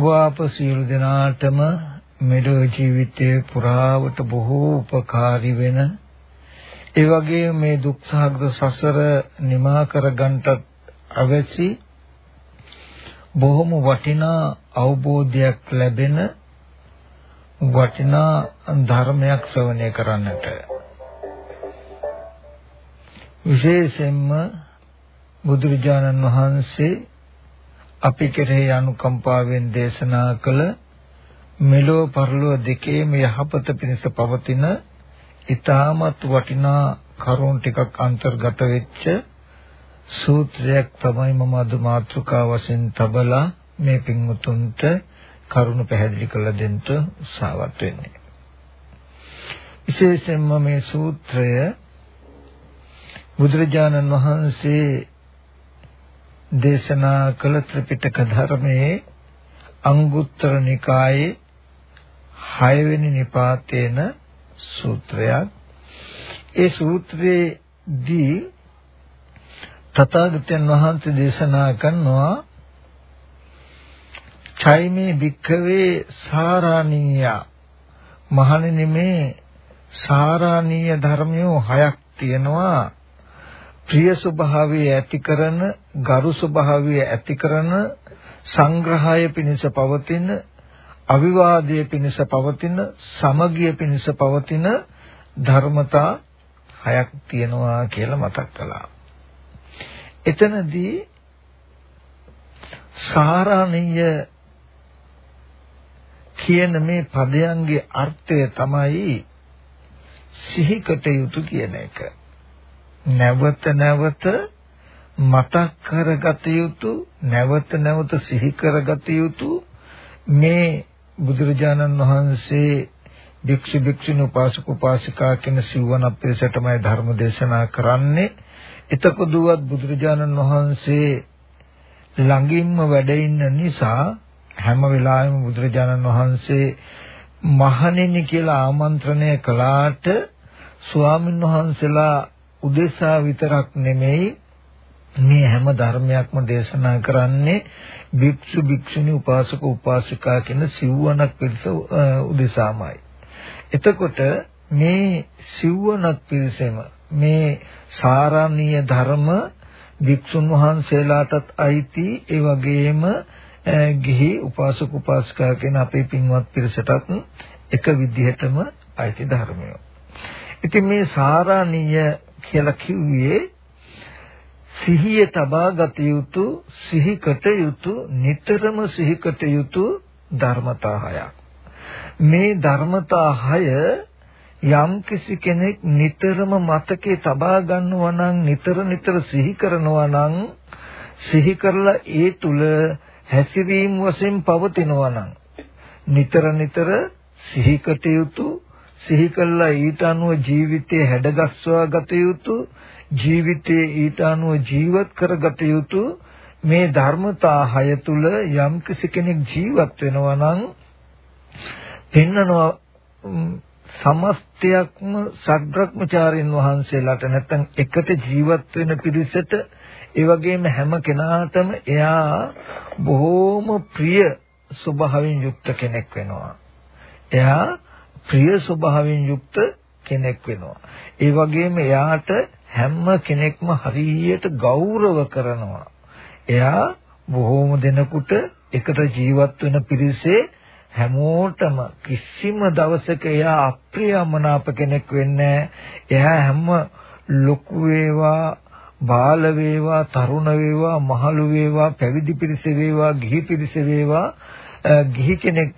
ඔබ අප සියලු දෙනාටම මෙලොව ජීවිතයේ පුරාවට බොහෝ උපකාරී වෙන. ඒ වගේම මේ දුක්ඛාගත සසර නිමා කරගන්නට අවශ්‍ය බොහොම වටිනා අවබෝධයක් ලැබෙන වටිනා ධර්මයක් ශ්‍රවණය කරන්නට. විශේෂයෙන්ම බුදුරජාණන් වහන්සේ අපි කෙරෙහි අනුකම්පාවෙන් දේශනා කළ මෙලෝ පරලෝ දෙකේම යහපත පිණිස පවතින ඊ타මත් වටිනා කරුණ ටිකක් අන්තර්ගත වෙච්ච සූත්‍රයක් තමයි මම අද මාතෘකා වශයෙන් තබලා මේ පින්වුතුන්ට කරුණ පැහැදිලි කරලා දෙන්න උත්සාහවත් වෙන්නේ. විශේෂයෙන්ම මේ සූත්‍රය බුදුරජාණන් වහන්සේ දේශනා කළ ත්‍රිපිටක ධර්මයේ අංගුත්තර නිකායේ 6 වෙනි නිපාතේන සූත්‍රයක්. ඒ සූත්‍රයේදී තථාගතයන් වහන්සේ දේශනා කරනවා චෛමේ භික්ඛවේ සාරාණීය මහණෙනි මේ සාරාණීය ධර්මයෝ හයක් තියෙනවා ප්‍රිය ස්වභාවය ඇති කරන ගරු ස්වභාවය ඇති කරන සංග්‍රහය පිණිස පවතින අවිවාදයේ පිණිස පවතින සමගිය පිණිස පවතින ධර්මතා හයක් තියෙනවා කියලා මතක් කළා. එතනදී සාරාණීය කියන මේ පදයන්ගේ අර්ථය තමයි සිහිකට යුතු කියන එක. නැවත නැවත මතක් කරගත යුතු නැවත නැවත සිහි කරගත යුතු මේ බුදුරජාණන් වහන්සේ භික්ෂු භික්ෂුණී උපාසක උපාසිකා කියන සිවණ පිරිසටමයි ධර්ම දේශනා කරන්නේ. එතකොදුවත් බුදුරජාණන් වහන්සේ ළඟින්ම වැඩ ඉන්න නිසා හැම වෙලාවෙම බුදුරජාණන් වහන්සේ මහණෙනි කියලා ආමන්ත්‍රණය කළාට ස්වාමීන් වහන්සේලා උදෙසා විතරක් නෙමෙයි මේ හැම ධර්මයක්ම දේශනා කරන්නේ භික්ෂු භික්ෂුණී උපාසක උපාසිකා කියන සිව්වනක් පිරිස උදෙසාමයි. එතකොට මේ සිව්වනක් පිරිසෙම මේ සාරාණීය ධර්ම භික්ෂුන් වහන්සේලාටත් අයිති ඒ වගේම ගිහි උපාසක උපාසිකා කියන අපේ පින්වත් පිරිසටත් එක විදිහටම අයිති ධර්මය. ඉතින් මේ සාරාණීය කියලා කිව්වේ සිහිය තබා ගත යුතු සිහිකට යුතු නිතරම සිහිකට යුතු ධර්මතා හයක්. මේ ධර්මතා හය යම් කිසි කෙනෙක් නිතරම මතකේ තබා ගන්නවා නම් නිතර නිතර සිහි කරනවා නම් සිහි කරලා ඒ තුල හැසිරීම වශයෙන් පවතිනවා නම් නිතර නිතර සිහිකට යුතු සිහි කළා ඊට අනුව ජීවිතේ හැඩගස්වා ගත යුතු ජීවිතේ ඊට අනුව ජීවත් කරගත යුතු මේ ධර්මතා හය තුල යම් කෙනෙක් ජීවත් වෙනවා නම් පෙන්නනවා සමස්තයක්ම සග්‍රක්මචාරින් වහන්සේලාට නැත්තම් එකට ජීවත් වෙන පිරිසට ඒ වගේම හැම කෙනාටම එයා බොහෝම ප්‍රිය ස්වභාවයෙන් යුක්ත කෙනෙක් වෙනවා. එයා ප්‍රිය ස්වභාවයෙන් යුක්ත කෙනෙක් වෙනවා. ඒ වගේම එයාට හැම කෙනෙක්ම හරියට ගෞරව කරනවා. එයා බොහෝම දෙනෙකුට එකට ජීවත් වෙන පිරිසේ හැමෝටම කිසිම දවසක එයා අප්‍රියමනාප කෙනෙක් වෙන්නේ එයා හැම ලොකු වේවා බාල වේවා තරුණ වේවා මහලු වේවා පැවිදි පිරිස වේවා ගිහි පිරිස වේවා ගිහි කෙනෙක්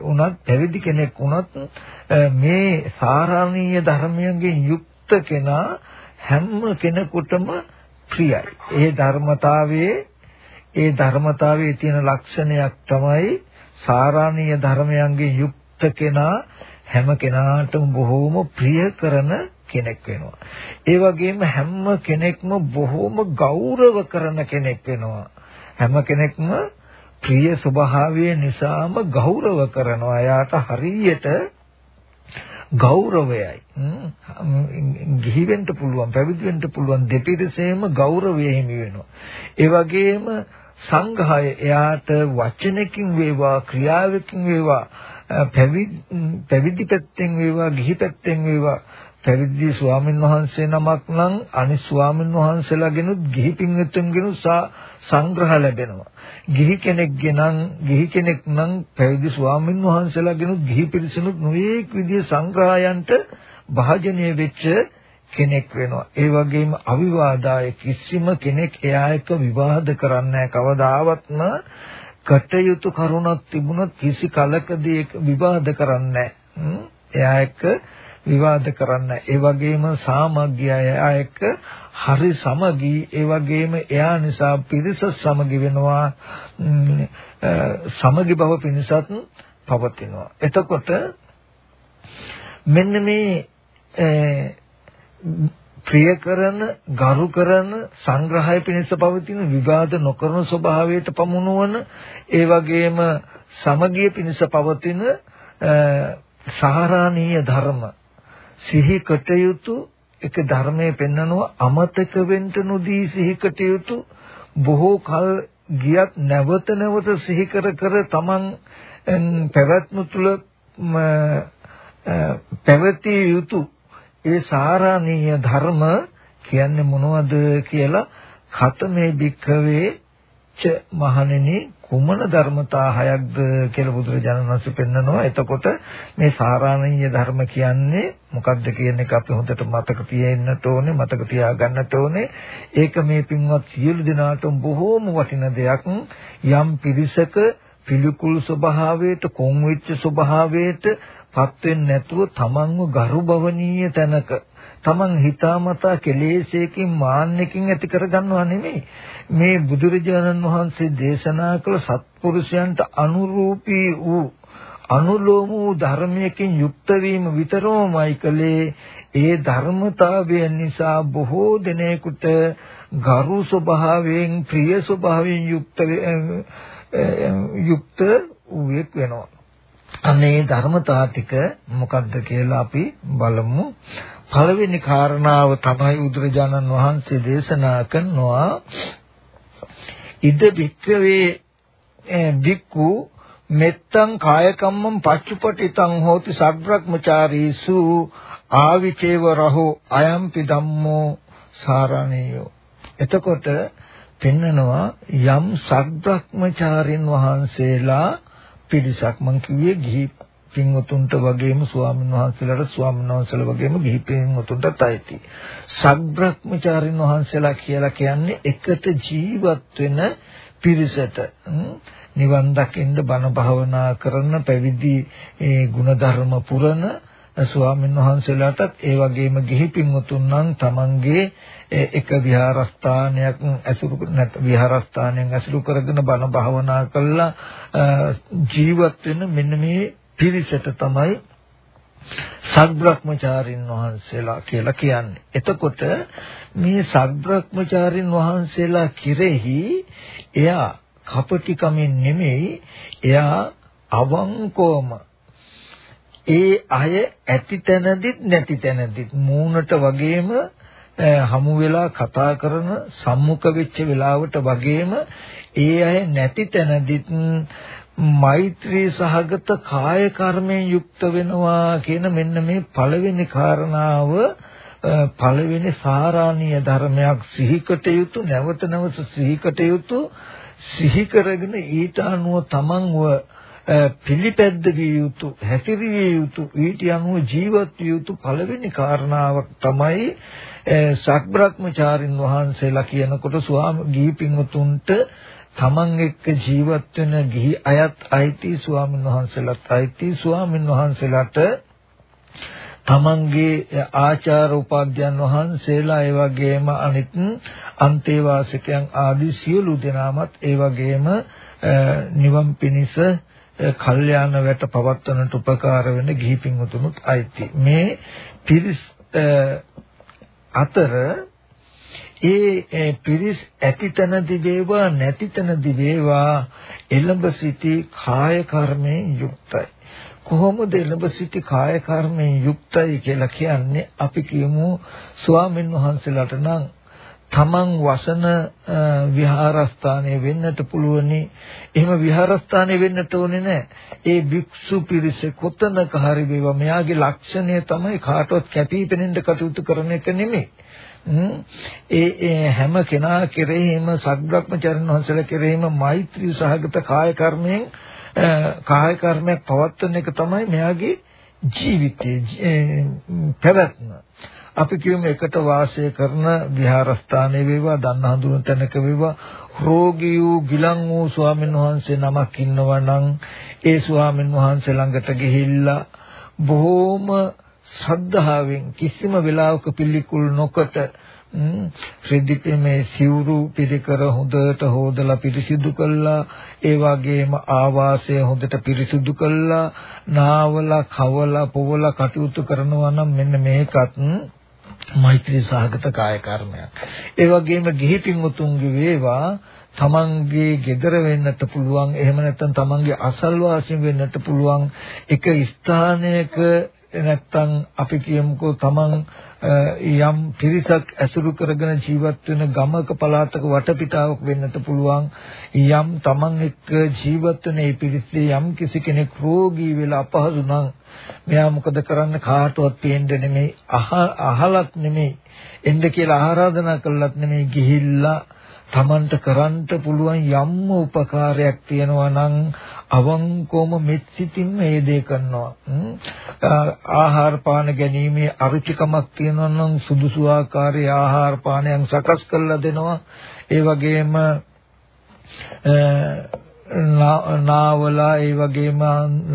වුණත් පැවිදි කෙනෙක් වුණත් මේ සාරාණීය ධර්මයෙන් යුක්ත කෙනා හැම කෙනෙකුටම ප්‍රියයි. ඒ ධර්මතාවයේ ඒ ධර්මතාවයේ තියෙන ලක්ෂණයක් තමයි සාරාණීය ධර්මයන්ගෙන් යුක්ත කෙනා හැම කෙනාටම බොහෝම ප්‍රිය කරන කෙනෙක් වෙනවා. ඒ වගේම හැම කෙනෙක්ම බොහෝම ගෞරව කරන කෙනෙක් වෙනවා. හැම කෙනෙක්ම ප්‍රිය ස්වභාවය නිසාම ගෞරව කරනවා. එයාට හරියට ගෞරවයයි. ගිහි වෙන්න පුළුවන්, පැවිදි වෙන්න පුළුවන් දෙපිරිසේම ගෞරවය හිමි වෙනවා. ඒ වගේම සංඝය එයාට වචනකින් වේවා ක්‍රියාවකින් වේවා පැවිදි පැත්තෙන් වේවා ගිහි පැත්තෙන් වේවා පැවිදි ස්වාමීන් වහන්සේ නමක් නම් අනිත් ස්වාමීන් වහන්සේලාගෙනුත් ගිහි පින්වෙතුන්ගෙනුත් සංග්‍රහ ලැබෙනවා. ගිහි කෙනෙක්ගේ නම් ගිහි කෙනෙක් නම් පැවිදි ස්වාමීන් වහන්සේලාගෙනුත් ගිහි පිරිසනුත් නොයේක් විදිය සංග්‍රහයන්ට භාජනය වෙච්ච කෙනෙක් වෙනවා. ඒ වගේම අවිවාදාය කිසිම කෙනෙක් එයා එක්ක විවාද කරන්නේ කවදාවත්ම කටයුතු කරුණක් තිබුණොත් කිසි කලකදී විවාද කරන්නේ එයා එක්ක විවාද කරන්න. ඒ වගේම සාමග්ගය එයා එක්ක හරි සමගී ඒ වගේම එයා නිසා පිරිස සමගි වෙනවා සමගි බව පිණිසත් පවතිනවා. එතකොට මෙන්න මේ ප්‍රිය කරන, ගරු කරන, සංග්‍රහය පිණිස පවතින විවාද නොකරන ස්වභාවයට පමුණුවන, ඒ වගේම සමගිය පිණිස පවතින සාරාණීය ධර්ම සිහි කටයුතු එක ධර්මයේ පෙන්නනවා අමතක වෙන්න නොදී සිහි කටයුතු බොහෝ කල ගියත් නැවත නැවත සිහි කර කර තමන් පැවැත්ම තුළ පැවතිය යුතු ඒ සාරාණීය ධර්ම කියන්නේ මොනවද කියලා ඛතමේ භික්ඛවේ ච මහණෙනි කුමන ධර්මතා හයක්ද කියලා බුදුරජාණන් වහන්සේ පෙන්නනවා. එතකොට මේ සාරාණීය ධර්ම කියන්නේ මොකක්ද කියන එක අපි හොඳට මතක තියෙන්නට ඕනේ, මතක තියාගන්නට ඕනේ. ඒක මේ පින්වත් සියලු දෙනාටම බොහෝම වටින දෙයක්. යම් පිරිසක පිළිකුල් ස්වභාවයට, කොන් වෙච්ච ස්වභාවයට පත් වෙන්නේ නැතුව තමන්ව ගරු භවනීය තැනක තමන් හිතාමතා කෙලෙසේකින් මාන්නකින් ඇති කරගන්නවා නෙමෙයි. මේ බුදුරජාණන් වහන්සේ දේශනා කළ සත්පුරුෂයන්ට අනුරූපී වූ අනුලෝම වූ ධර්මයකින් යුක්ත වීම විතරමයි කලේ ඒ ධර්මතාවය නිසා බොහෝ දෙනෙකුට ගරු ස්වභාවයෙන් ප්‍රිය ස්වභාවයෙන් යුක්ත යුක්ත වූෙක් වෙනවා. අනේ ධර්මතා ටික මොකක්ද කියලා අපි බලමු. පළවෙනි කාරණාව තමයි බුදුරජාණන් වහන්සේ දේශනා කරනවා. ඉද වික්‍රවේ වික්කු මෙත්තං කායකම්මං පච්චුපටිතං හෝති සග්‍රක්මචාරීසු ආවිචේව රහෝ අයම්පි ධම්මෝ සාරණේයෝ. එතකොට පෙන්නනවා යම් සග්‍රක්මචාරින් වහන්සේලා පිරිසක්. මං කිව්වේ ගිහි පින්වතුන්ට වගේම ස්වාමීන් වහන්සේලාට ස්වාමීන් වහන්සේලා වගේම ගිහි පින්වතුන්ටත් අයිති. සග්බ්‍රහ්මචාරින් වහන්සේලා කියලා කියන්නේ එකට ජීවත් වෙන පිරිසට නිවන් දකින්න බණ භාවනා කරන පැවිදි ඒ ಗುಣධර්ම පුරන ස්වාමීන් වහන්සේලාටත් ඒ වගේම ගිහි පින්වතුන් නම් තමන්ගේ එක විහාරස්ථානයක් ඇසුරු නැත් විහාරස්ථානයෙන් ඇසුරු කරගෙන බණ භාවනා කළා ජීවත් වෙන මෙන්න මේ පිරිසට තමයි සග්බ්‍රහ්මචාරින් වහන්සේලා කියලා කියන්නේ. එතකොට මේ සග්බ්‍රහ්මචාරින් වහන්සේලා කිරෙහි එයා කපටිකමින් නෙමෙයි එයා අවංකවම ඒ අය ඇති තැනදිත් නැති තැනදිත් මූණට වගේම හමු වෙලා කතා කරන සම්මුඛ වෙච්ච වෙලාවට වගේම ඒ අය නැති තැනදිත් මෛත්‍රී සහගත කාය කර්මයෙන් යුක්ත වෙනවා කියන මෙන්න මේ පළවෙනි කාරණාව පළවෙනි සාරාණීය ධර්මයක් සිහිකට යුතු නැවත නැවත සිහිකට යුතු සිහි කරගෙන ඊට අනුව තමන්ව පිළිපැද්ද විය යුතු හැසිරිය යුතු ඊට අනුව ජීවත් විය යුතු පළවෙනි කාරණාවක් තමයි සක්බ්‍රහ්මචාරින් වහන්සේලා කියනකොට ස්වාම ගිහි පින්වතුන්ට තමන් එක්ක ජීවත් වෙන ගිහි අයත් අයිති ස්වාමීන් වහන්සේලාත් අයිති. ස්වාමීන් වහන්සේලාට තමන්ගේ ආචාර උපාධ්‍යයන් වහන්සේලා ඒ වගේම අනිත් අන්තේවාසිකයන් ආදී සියලු දෙනාමත් ඒ වගේම නිවන් පිණිස කල්යාණ වැට පවත්වනට උපකාර වෙන ගිහි පින්වතුනුත් අයිති. මේ පිරිස් අතර ඒ පිරිස් ඇතිතනදි වේවා නැතිතනදි වේවා එළඹ සිටි කාය කර්මයෙන් යුක්තයි කොහොමද එළඹ සිටි කාය කර්මයෙන් යුක්තයි කියලා කියන්නේ අපි කියමු ස්වාමීන් වහන්සේලාට නම් තමන් වසන විහාරස්ථානයේ වෙන්නට පුළුවනි. එහෙම විහාරස්ථානයේ වෙන්නට ඕනේ නැහැ. ඒ භික්ෂු පිරිස කොතනක හරි වේවා මෙයාගේ ලක්ෂණය තමයි කාටවත් කැපී පෙනෙන්න කටයුතු කරන එක නෙමෙයි. ඒ ඒ හැම කෙනා කෙරෙහිම සග්‍රක්මචරණ වහන්සේලා කෙරෙහිම මෛත්‍රී සහගත කාය කර්මයෙන් කාය කර්මයක් පවත්වන එක තමයි මෙයාගේ ජීවිතයේ පැවැත්ම. අපි කියමු එකට වාසය කරන විහාරස්ථානයේ වේවා දන්න හඳුනන තැනක වේවා රෝගී වූ ගිලන් වූ ස්වාමීන් වහන්සේ නමක් ඉන්නවා නම් ඒ ස්වාමීන් වහන්සේ ළඟට ගිහිල්ලා බොහෝම ශ්‍රද්ධාවෙන් කිසිම වෙලාවක පිළිකුල් නොකොට ශ්‍රද්ධිපේ සිවුරු පිළිකර හොඳට හොදලා පිරිසිදු කළා. ඒ වගේම ආවාසය හොඳට පිරිසිදු කළා. නාවලා කවලා පොවලා කටයුතු කරනවා නම් මෙන්න මේකත් මෛත්‍රී සහගත කාය කර්මයක්. ඒ වගේම ගිහි පින්වුතුන්ගේ වේවා තමන්ගේ gedara වෙන්නට පුළුවන්. එහෙම නැත්නම් තමන්ගේ අසල්වාසීන් වෙන්නට පුළුවන්. එක ස්ථානයක නැත්තම් අපි කියමුකෝ තමන් යම් පිරිසක් ඇසුරු කරගෙන ජීවත් වෙන ගමක පළාතක වටපිටාවක් වෙන්නට පුළුවන්. යම් තමන් එක්ක ජීවත් වෙන ඒ පිරිසේ යම් කිසි කෙනෙක් රෝගී වෙලා අපහසු නම් මෙයා මොකද කරන්න කාටවත් පේන්න නෙමෙයි. අහලත් නෙමෙයි. එන්න කියලා ආරාධනා කළත් නෙමෙයි. ගිහිල්ලා Tamanට කරන්න පුළුවන් යම්ම උපකාරයක් තියෙනවා නම් අවංකවම මෙත්සිතින් මේ දේ කරනවා. ආහාර පාන ගැනීමේ අරුචිකමක් තියෙනවා නම් සුදුසු ආකාරයේ ආහාර පානයන් සකස් කරලා දෙනවා. ඒ වගේම නාවලා ඒ වගේම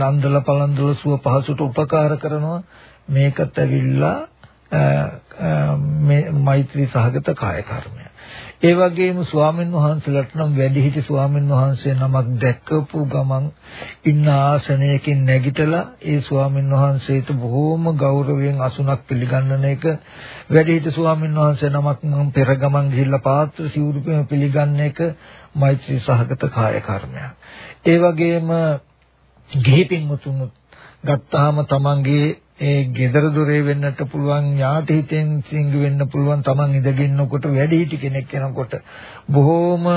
නන්දල පලන්දල සුව පහසුට උපකාර කරනවා මේකත් ඇවිල්ලා මේ මෛත්‍රී සහගත කාය කර්මය. ඒ වගේම ස්වාමීන් වහන්සේලාට නම් වැඩිහිටි ස්වාමීන් වහන්සේ නමක් දැක්කපු ගමන් ඉන්න ආසනයකින් නැගිටලා ඒ ස්වාමීන් වහන්සේට බොහෝම ගෞරවයෙන් අසුණක් පිළිගන්නන එක වැඩිහිටි ස්වාමීන් වහන්සේ නමක් නම් පෙර ගමන් ගිහිල්ලා පාත්‍ර සිවුරුපෙම පිළිගන්න එක මෛත්‍රී සහගත කාය කර්මයක්. ඒ වගේම ගිහි පින්වතුන් ගත්තාම තමන්ගේ ඒ gedara dore වෙන්නත් පුළුවන් ඥාති හිතෙන් සිංග වෙන්න පුළුවන් Taman ඉඳගෙනකොට වැඩි හිටි කෙනෙක් වෙනකොට බොහෝම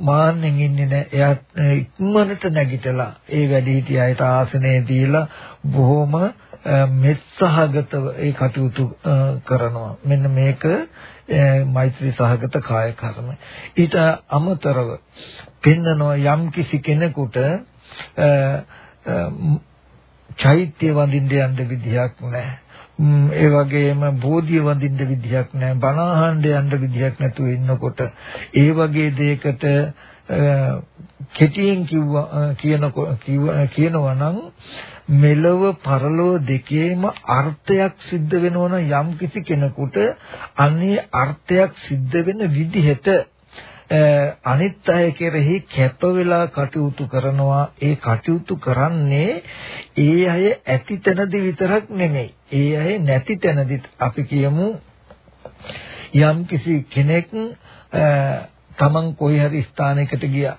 මාන්නෙන් ඉන්නේ නැහැ. එයා ඉක්මනට නැගිටලා ඒ වැඩි හිටි අයට ආසනය දීලා බොහෝම මෙත්සහගතව ඒ කටයුතු කරනවා. මෙන්න මේක මෛත්‍රී සහගත කාය කර්ම. ඊට අමතරව පෙන්නනවා යම් කිසි කෙනෙකුට චෛත්‍ය වඳින්න යන්න විදිහක් නැහැ. ඒ වගේම බෝධිය වඳින්න විදිහක් නැහැ. බණ අහන්න යන්න විදිහක් නැතුව ඉන්නකොට ඒ වගේ දෙයකට කෙටියෙන් කිව්වා කියනවා නම් මෙලව පරලොව දෙකේම අර්ථයක් සිද්ධ වෙනවන යම් කිසි කෙනෙකුට අනේ අර්ථයක් සිද්ධ වෙන විදිහට අනිත් අය කෙරෙහි කැප වෙලා කටයුතු කරනවා ඒ කටයුතු කරන්නේ ඒ අය ඇති තැනදී විතරක් නෙමෙයි ඒ අය නැති තැනදිත් අපි කියමු යම් කිසි කෙනෙක් තමන් කොයි හරි ස්ථානයකට ගියා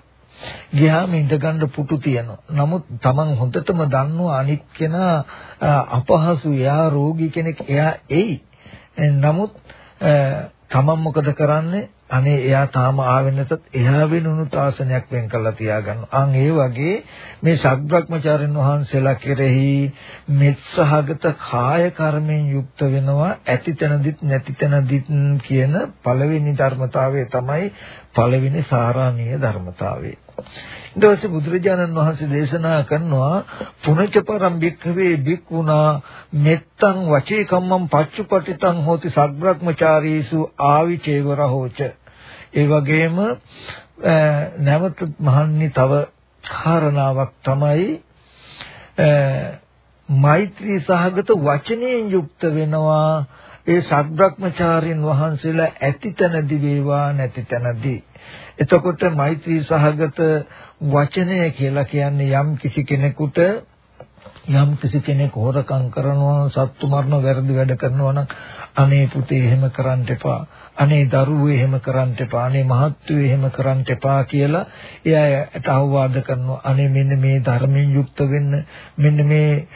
ගියාම ඉඳගන්න පුටු තියෙනවා. නමුත් Taman හොඳටම දන්නවා අනිත් කෙනා අපහසු එයා රෝගී කෙනෙක් එයා එයි. නමුත් Taman මොකද කරන්නේ? අනේ එයා තාම ආවෙ නැතත් එහා වෙනුණු තාසනයක් වෙන් කරලා තියාගන්න. අන් ඒ වගේ මේ සග්බ්‍රහ්මචාරින් වහන්සේලා කෙරෙහි මෙත්සහගත කාය කර්මෙන් යුක්ත වෙනවා ඇති තැනදිත් නැති තැනදිත් කියන පළවෙනි ධර්මතාවය තමයි පළවෙනි සාරාණීය ධර්මතාවය. ඊට පස්සේ බුදුරජාණන් වහන්සේ දේශනා කරනවා පුනච පරම් භික්ඛවේ භික්ඛුනා මෙත්තං වචේ කම්මං පච්චුපටිතං හෝති සග්බ්‍රහ්මචාරීසු ආවිචේවරහෝච ඒ වගේම නැවත මහන්නි තව කාරණාවක් තමයි මෛත්‍රී සහගත වචනයෙන් යුක්ත වෙනවා. ඒ සත්‍බ්‍රහ්මචාරින් වහන්සේලා ඇති තැනදී වේවා නැති තැනදී. එතකොට මෛත්‍රී සහගත වචනය කියලා කියන්නේ යම් කිසි කෙනෙකුට යම් කිසි කෙනෙක් හොරකම් කරනවා සත්තු මරන වැරදි වැඩ කරනවා නම් අනේ පුතේ එහෙම කරන්න එපා. අනේ දරුවෝ එහෙම කරන්න එපා අනේ මහත්වෝ එහෙම කරන්න එපා කියලා එයාට අවවාද කරනවා. අනේ මෙන්න මේ ධර්මයෙන් යුක්ත වෙන්න මෙන්න මේ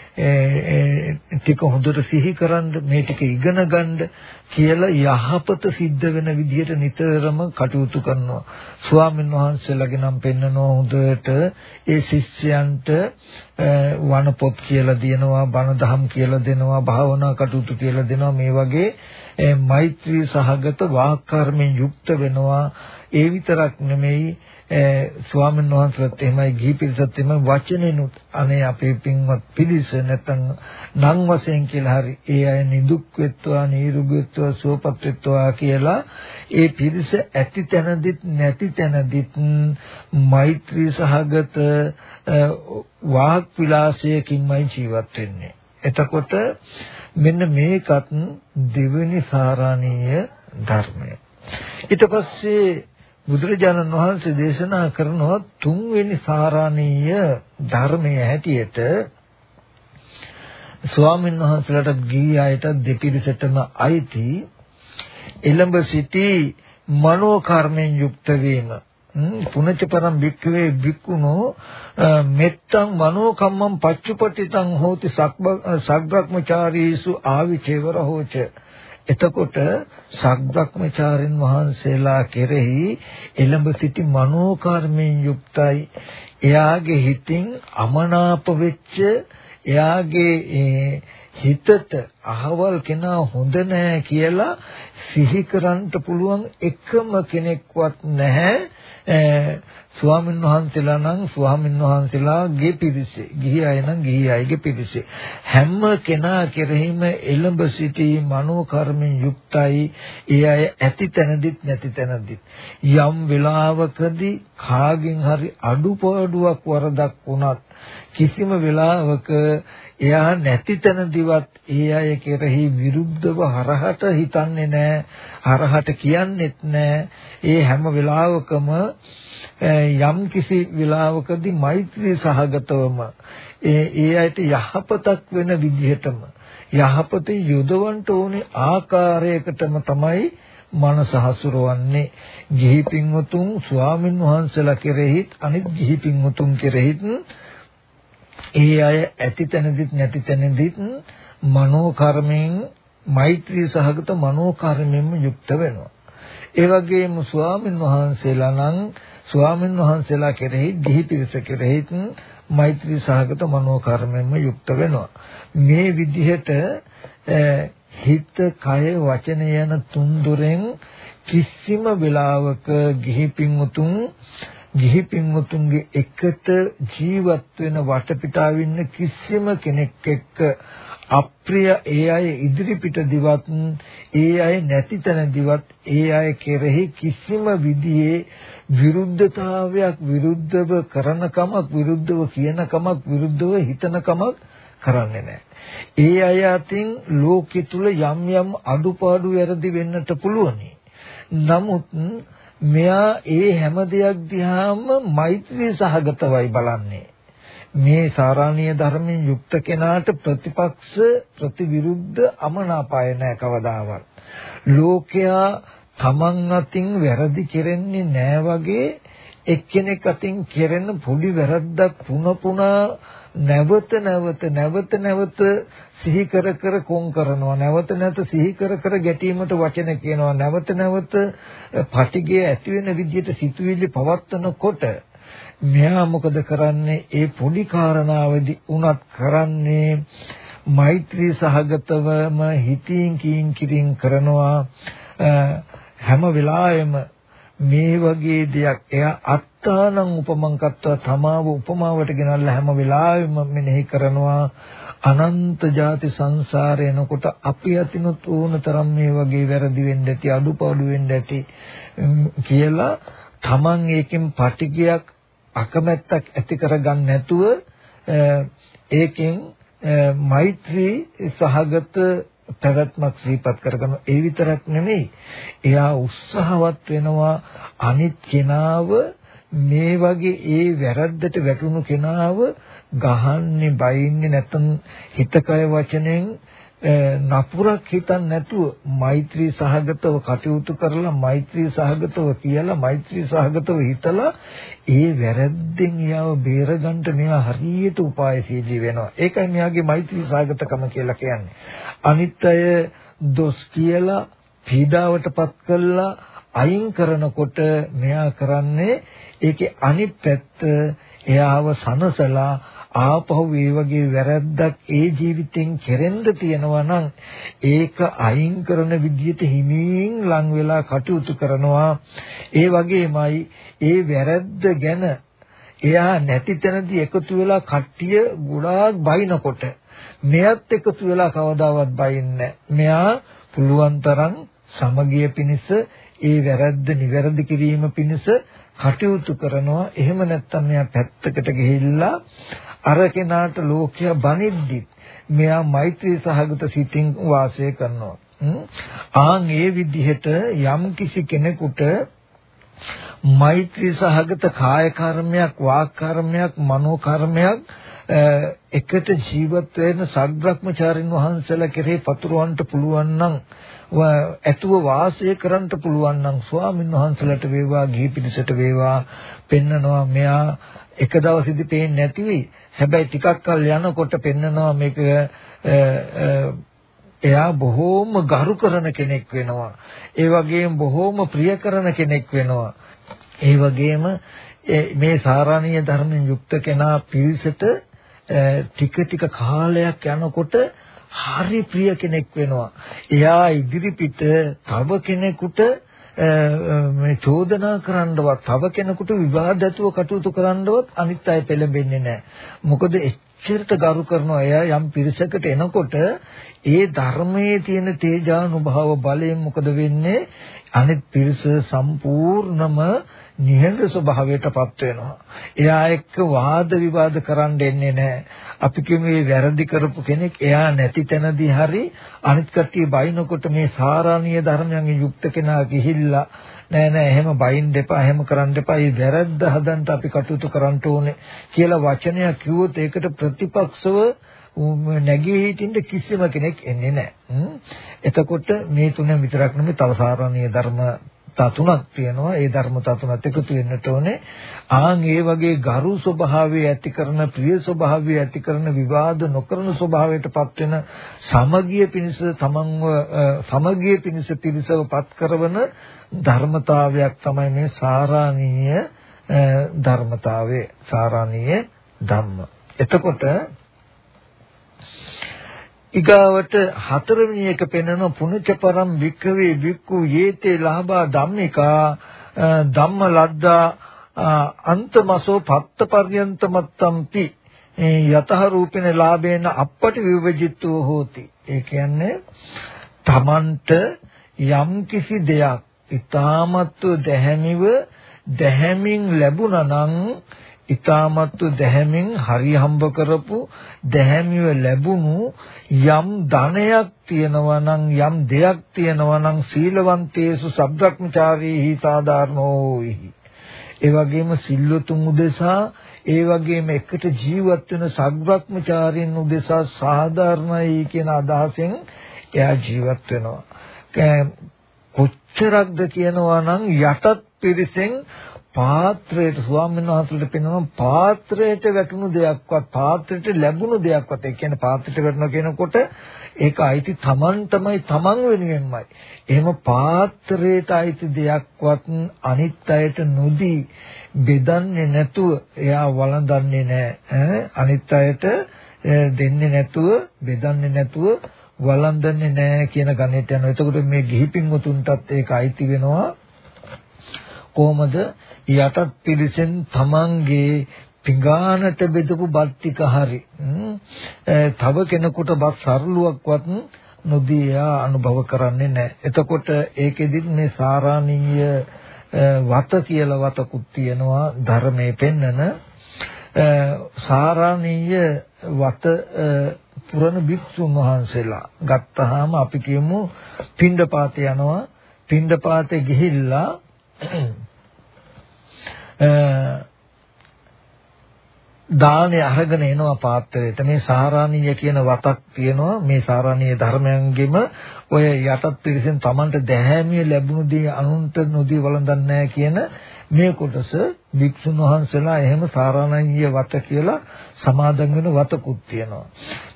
ටික හොඳට සිහි කරන්න මේ ටික ඉගෙන ගන්න කියලා යහපත සිද්ධ වෙන විදිහට නිතරම කටයුතු කරනවා. ස්වාමීන් වහන්සේලාගේ නම් පෙන්නනවා හොඳට ඒ ශිෂ්‍යයන්ට වණ පොත් කියලා දෙනවා බණ දහම් කියලා දෙනවා භාවනා කටයුතු කියලා දෙනවා මේ වගේ මෛත්‍රී සහගත වාක්කර්මෙන් යුක්ත වෙනවා. ඒ විතරක් නෙමෙයි ස්වාමීන් වහන්සේත් එහෙමයි ගිහි පිරිසත් එහෙමයි වචනෙනුත් අනේ අපේ පින්වත් පිරිස නැත්නම් නම් වශයෙන් කියලා හරි ඒ අය නිදුක් වෙත්වා නිරෝගී වෙත්වා සුවපත් වෙත්වා කියලා ඒ පිරිස ඇති තැනදිත් නැති තැනදිත් මෛත්‍රී සහගත වාක් විලාසයකින්මයි ජීවත් වෙන්නේ. එතකොට මෙන්න මේකත් දෙවෙනි සාරාණීය ධර්මය. ඊට පස්සේ බුදුරජාණන් වහන්සේ දේශනා කරනවා තුන්වෙනි සාරාණීය ධර්මයේ හැටියට. ස්වාමීන් වහන්සේලාට ගිහි අයට දෙපිරිසටම අයිති. එළඹ සිටි මනෝ කර්මෙන් යුක්ත වීම. පුනච්ච පරම් භික්ඛවේ භික්ඛුනෝ මෙත්තං මනෝ කම්මං පච්චුපටිතං හෝති සග්ග්‍රක්මචාරීසු ආවිචේවර හෝච එතකොට සග්ග්‍රක්මචාරින් වහන්සේලා කෙරෙහි එළඹ සිටි මනෝ කර්මෙන් යුක්තයි. එයාගේ හිතින් අමනාප වෙච්ච එයාගේ හිතට අහවල් කෙනා හොඳ නැහැ කියලා සිහි කරන්න පුළුවන් එකම කෙනෙක්වත් නැහැ. ස්වාමීන් වහන්සේලා නම් ස්වාමීන් වහන්සේලාගේ පිරිසේ ගිහි අය නම් ගිහි අයගේ පිරිසේ. හැම කෙනා කෙරෙහිම එළඹ සිටි මනෝ කර්මෙන් යුක්තයි. ඒ අය ඇති තැනදිත් නැති තැනදිත්. යම් වෙලාවකදී කාගෙන් හරි අඩුපාඩුවක් වරදක් වුණත් කිසිම වෙලාවක එයා නැති තැනදිවත් ඒ අය කෙරෙහි විරුද්ධව හරහට හිතන්නේ නැහැ හරහට කියන්නෙත් නැහැ. ඒ හැම වෙලාවකම යම් කිසි වෙලාවකදී මෛත්‍රී සහගතවම ඒ ඒ අයට යහපතක් වෙන විදිහටම යහපත යොදවන්න ඕනේ ආකාරයකටම තමයි මනස හසුරවන්නේ ගිහි පින්වතුන් ස්වාමින් වහන්සේලා කෙරෙහිත් අනිත් ගිහි පින්වතුන් කෙරෙහිත් ඒ අය ඇති තැනදිත් නැති තැනදිත් මනෝ කර්මයෙන් මෛත්‍රී සහගත මනෝ කර්මයෙන්ම යුක්ත වෙනවා. ඒ වගේම ස්වාමින් වහන්සේලා නම් ස්වාමින් වහන්සේලා කෙරෙහි ගිහි පිරිස කෙරෙහිත් මෛත්‍රී සහගත මනෝ කර්මයෙන්ම යුක්ත වෙනවා. මේ විදිහට හිත, කය, වචන යන තුන්දොරෙන් කිසිම වෙලාවක ගිහි පින්වතුන් ගිහි පින්වතුන්ගේ එකට ජීවත් වෙන වටපිටාවේ ඉන්න කිසිම කෙනෙක් එක්ක අප්‍රිය ඒ අය ඉදිරිපිට දිවත් ඒ අය නැති තැන දිවත් ඒ අය කෙරෙහි කිසිම විදිහේ විරුද්ධතාවයක් විරුද්ධව කරන කමක් විරුද්ධව කියන කමක් විරුද්ධව හිතන කමක් කරන්නේ නැහැ. ඒ අය අතින් ලෝකෙ තුල යම් යම් අඩුපාඩු වැරදි වෙන්නට පුළුවනි. නමුත් මෙයා ඒ හැම දෙයක් දිහාම මෛත්‍රී සහගතවයි බලන්නේ. මේ සාරාණීය ධර්මයෙන් යුක්ත කෙනාට ප්‍රතිපක්ෂ ප්‍රතිවිරුද්ධ අමනාපය නැහැ කවදාවත්. ලෝකයා තමන් අතින් වැරදි කෙරෙන්නේ නැහැ වගේ එක්කෙනෙක් අතින් කෙරෙන පොඩි වැරද්දක් පුන පුනා නැවත නැවත නැවත නැවත සිහි කර කර කොන් කරනවා. නැවත නැවත සිහි කර කර ගැටීමට වචන කියනවා. නැවත නැවත පටිගය ඇති වෙන විදිහට සිතුවිලි පවත්නකොට මෙයා මොකද කරන්නේ? ඒ පොඩි කාරණාවදී උනත් කරන්නේ මෛත්‍රී සහගතවම හිතින් කින් කිරින් කරනවා. හැම වෙලාවෙම මේ වගේ දෙයක්. එයා අත්තානං උපමං කත්වා තමාව උපමාවට ගෙනල්ලා හැම වෙලාවෙම මෙනෙහි කරනවා. අනන්ත ಜಾති සංසාරේ එනකොට අපි අතිනුත් ඕන තරම් මේ වගේ වැරදි වෙන්න ඇති අඩුපාඩු වෙන්න ඇති කියලා Taman ඒකෙන් පටිගයක් අකමැත්තක් ඇති කරගන්න නැතුව ඒකෙන් මෛත්‍රී සහගත පැවැත්මක් සිහිපත් කරගන්න. ඒ විතරක් නෙමෙයි එයා උත්සාහවත් වෙනවා අනිත් කෙනාව මේ වගේ ඒ වැරද්දට වැටුණු කෙනාව ගහන්නේ බයින්නේ නැත්නම් හිතකය වචනෙන් නපුරක් හිතන්නේ නැතුව මෛත්‍රී සහගතව කටයුතු කරලා මෛත්‍රී සහගතව කියලා මෛත්‍රී සහගතව හිතලා ඒ වැරද්දෙන් යාව බේරගන්න මෙයා හරියට උපායශීලී වෙනවා. ඒකයි මෙයාගේ මෛත්‍රී සහගතකම කියලා කියන්නේ. අනිත් අය දොස් කියලා පීඩාවටපත් කළා අයින් කරනකොට මෙයා කරන්නේ ඒකේ අනිත් පැත්ත එයාව සනසලා ආපහු ඒ වගේ වැරද්දක් ඒ ජීවිතෙන් කෙරෙන්න තියෙනවා නම් ඒක අයින් කරන විදිහට හිමින් ලං වෙලා කටයුතු කරනවා. ඒ වගේමයි ඒ වැරද්ද ගැන එයා නැති තැනදී එකතු වෙලා කට්ටිය ගොඩාක් බයිනකොට මෙයත් එකතු වෙලා කවදාවත් බයින්නේ මෙයා පුළුවන් තරම් සමගිය පිණිස ඒ වැරද්ද නිවැරදි කිරීම පිණිස කටයුතු කරනවා. එහෙම නැත්නම් මෙයා පැත්තකට ගිහිල්ලා අර කෙනාට ලෝකයා බනිද්දි මෙයා මෛත්‍රී සහගත සිතින් වාසය කරනවා. ආන් ඒ විදිහට යම් කිසි කෙනෙකුට මෛත්‍රී සහගත කාය කර්මයක් වාක් කර්මයක් මනෝ කර්මයක් එකට ජීවත් වෙන සග්‍රක්මචාරින් වහන්සේලා කෙරේ පතුරවන්න පුළුවන් නම් ඇතුව වාසය කරන්න පුළුවන් නම් ස්වාමින් වහන්සේලාට වේවා ගිහි පිරිසට වේවා පෙන්නනවා මෙයා එක දවසෙදි පේන්නේ නැති වෙයි හැබැයි ටිකක් කල් යනකොට පෙන්නනවා මේක එයා බොහෝම ගරු කරන කෙනෙක් වෙනවා. ඒ වගේම බොහෝම ප්‍රිය කරන කෙනෙක් වෙනවා. ඒ වගේම මේ සාරාණීය ධර්මෙන් යුක්ත කෙනා පිරිසට ටික ටික කාලයක් යනකොට හරි ප්‍රිය කෙනෙක් වෙනවා. එයා ඉදිරිපිට තව කෙනෙකුට මේ චෝදනා කරන්නවත් තව කෙනෙකුට විවාද ඇතුව කටයුතු කරන්නවත් අනිත් අය පෙළඹෙන්නේ නැහැ. මොකද එච්චරට ගරු කරනවා එයා යම් පිරිසකට එනකොට ඒ ධර්මයේ තියෙන තේජානුභව බලයෙන් මොකද වෙන්නේ? අනිත් පිරිස සම්පූර්ණම නිහඬ ස්වභාවයටපත් වෙනවා. එයා එක්ක වාද විවාද කරන්න එන්නේ නැහැ. අපි කියමු මේ වැරදි කරපු කෙනෙක් එයා නැති තැනදී හරි අනිත් කට්ටිය බයිනකොට මේ සාරාණීය ධර්මයන්ගෙන් යුක්ත කෙනා ගිහිල්ලා නෑ නෑ එහෙම බයින් දෙපා එහෙම කරන්න එපා. මේ වැරද්ද හදන්න අපි කටයුතු කරන්න ඕනේ කියලා වචනයක් කිව්වොත් ඒකට ප්‍රතිපක්ෂව නැගී හිටින්න කිසිම කෙනෙක් එන්නේ නැහැ. එතකොට මේ තුන විතරක් නෙමෙයි තව සාරාණීය ධර්ම තතුණක් තියෙනවා. ඒ ධර්මතා තුනත් එකතු වෙන්නට ඕනේ. ආන් ඒ වගේ ගරු ස්වභාවය ඇති කරන ප්‍රිය ස්වභාවය ඇති කරන විවාද නොකරන ස්වභාවයටපත් වෙන සමගිය පිණිස තමන්ව සමගිය පිණිස පිරිසවපත් කරන ධර්මතාවයක් තමයි මේ සාරාණීය ධර්මතාවය. සාරාණීය ධම්ම. එතකොට ඊගාවට හතරවෙනි එක පෙන්වන පුණජ පරම් වික්කවේ වික්කු යේතේ ලාභා ධම්මිකා ධම්ම ලද්දා අන්තමසෝ පත්ත පර්යන්තමත්තම්පි යතහ රූපින ලාභේන අපපටි විවජිතෝ හෝති. ඒ කියන්නේ තමන්ට යම් කිසි දෙයක් ඊ타මත්ව දැහැමිව දැහැමින් ලැබුණා නම් ඊ타මත්ව දැහැමින් හරි හම්බ කරපු දැහැමිව ලැබුණු යම් ධනයක් තියෙනවා නම් යම් දෙයක් තියෙනවා නම් සීලවන්තේසු සබ්‍රක්‍මචාරීහි සාධාරණෝහි. ඒ වගේම සිල්වතුන් උදෙසා ඒ වගේම එකට ජීවත් වෙන සබ්‍රක්‍මචාරීන් උදෙසා සාධාරණයි කියන අදහසෙන් එයා ජීවත් වෙනවා. කොච්චරක්ද කියනවා නම් යටත් පිරිසෙන් පාත්‍රයට ස්වාමීන් වහන්සේට පෙන්වන පාත්‍රයට වැටුණු දෙයක්වත් පාත්‍රයට ලැබුණු දෙයක්වත් ඒ කියන්නේ පාත්‍රයට වැටුණා කියනකොට ඒක අයිති Taman තමයි Taman වෙනුවෙන්මයි. එහෙම පාත්‍රයට අයිති දෙයක්වත් අනිත් අයට නොදී බෙදන්නේ නැතුව එයා වළඳන්නේ නැහැ. අනිත් අයට දෙන්නේ නැතුව බෙදන්නේ නැතුව වළඳන්නේ නැහැ කියන ගණිතය යනවා. එතකොට මේ ගිහි පින්වතුන්ටත් ඒක අයිති වෙනවා. කොහොමද යටත් පිළිසෙන් තමන්ගේ පිඟානට බෙදපු බත් ටික හරි තව කෙනෙකුට බත් සරලුවක්වත් නොදී එයා අනුභව කරන්නේ නැහැ. එතකොට ඒකෙදි මේ සාරාණීය වත කියලා වතකුත් තියෙනවා ධර්මයේ පෙන්නන සාරාණීය වත පුරණ භික්ෂුන් වහන්සේලා ගත්තාම අපි කියමු පින්ඩපාතේ යනවා පින්ඩපාතේ ගිහිල්ලා දානේ අරගෙන එනවා පාත්‍රයට. මේ සාරාණීය කියන වතක් තියෙනවා. මේ සාරාණීය ධර්මයන්ගෙම ඔය යටත් පිරිසෙන් Tamanට දැහැමිය ලැබුණු දේ අනුන්ට නොදී වළඳන්නේ කියන මේ කොටස වික්ෂුන් වහන්සේලා එහෙම සාරාණීය වත කියලා සමාදන් වෙන වතකුත් තියෙනවා.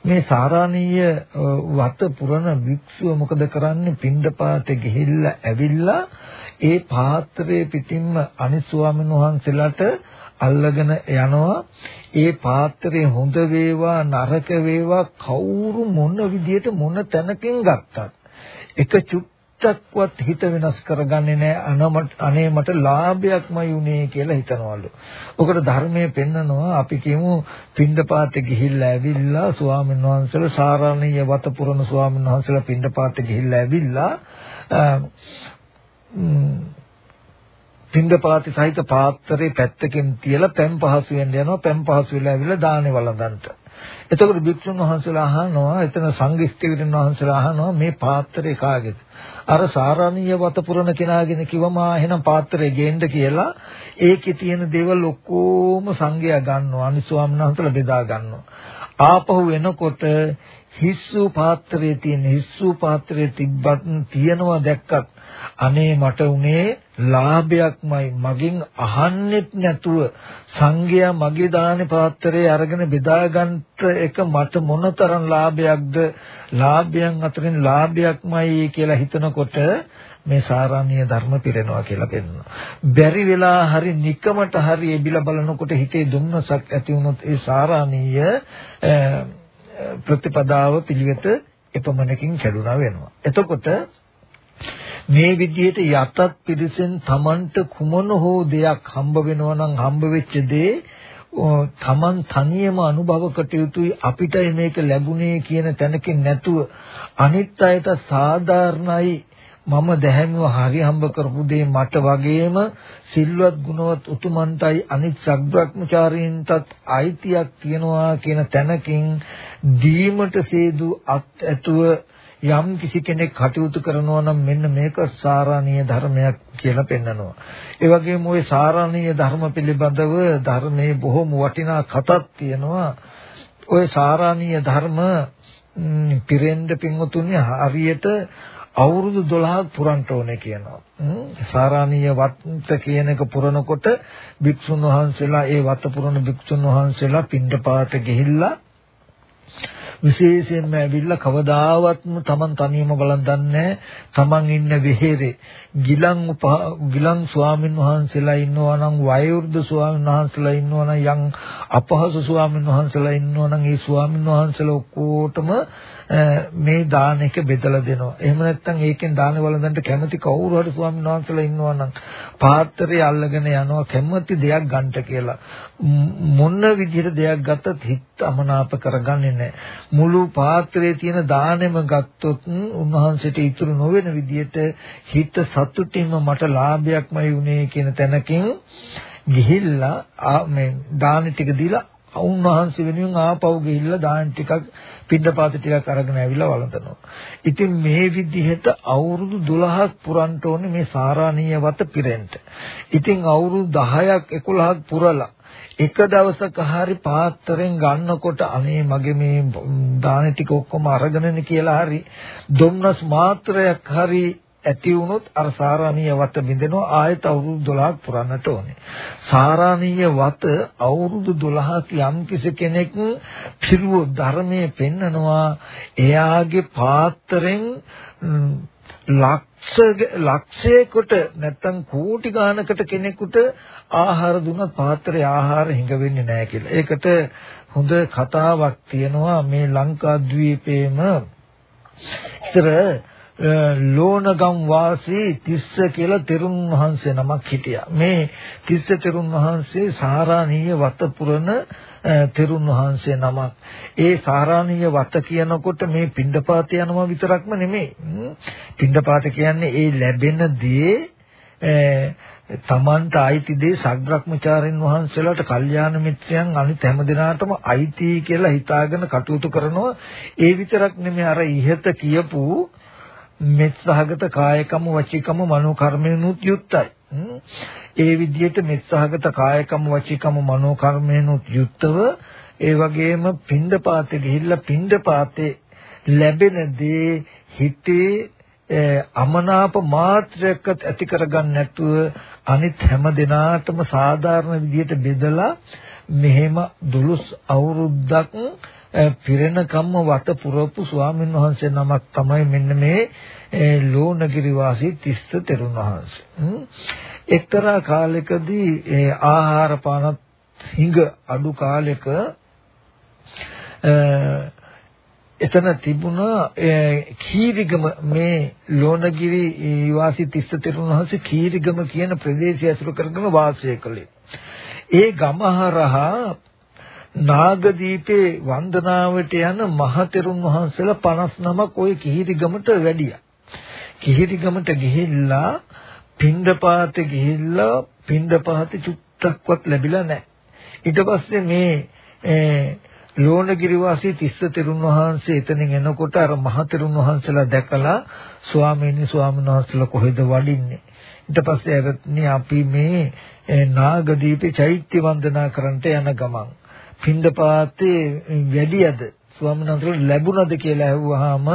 මේ සාරාණීය වත පුරන වික්ෂුව මොකද කරන්නේ? පින්දපාතේ ගිහිල්ලා ඇවිල්ලා ඒ පාත්‍රයේ පිටින්ම අනිත් ස්වාමීන් වහන්සේලාට අල්ලගෙන යනවා. ඒ පාත්‍රය හොඳ වේවා නරක වේවා කවුරු මොන විදියට මොන තැනකින් ගත්තත් එක චුට්ටක්වත් හිත වෙනස් කරගන්නේ නැහැ අනේ මට ලාභයක්මයි උනේ කියලා හිතනවලු. ඔකට ධර්මයේ පෙන්නනවා. අපි කියමු පින්ඩපාතේ ගිහිල්ලා ඇවිල්ලා ස්වාමීන් වහන්සේලා සාරාණීය වත පුරන ස්වාමීන් වහන්සේලා පින්ඩපාතේ ගිහිල්ලා ඇවිල්ලා පින්දපාති සහිත පාත්‍රේ පැත්තකින් තියලා පෙම් පහසු වෙන්න යනවා පෙම් පහසු වෙලා ඇවිල්ලා දානේ වළඳන්ට. එතකොට භික්ෂුන් වහන්සේලා අහනවා එතන සංඝිස්තිවිරින් වහන්සේලා අහනවා මේ පාත්‍රේ කාගේද? අර සාරාණීය වත පුරන කෙනාගෙන කිව්වම එහෙනම් පාත්‍රේ ගේන්න කියලා ඒකේ තියෙන දේවල් ඔක්කොම සංඝයා ගන්නවා අනිස්වාමීන් වහන්සේලා බෙදා ගන්නවා. ආපහු එනකොට හිස්සු පාත්‍රයේ තියෙන හිස්සු පාත්‍රයේ තිබ්බත් තියනවා දැක්කත් අනේ මට උනේ ලාභයක්මයි මගෙන් අහන්නෙත් නැතුව සංඝයා මගේ දානේ පාත්‍රයේ අරගෙන බෙදා ගන්නට එක මට මොනතරම් ලාභයක්ද ලාභයන් අතරින් ලාභයක්මයි කියලා හිතනකොට මේ සාරාණීය ධර්ම පිරෙනවා කියලා පෙන්වනවා. බැරි වෙලා හරි නිකමට හරි එබිලා බලනකොට හිතේ දුම්නසක් ඇති වුණොත් ඒ සාරාණීය ප්‍රතිපදාව පිළිවෙත එපමණකින් කැඩුනා වෙනවා. එතකොට මේ විදිහට යටත් පිරිසෙන් Tamanට කුමන හෝ දෙයක් හම්බ වෙනවා නම් හම්බ වෙච්ච දේ තමන් තනියම අනුභව කටයුතුයි අපිටයි මේක ලැබුණේ කියන තැනකින් නැතුව අනිත් අයට සාධාරණයි මම දැහැමිව හරි හම්බ කරපු දේ මට වගේම සිල්වත් ගුණවත් උතුමන්ටයි අනිත් සග්‍රක්මචාරීන්ටත් අයිතියක් තියනවා කියන තැනකින් දීමට සේදු අත් ඇතුව යම් කිසි කෙනෙක් කටයුතු කරනවා නම් මෙන්න මේක සාරාණීය ධර්මයක් කියලා පෙන්නනවා. ඒ වගේම ওই සාරාණීය ධර්ම පිළිබඳව ධර්මයේ බොහෝම වටිනා කතාවක් තියෙනවා. ওই සාරාණීය ධර්ම පිරෙන්න පින්වතුනි හරියට අවුරුදු 12ක් පුරන්න ඕනේ කියනවා. සාරාණීය වත්ත කියන එක පුරනකොට භික්ෂුන් වහන්සේලා ඒ වත පුරන භික්ෂුන් වහන්සේලා පින්ඩපාත ගිහිල්ලා විශේෂයෙන්ම ඇවිල්ලා කවදාවත්ම Taman තනියම බලන් දන්නේ Taman ඉන්න විහෙරේ ගිලන් ගිලන් ස්වාමින් වහන්සේලා ඉන්නවා නම් වයෝවෘද්ධ ස්වාමින් වහන්සේලා ඉන්නවා නම් යම් අපහසු ස්වාමින් වහන්සේලා ඉන්නවා නම් ඒ ස්වාමින් වහන්සේලා ඔක්කොටම මේ දාන එක බෙදලා දෙනවා. එහෙම නැත්නම් ඒකෙන් දාන වළඳන්ට කැමති කවුරු හරි ස්වාමීන් වහන්සේලා ඉන්නවා නම් පාත්‍රය අල්ලගෙන යනවා කැමති දෙයක් ගන්නට කියලා. මොන විදිහට දෙයක් ගත්තත් හිත අමනාප කරගන්නේ නැහැ. මුළු පාත්‍රයේ තියෙන දානෙම ගත්තොත් උන්වහන්සේට ඉතුරු නොවන විදිහට හිත සතුටින්ම මට ලාභයක්මයි උනේ කියන තැනකින් ගිහිල්ලා මේ දාන ටික දීලා උන්වහන්සේ වෙනුවෙන් ආපහු ගිහිල්ලා දාන ටිකක් පින්නපාත ටිකක් අරගෙන ඇවිල්ලා වළඳනවා. ඉතින් මේ විදිහට අවුරුදු 12ක් පුරන්න ඕනේ මේ සාරාණීය වත පිරෙන්න. ඉතින් අවුරුදු 10ක් 11ක් පුරලා එක දවසක හරි පාත්‍රයෙන් ගන්නකොට අනේ මගේ මේ දාන ටික ඔක්කොම අරගෙනනේ කියලා හරි දුම්නස් මාත්‍රයක් හරි ඇති වුණොත් අර සාරාණීය වත බින්දෙනවා ආයෙත් අවුරුදු 12ක් පුරන්නට ඕනේ. සාරාණීය වත අවුරුදු 12ක් යම් කිසි කෙනෙක් පිරුව ධර්මයේ පෙන්නනවා එයාගේ පාත්‍රෙන් ලක්ෂ ලක්ෂයකට නැත්තම් කෝටි ගානකට කෙනෙකුට ආහාර දුන්නත් පාත්‍රයේ ආහාර හිඟ වෙන්නේ නැහැ කියලා. ඒකට හොඳ කතාවක් තියෙනවා මේ ලංකා ද්වීපයේම ඉතර ලෝණගම් වාසී තිස්ස කියලා තෙරුන් වහන්සේ නමක් හිටියා. මේ තිස්ස තෙරුන් වහන්සේ සාරාණීය වත පුරන තෙරුන් වහන්සේ නමක්. ඒ සාරාණීය වත කියනකොට මේ පින්ඩපාත යනවා විතරක්ම නෙමෙයි. පින්ඩපාත කියන්නේ ඒ ලැබෙන දේ තමන්ට අයිති දේ සග්‍රක්මචාරින් වහන්සේලාට කල්යාණ මිත්‍රයන් අනිත් හැම දිනාටම අයිති කියලා හිතාගෙන කටයුතු කරනවා ඒ විතරක් නෙමෙයි අර ඉහත කියපු මෙත් සහගත කායකම වචිකම මනෝ කර්මෙනුත් යුක්තයි. ඒ විදිහට මෙත්සහගත කායකම වචිකම මනෝ කර්මයන්ුත් යුක්තව ඒ වගේම පින්ඩපාතේ ගිහිල්ලා පින්ඩපාතේ ලැබෙන දේ හිතේ අමනාප මාත්‍රයක්වත් ඇති කරගන්න නැතුව අනිත් හැම දිනාටම සාධාරණ විදිහට බෙදලා මෙහෙම දුලුස් අවුරුද්දක් පිරෙන කම්ම වත පුරපු ස්වාමීන් වහන්සේ නමක් තමයි මෙන්න මේ ලෝණගිරි වාසී තිස්ස තෙරුන් වහන්සේ. එක්තරා කාලයකදී ආහාර පානත් හිඟ අඩු කාලයක එතන තිබුණා කීරිගම මේ ලෝණගිරි වාසී තිස්ස තෙරුන් වහන්සේ කීරිගම කියන ප්‍රදේශය ඇසුරු කරගෙන වාසය කළේ. ඒ ගමහරහා නාගදීපේ වන්දනාවට යන මහතෙරුන් වහන්සේලා 59ක් ওই කිහිරිගමට වැඩියා. කිහිරිගමට ගිහිල්ලා පින්දපාතේ ගිහිල්ලා පින්දපාතේ චුට්ටක්වත් ලැබිලා නැහැ. ඊට පස්සේ මේ ලෝණගිරි වාසී තිස්ස තෙරුන් වහන්සේ එතනින් එනකොට අර මහතෙරුන් වහන්සේලා දැකලා ස්වාමීනි ස්වාමීන් වහන්සේලා කොහෙද වඩින්නේ ඊට පස්සේ ඇවත්නි අපි මේ නාගදීපේ චෛත්‍ය වන්දනා කරන්නට යන ගමන් පින්දපාතේ වැඩියද ස්වාමීන් වහන්සේට ලැබුණද කියලා ඇහුවාම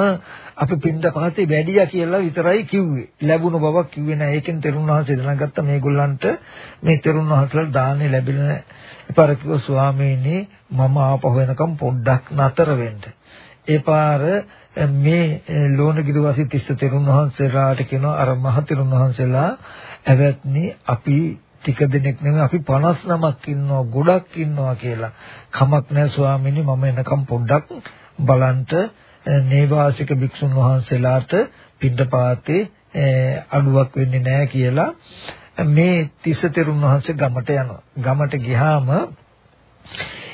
අපි පින්දපාතේ වැඩියා කියලා විතරයි කිව්වේ. ලැබුණ බවක් කිව්වේ නැහැ. ඒකෙන් තෙරුණ වහන්සේ දැනගත්ත මේගොල්ලන්ට මේ තෙරුණ වහන්සේලා දාන්නේ ලැබෙන්නේ නැහැ. එපාර කිව්වා ස්වාමීනි මම ආපහු වෙනකම් පොඩ්ඩක් නතර වෙන්න. ඒ පාර මේ ලෝණගිරි වාසී තිස්ස තෙරුණ වහන්සේලාට කියනවා අර මහ තෙරුණ වහන්සේලා ඇවැත්නි අපි ටික දිනක් නෙමෙයි අපි 59ක් ඉන්නවා ගොඩක් ඉන්නවා කියලා. කමක් නැහැ ස්වාමීනි මම එනකම් පොඩ්ඩක් බලන්ට නේවාසික භික්ෂුන් වහන්සේලාට පිටපාතේ අඩුවක් වෙන්නේ නැහැ කියලා මේ තිස්ස තෙරුන් වහන්සේ ගමට යනවා. ගමට ගියාම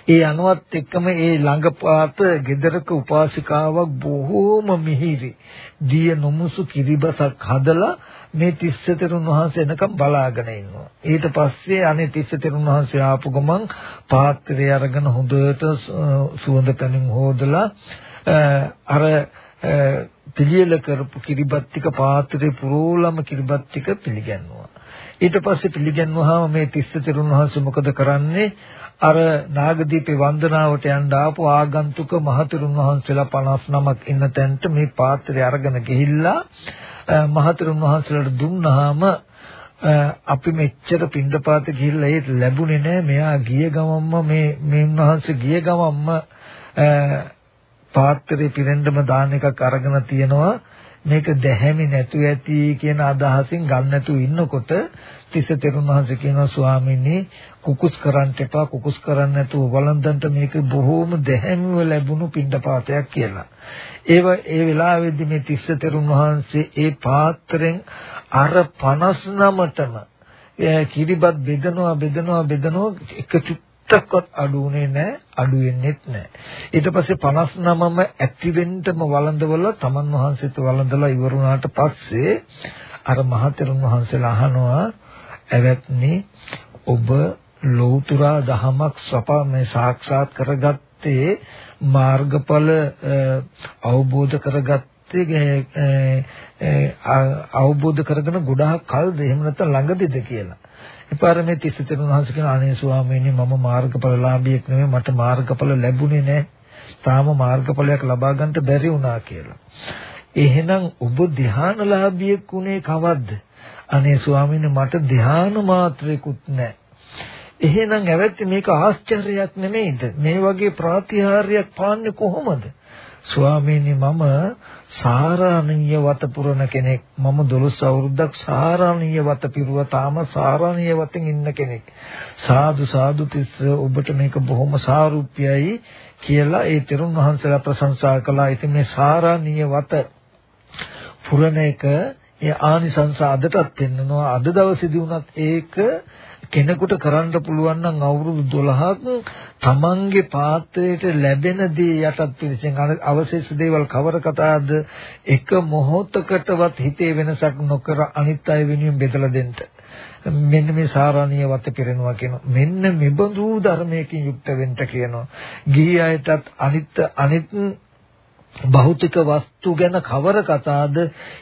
ඒ අනුවත් එක්කම ඒ ළඟපාත ගෙදරක උපාසිකාවක් බොහෝම මිහිරි දිය නොමුසු කිරිබසක් හදලා මේ තිස්සතරුන් වහන්සේ එනකම් බලාගෙන ඉන්නවා. ඊට පස්සේ අනේ තිස්සතරුන් වහන්සේ ආපු ගමන් පාත්‍රය අරගෙන හොඳට සුවඳ පැනින් හොදලා අර පිළියෙල කරපු කිරිබත් ටික පාත්‍රේ පුරෝලම කිරිබත් ටික පිළිගන්නවා. ඊට පස්සේ පිළිගන්වහම මේ තිස්සතරුන් වහන්සේ මොකද කරන්නේ? අර නාගදීපේ වන්දනාවට යන්න ආපු ආගන්තුක මහතෙරුන් වහන්සේලා 59ක් ඉන්න තැනට මේ පාත්‍රය අරගෙන ගිහිල්ලා මහතෙරුන් වහන්සේලාට දුන්නාම අපි මෙච්චර පින්දපාත ගිහිල්ලා ඒක ලැබුණේ නෑ. මෙයා ගිය ගමම්ම මේ මේ උන්වහන්සේ ගිය ගමම්ම පාත්‍රේ පිරෙන්නම දාන එකක් අරගෙන තියනවා. මේක දැහැමි නැතු ඇති කියන අදහසින් ගන්න නැතු ඉන්නකොට තිස්ස තෙරුන් වහන්සේ කියනවා ස්වාමීනි කුකුස් කරන්න එපා කුකුස් කරන්න නැතුව වළඳන්ට මේක බොහෝම දැහැමිව ලැබුණු පින්ඩපාතයක් කියලා. ඒව ඒ වෙලාවේදී මේ තිස්ස තෙරුන් වහන්සේ ඒ පාත්‍රයෙන් අර 59ටම කිරිබත් බෙදනවා බෙදනවා බෙදනවා එක චුට්ටක්වත් අඩුුනේ නැහැ අඩු වෙන්නෙත් නැහැ ඊට පස්සේ 59ම ඇති වෙන්නම වළඳවලා තමන් වහන්සේත් වළඳලා ඉවරුණාට පස්සේ අර මහතෙරුන් වහන්සේලා අහනවා එවත්නි ඔබ ලෞතුරා දහමක් සපා මේ සාක්ෂාත් කරගත්තේ මාර්ගඵල අවබෝධ කරගත්තේ අවබෝධ කරගෙන ගොඩාක් කල්ද එහෙම නැත්නම් ළඟදීද කියලා. එපාර මේ තිස්සතරුන් වහන්සේ කියන අනේ ස්වාමීනි මම මාර්ගඵලලාභියෙක් නෙමෙයි මට මාර්ගඵල ලැබුණේ නැහැ. තාම මාර්ගඵලයක් ලබා ගන්නට බැරි වුණා කියලා. එහෙනම් ඔබ ධානලාභියෙක් උනේ කවද්ද? අනේ ස්වාමීනි මට ධාන මාත්‍රයකුත් නැහැ. එහෙනම් ඇවැත්ති මේක ආශ්චර්යයක් නෙමෙයිද? මේ වගේ ප්‍රාතිහාර්යයක් පාන්නේ කොහොමද? ස්වාමීනි මම සාරාණීය වත පුරන කෙනෙක්. මම 12 අවුරුද්දක් සාරාණීය වත පිරුවා තාම සාරාණීය වතෙන් ඉන්න කෙනෙක්. සාදු සාදු තිස්ස ඔබට මේක බොහොම සාරූප්‍යයි කියලා ඒ තෙරුන් වහන්සේලා ප්‍රශංසා කළා. ඉතින් මේ සාරාණීය වත පුරන එක ඒ ආනිසංස අදටත් පෙන්නනවා. අද දවසේදී වුණත් ඒක කෙනෙකුට කරන්න පුළුවන් නම් අවුරුදු 12ක් තමන්ගේ පාත්‍රයට ලැබෙන දේ යටත් පිළිසෙන් අවශේෂ දේවල් කවර කතාවද එක මොහොතකටවත් හිතේ වෙනසක් නොකර අනිත් අය වෙනුවෙන් බෙදලා දෙන්න. මෙන්න මේ සාරාණීය වත පිරෙනවා කියනවා. මෙන්න මෙබඳු ධර්මයකින් යුක්ත වෙන්න කියනවා. ගිහි අයටත් අනිත් අනිත් භෞතික වස්තු ගැන කවර කතාද?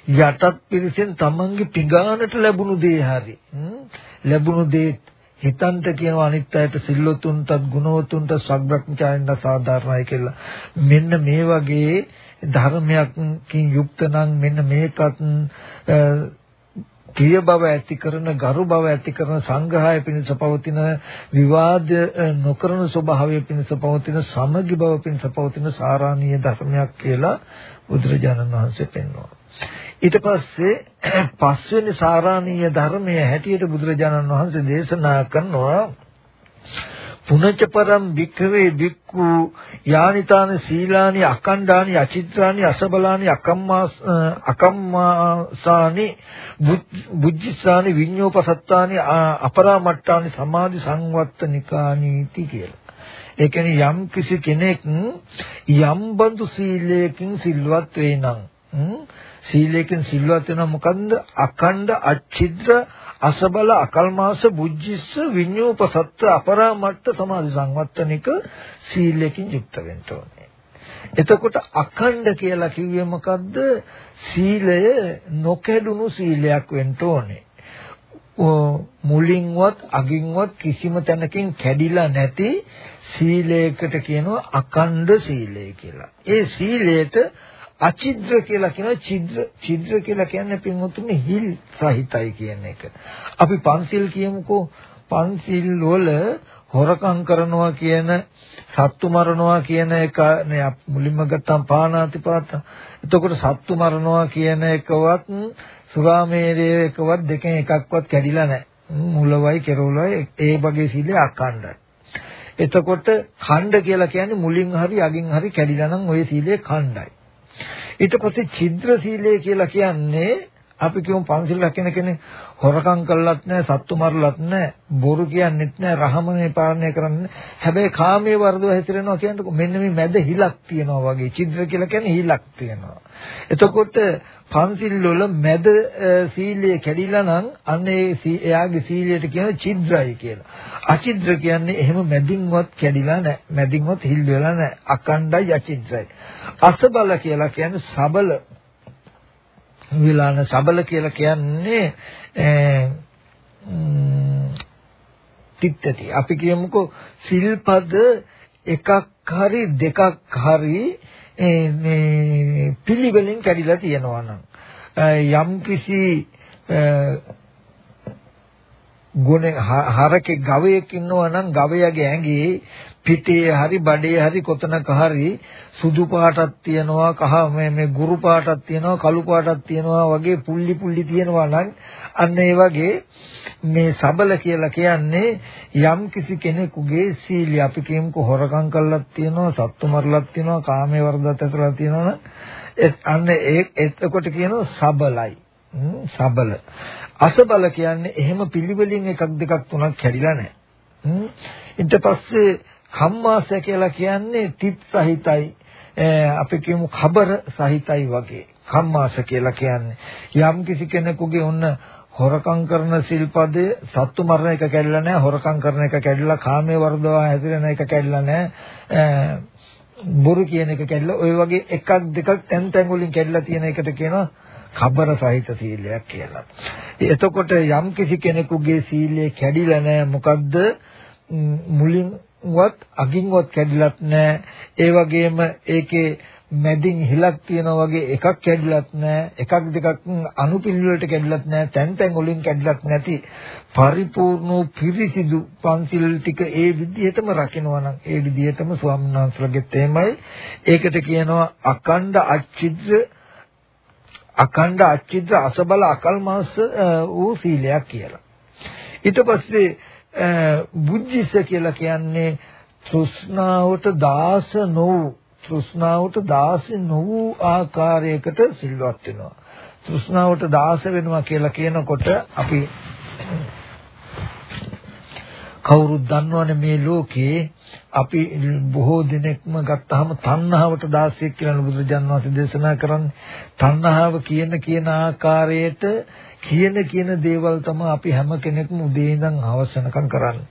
යටත් පිරිසෙන් තමන්ගේ පිඟානට ලැබුණු දේ හරි. ලැබුණු දේ හිතන්ට කියනවා අනිත් අයට සිල්ලොතුන්ටත් ගුණවතුන්ට සබ්‍රක්‍මචාරින්ට සාධාරණයි කියලා. මෙන්න මේ වගේ ධර්මයකින් යුක්ත නම් මෙන්න මේකත් ප්‍රිය බව ඇති කරන ගරු බව ඇති කරන සංග්‍රහය පිණිස පවතින විවාද නොකරන ස්වභාවය පිණිස පවතින සමගි බව පිණිස පවතින සාරාණීය ධර්මයක් කියලා බුදුරජාණන් වහන්සේ පෙන්වනවා. ඊට පස්සේ පස්වෙනි සාරාණීය ධර්මයේ හැටියට බුදුරජාණන් වහන්සේ දේශනා කරනවා පුනච්ච පරම් වික්ඛවේ වික්ඛු යානිතාන සීලානි අකණ්ඩානි අචිත්‍රානි අසබලානි අකම්මා අකම්මාසානි බුද්ධිසානි විඤ්ඤෝපසත්තානි අපරාමට්ටානි සමාධි සංවත්තනිකානීති කියලා. ඒ කියන්නේ යම් කිසි කෙනෙක් යම් බඳු සීලයකින් සිල්වත් වේ නම් සීලයෙන් සිල්වත් වෙනවා මොකන්ද අඛණ්ඩ අච්චිද්‍ර අසබල අකල්මාස බුද්ධිස්ස විඤ්ඤෝපසත්ත අපරාමට්ට සමාධි සංවත්තනික සීලයෙන් යුක්ත වෙන්න ඕනේ. එතකොට අඛණ්ඩ කියලා කිව්වේ මොකද්ද? සීලය නොකැඩුණු සීලයක් වෙන්න ඕනේ. මුලින්වත් අගින්වත් කිසිම තැනකින් කැඩිලා නැති සීලයකට කියනවා අඛණ්ඩ සීලය කියලා. ඒ සීලයට අචිද්‍ර කියලා කියනවා චිද්‍ර චිද්‍ර කියලා කියන්නේ පින්වතුනි හිල් සහිතයි කියන එක. අපි පන්සිල් කියමුකෝ පන්සිල් වල හොරකම් කරනවා කියන සත්තු මරනවා කියන එක නේ මුලින්ම ගත්තාම පානාතිපාත. එතකොට සත්තු මරනවා කියන එකවත් සුරාමේරයේ එකවත් දෙකෙන් එකක්වත් කැඩිලා නැහැ. මුලවයි කෙරවලයි ඒ වගේ සීලය අඛණ්ඩයි. එතකොට ඛණ්ඩ කියලා කියන්නේ මුලින් හරි අගින් හරි කැඩිලා නම් ওই සීලය ඛණ්ඩයි. ඊට පස්සේ ඡිද්‍ර සීලය කියලා කියන්නේ අපි කියමු පන්සිල් රැකෙන කෙනෙක් හොරකම් කළත් නැහැ සත්තු මරලත් නැහැ බොරු කියන්නෙත් නැහැ රහමනේ පාලනය කරන්නේ හැබැයි කාමයේ වර්ධව හැසිරෙනවා කියන්නේ මෙන්න මේ මැද හිලක් තියනවා වගේ ඡිද්‍ර කියලා කියන්නේ හිලක් තියනවා. එතකොට පන්සිල් වල මැද සීලය කැඩිලා නම් අන්න ඒ එයාගේ සීලයට කියන ඡිද්‍රයි කියලා. අචිද්‍ර කියන්නේ එහෙම මැදින්වත් කැඩිලා නැහැ මැදින්වත් හිල් වෙලා නැහැ අකණ්ඩයි අචිද්‍රයි. අසබල කියලා කියන්නේ සබල විලාන සබල කියලා කියන්නේ තිත්තටි අපි කියමුකෝ සිල්පද එකක් හරි දෙකක් හරි මේ පිළිවෙලින් කැඩිලා තියෙනවා නම් යම් කිසි ගුණ හරකේ ගවයෙක් ඉන්නවා නම් ගවයාගේ ඇඟේ පිටේ හරි බඩේ හරි කොතනක හරි සුදු පාටක් තියනවා කහ මේ මේ ගුරු පාටක් තියනවා කළු පාටක් තියනවා වගේ පුල්ලි පුල්ලි තියනවා නම් අන්න ඒ වගේ මේ සබල කියලා කියන්නේ යම් කිසි කෙනෙකුගේ සීලිය. අපි කියමුකෝ හොරකම් කළාක් තියනවා සත්තු මරලක් තියනවා කාමයේ වර්ධත් ඇතලා තියනවා අන්න ඒ එතකොට කියනවා සබලයි. සබල. අසබල කියන්නේ එහෙම පිළිවෙලින් එකක් දෙකක් තුනක් කැඩිලා නැහැ. ඊට පස්සේ කම්මාසය කියලා කියන්නේ තිත් සහිතයි අපි කියමු ખબર සහිතයි වගේ කම්මාස කියලා කියන්නේ යම් කිසි කෙනෙකුගේ ඔන්න හොරකම් කරන සිල්පදේ සත්තු මරණ එක කැඩිලා නැහැ හොරකම් කරන එක කැඩිලා කාමයේ වර්ධවා හැසිරෙන එක කැඩිලා නැහැ බොරු කියන එක කැඩිලා ওই වගේ එකක් දෙකක් තැන් තැන් වලින් කැඩිලා තියෙන එකට කියනවා කබර සහිත සීලයක් කියලා. එතකොට යම් කිසි කෙනෙකුගේ සීලය කැඩිලා නැහැ මොකද්ද මුලින් වත් අගින්වත් කැඩිලත් නැහැ. ඒ වගේම ඒකේ මැදින් හිලක් තියනා වගේ එකක් කැඩිලත් නැහැ. එකක් දෙකක් අනුපිළිවෙලට කැඩිලත් නැහැ. තැන් තැන් වලින් කැඩිලත් නැති පරිපූර්ණ පිරිසිදු පන්සිල් ටික ඒ විදිහටම රකින්නවා නම් ඒ විදිහටම ස්වාමීන් වහන්සේලාගෙත් එහෙමයි. ඒකට කියනවා අකණ්ඩ අච්චිද්‍ර අකණ්ඩ අච්චිද්‍ර අසබල අකල්මාස වූ සීලයක් කියලා. ඊට පස්සේ බුද්ධිස කියලා කියන්නේ තෘෂ්ණාවට දාස නොවු තෘෂ්ණාවට දාස නොවු ආකාරයකට සිල්වත් වෙනවා. තෘෂ්ණාවට දාස වෙනවා කියලා කියනකොට අපි කවුරුත් දන්නවනේ මේ ලෝකේ අපි බොහෝ දිනෙකම ගත්තාම තණ්හාවට 16ක් කියලා බුදුරජාන් වහන්සේ දේශනා කරන්නේ තණ්හාව කියන කියන ආකාරයට කියන කියන දේවල් තමයි අපි හැම කෙනෙක්ම උදේ ඉඳන් හවස වෙනකම් කරන්නේ.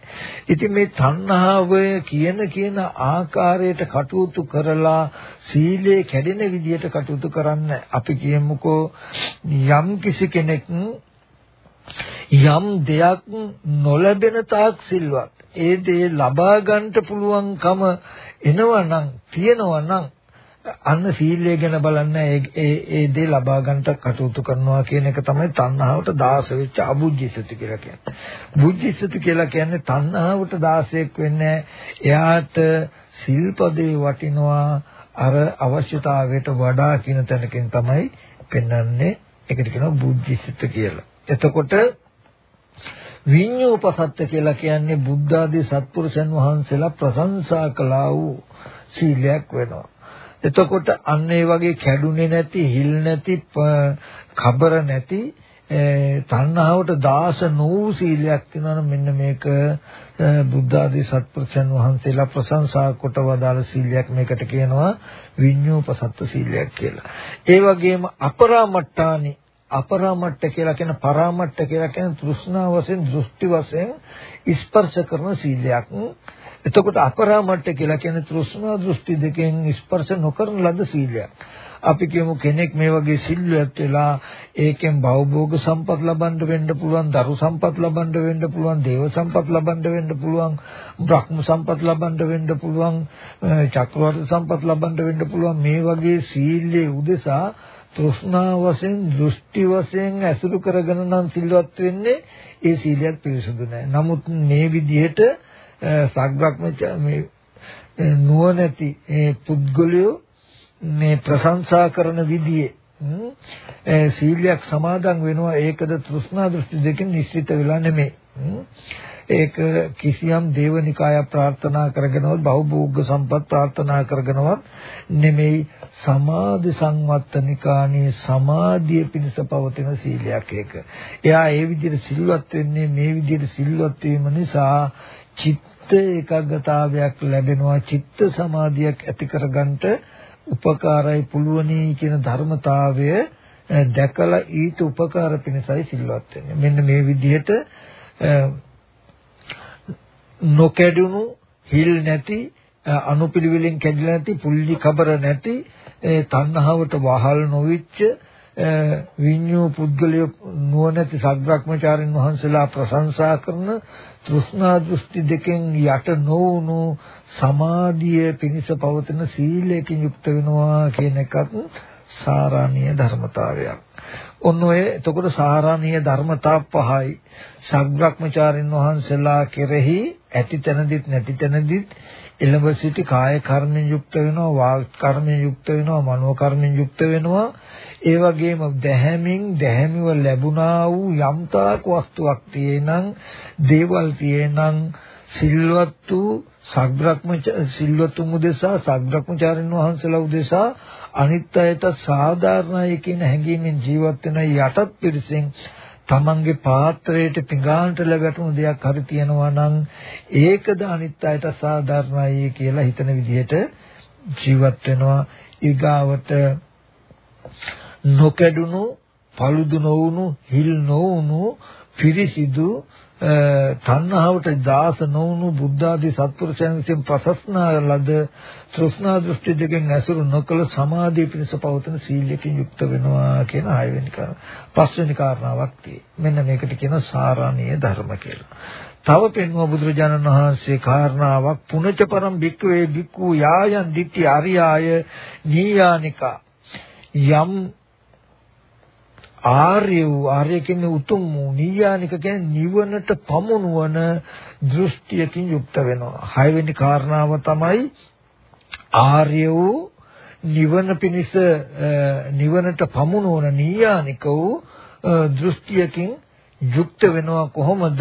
ඉතින් මේ තණ්හාව කියන කියන ආකාරයට කටයුතු කරලා සීලේ කැඩෙන විදියට කටයුතු කරන්න අපි කියමුකෝ යම් කිසි කෙනෙක් යම් දෙයක් නොලැබෙන තාක් සිල්වත් ඒ දේ ලබා ගන්නට පුළුවන්කම එනවනම් තියෙනවනම් අන්න සීලය ගැන බලන්න ඒ ඒ දේ ලබා ගන්නට කටයුතු කරනවා කියන එක තමයි තණ්හාවට දාස වෙච්ච අබුද්ධිසති කියලා කියන්නේ. බුද්ධිසති කියලා කියන්නේ තණ්හාවට දාසයක් වෙන්නේ එයාට සිල්පදේ වටිනවා අර අවශ්‍යතාවයට වඩා කියන තැනකින් තමයි පෙන්වන්නේ. ඒකට කියනවා බුද්ධිසිත කියලා. එතකොට විඤ්ඤෝපසත්ත කියලා කියන්නේ බුද්ධ ආදී සත්පුරුෂයන් වහන්සේලා ප්‍රශංසා කළා වූ සීලයක් වෙනවා. එතකොට අන්න ඒ වගේ කැඩුනේ නැති, හිල් නැති, කබර නැති තණ්හාවට දාස නොවූ සීලයක් තියෙනවා මෙන්න මේක බුද්ධ ආදී සත්පුරුෂයන් වහන්සේලා ප්‍රශංසා කොට වදාළ සීලයක් මේකට කියනවා විඤ්ඤෝපසත්ත සීලයක් කියලා. ඒ වගේම අපරාමට්ටානි අපරාමට්ට කියලා කියන පරාමට්ට කියලා කියන තෘෂ්ණා වශයෙන් දෘෂ්ටි වශයෙන් ස්පර්ශ කරන සීලයක්. එතකොට අපරාමට්ට කියලා කියන්නේ තෘෂ්ණා දෘෂ්ටි දෙකෙන් ස්පර්ශ නොකරන ලද සීලයක්. අපි කියමු කෙනෙක් මේ වගේ සිල්වත් වෙලා ඒකෙන් භවභෝග සම්පත් ලබන්න වෙන්න පුළුවන්, දරු සම්පත් ලබන්න වෙන්න පුළුවන්, දේව සම්පත් ලබන්න වෙන්න පුළුවන්, බ්‍රහ්ම සම්පත් ලබන්න වෙන්න පුළුවන්, චක්‍රවර්ති සම්පත් ලබන්න වෙන්න පුළුවන් මේ වගේ සීලයේ උදෙසා තෘෂ්ණා වශයෙන් දෘෂ්ටි වශයෙන් ඇසුරු කරගෙන නම් සිල්වත් වෙන්නේ ඒ සීලයක් පිරිසුදු නැහැ. නමුත් මේ විදිහට සග්‍රක්මච මේ නුවණැති මේ පුද්ගලයෝ මේ ප්‍රශංසා කරන විදිහේ සීලයක් සමාදන් වෙනවා ඒකද තෘෂ්ණා දෘෂ්ටි දෙකෙන් නිශ්චිත වෙලා නෙමෙයි. ඒක කිසියම් දේවනිකාය ප්‍රාර්ථනා කරගෙනවත් බහුභෝග සම්පත් ප්‍රාර්ථනා කරගෙනවත් නෙමෙයි සමාධි සංවත්තනිකානේ සමාධිය පිණිස පවතින සීලයක් ඒක. එයා ඒ විදිහට සිල්වත් වෙන්නේ මේ විදිහට සිල්වත් වීම නිසා චිත්ත ඒකාග්‍රතාවයක් ලැබෙනවා චිත්ත සමාධියක් ඇති කරගන්නට උපකාරයි පුළුවනි කියන ධර්මතාවය දැකලා ඊට උපකාර පිණිසයි සිල්වත් වෙන්නේ. මෙන්න මේ විදිහට නොකැඩුණු හිල් නැති අනුපිළිවෙලින් කැඩිලා නැති පුල්ලි කබර නැති තණ්හාවට වහල් නොවිච්ච විඤ්ඤු පුද්ගලය නුවණැති සග්‍රක්‍මචාරින් වහන්සේලා ප්‍රශංසා කරන තෘෂ්ණා දෘෂ්ටි දෙකෙන් යට නොවුණු සමාධිය පිණිස පවතින සීලයෙන් යුක්ත වෙනවා කියන එකත් සාරාණීය ධර්මතාවයක්. ඔන්න ඔය එතකොට සාරාණීය ධර්මතා පහයි සග්‍රක්‍මචාරින් වහන්සේලා කෙරෙහි ඇති තැනදිත් නැති තැනදිත් එළඹ සිටි කාය කර්මෙන් යුක්ත වෙනවා වාග් කර්මෙන් යුක්ත වෙනවා මනෝ කර්මෙන් යුක්ත වෙනවා. ඒ වගේම දැහැමින් දැහැමිව ලැබුණා වූ යම්තාක් වස්තුවක් තියෙනං දේවල් තියෙනං සිල්වත් වූ සග්‍රක්ම සිල්වතුන් උදෙසා සග්‍රක්මචාරින් වහන්සේලා උදෙසා අනිත් අයට සාධාරණයි කියන හැඟීමෙන් ජීවත් වෙන යටත් පිරිසෙන් තමන්ගේ පාත්‍රයට පිඟානට ලැබෙතුණු දෙයක් හරි තියෙනවා නම් ඒකද අනිත් අයට සාධාරණයි කියලා හිතන විදිහට ජීවත් වෙනවා. ඊගාවට නොකඩුණු paludu නොවුණු හිල් නොවුණු පිරිසිදු තණ්හාවට දාස නොවුණු බුද්ධ ආදී සත්පුරුෂයන් විසින් ප්‍රසස්නා ලද තෘෂ්ණා දෘෂ්ටි දෙකෙන් ඇසුරු නොකළ සමාධිය පිණිස පවතින සීලයෙන් යුක්ත වෙනවා කියන ආයවෙනි කාරණා. පස්වෙනි කාරණාවක් තියෙනවා. මෙන්න මේකට කියන සාරාණීය ධර්ම කියලා. තව පෙන්වුව බුදුරජාණන් වහන්සේ කාරණාවක් පුනච පරම් බික්කවේ බික්කු යායන් දිට්ඨි අරියාය නීයානිකා යම් ආර්ය වූ ආර්ය කියන්නේ උතුම් වූ නීයානික කියන්නේ නිවනට පමුණුවන දෘෂ්ටියකින් යුක්ත වෙනවා. හයවෙනි කාරණාව තමයි ආර්ය වූ නිවන පිණිස නිවනට පමුණුවන නීයානික වූ දෘෂ්ටියකින් යුක්ත වෙනවා කොහොමද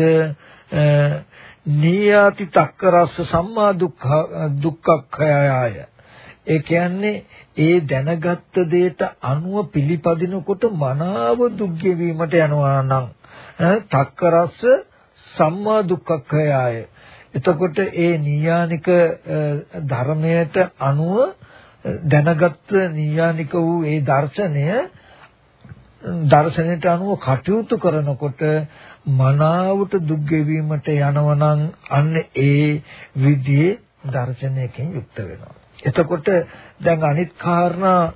නීයාති තක්කරස්ස සම්මා දුක්ඛ දුක්ඛක්ඛයය ඒ කියන්නේ ඒ දැනගත්ත දෙයට අනුව පිළිපදිනකොට මනාව දුක් ගෙවීමට යනවා නම් තක්කරස්ස සම්මා දුක්ඛක්ඛයය එතකොට ඒ නීයානික ධර්මයට අනුව දැනගත් නීයානික වූ ඒ දර්ශනය දර්ශනයට අනුව කටයුතු කරනකොට මනාවට දුක් ගෙවීමට යනවනම් අන්න ඒ විදිහේ දර්ශනයකින් යුක්ත වෙනවා. එතකොට දැන් අනිත් කාරණා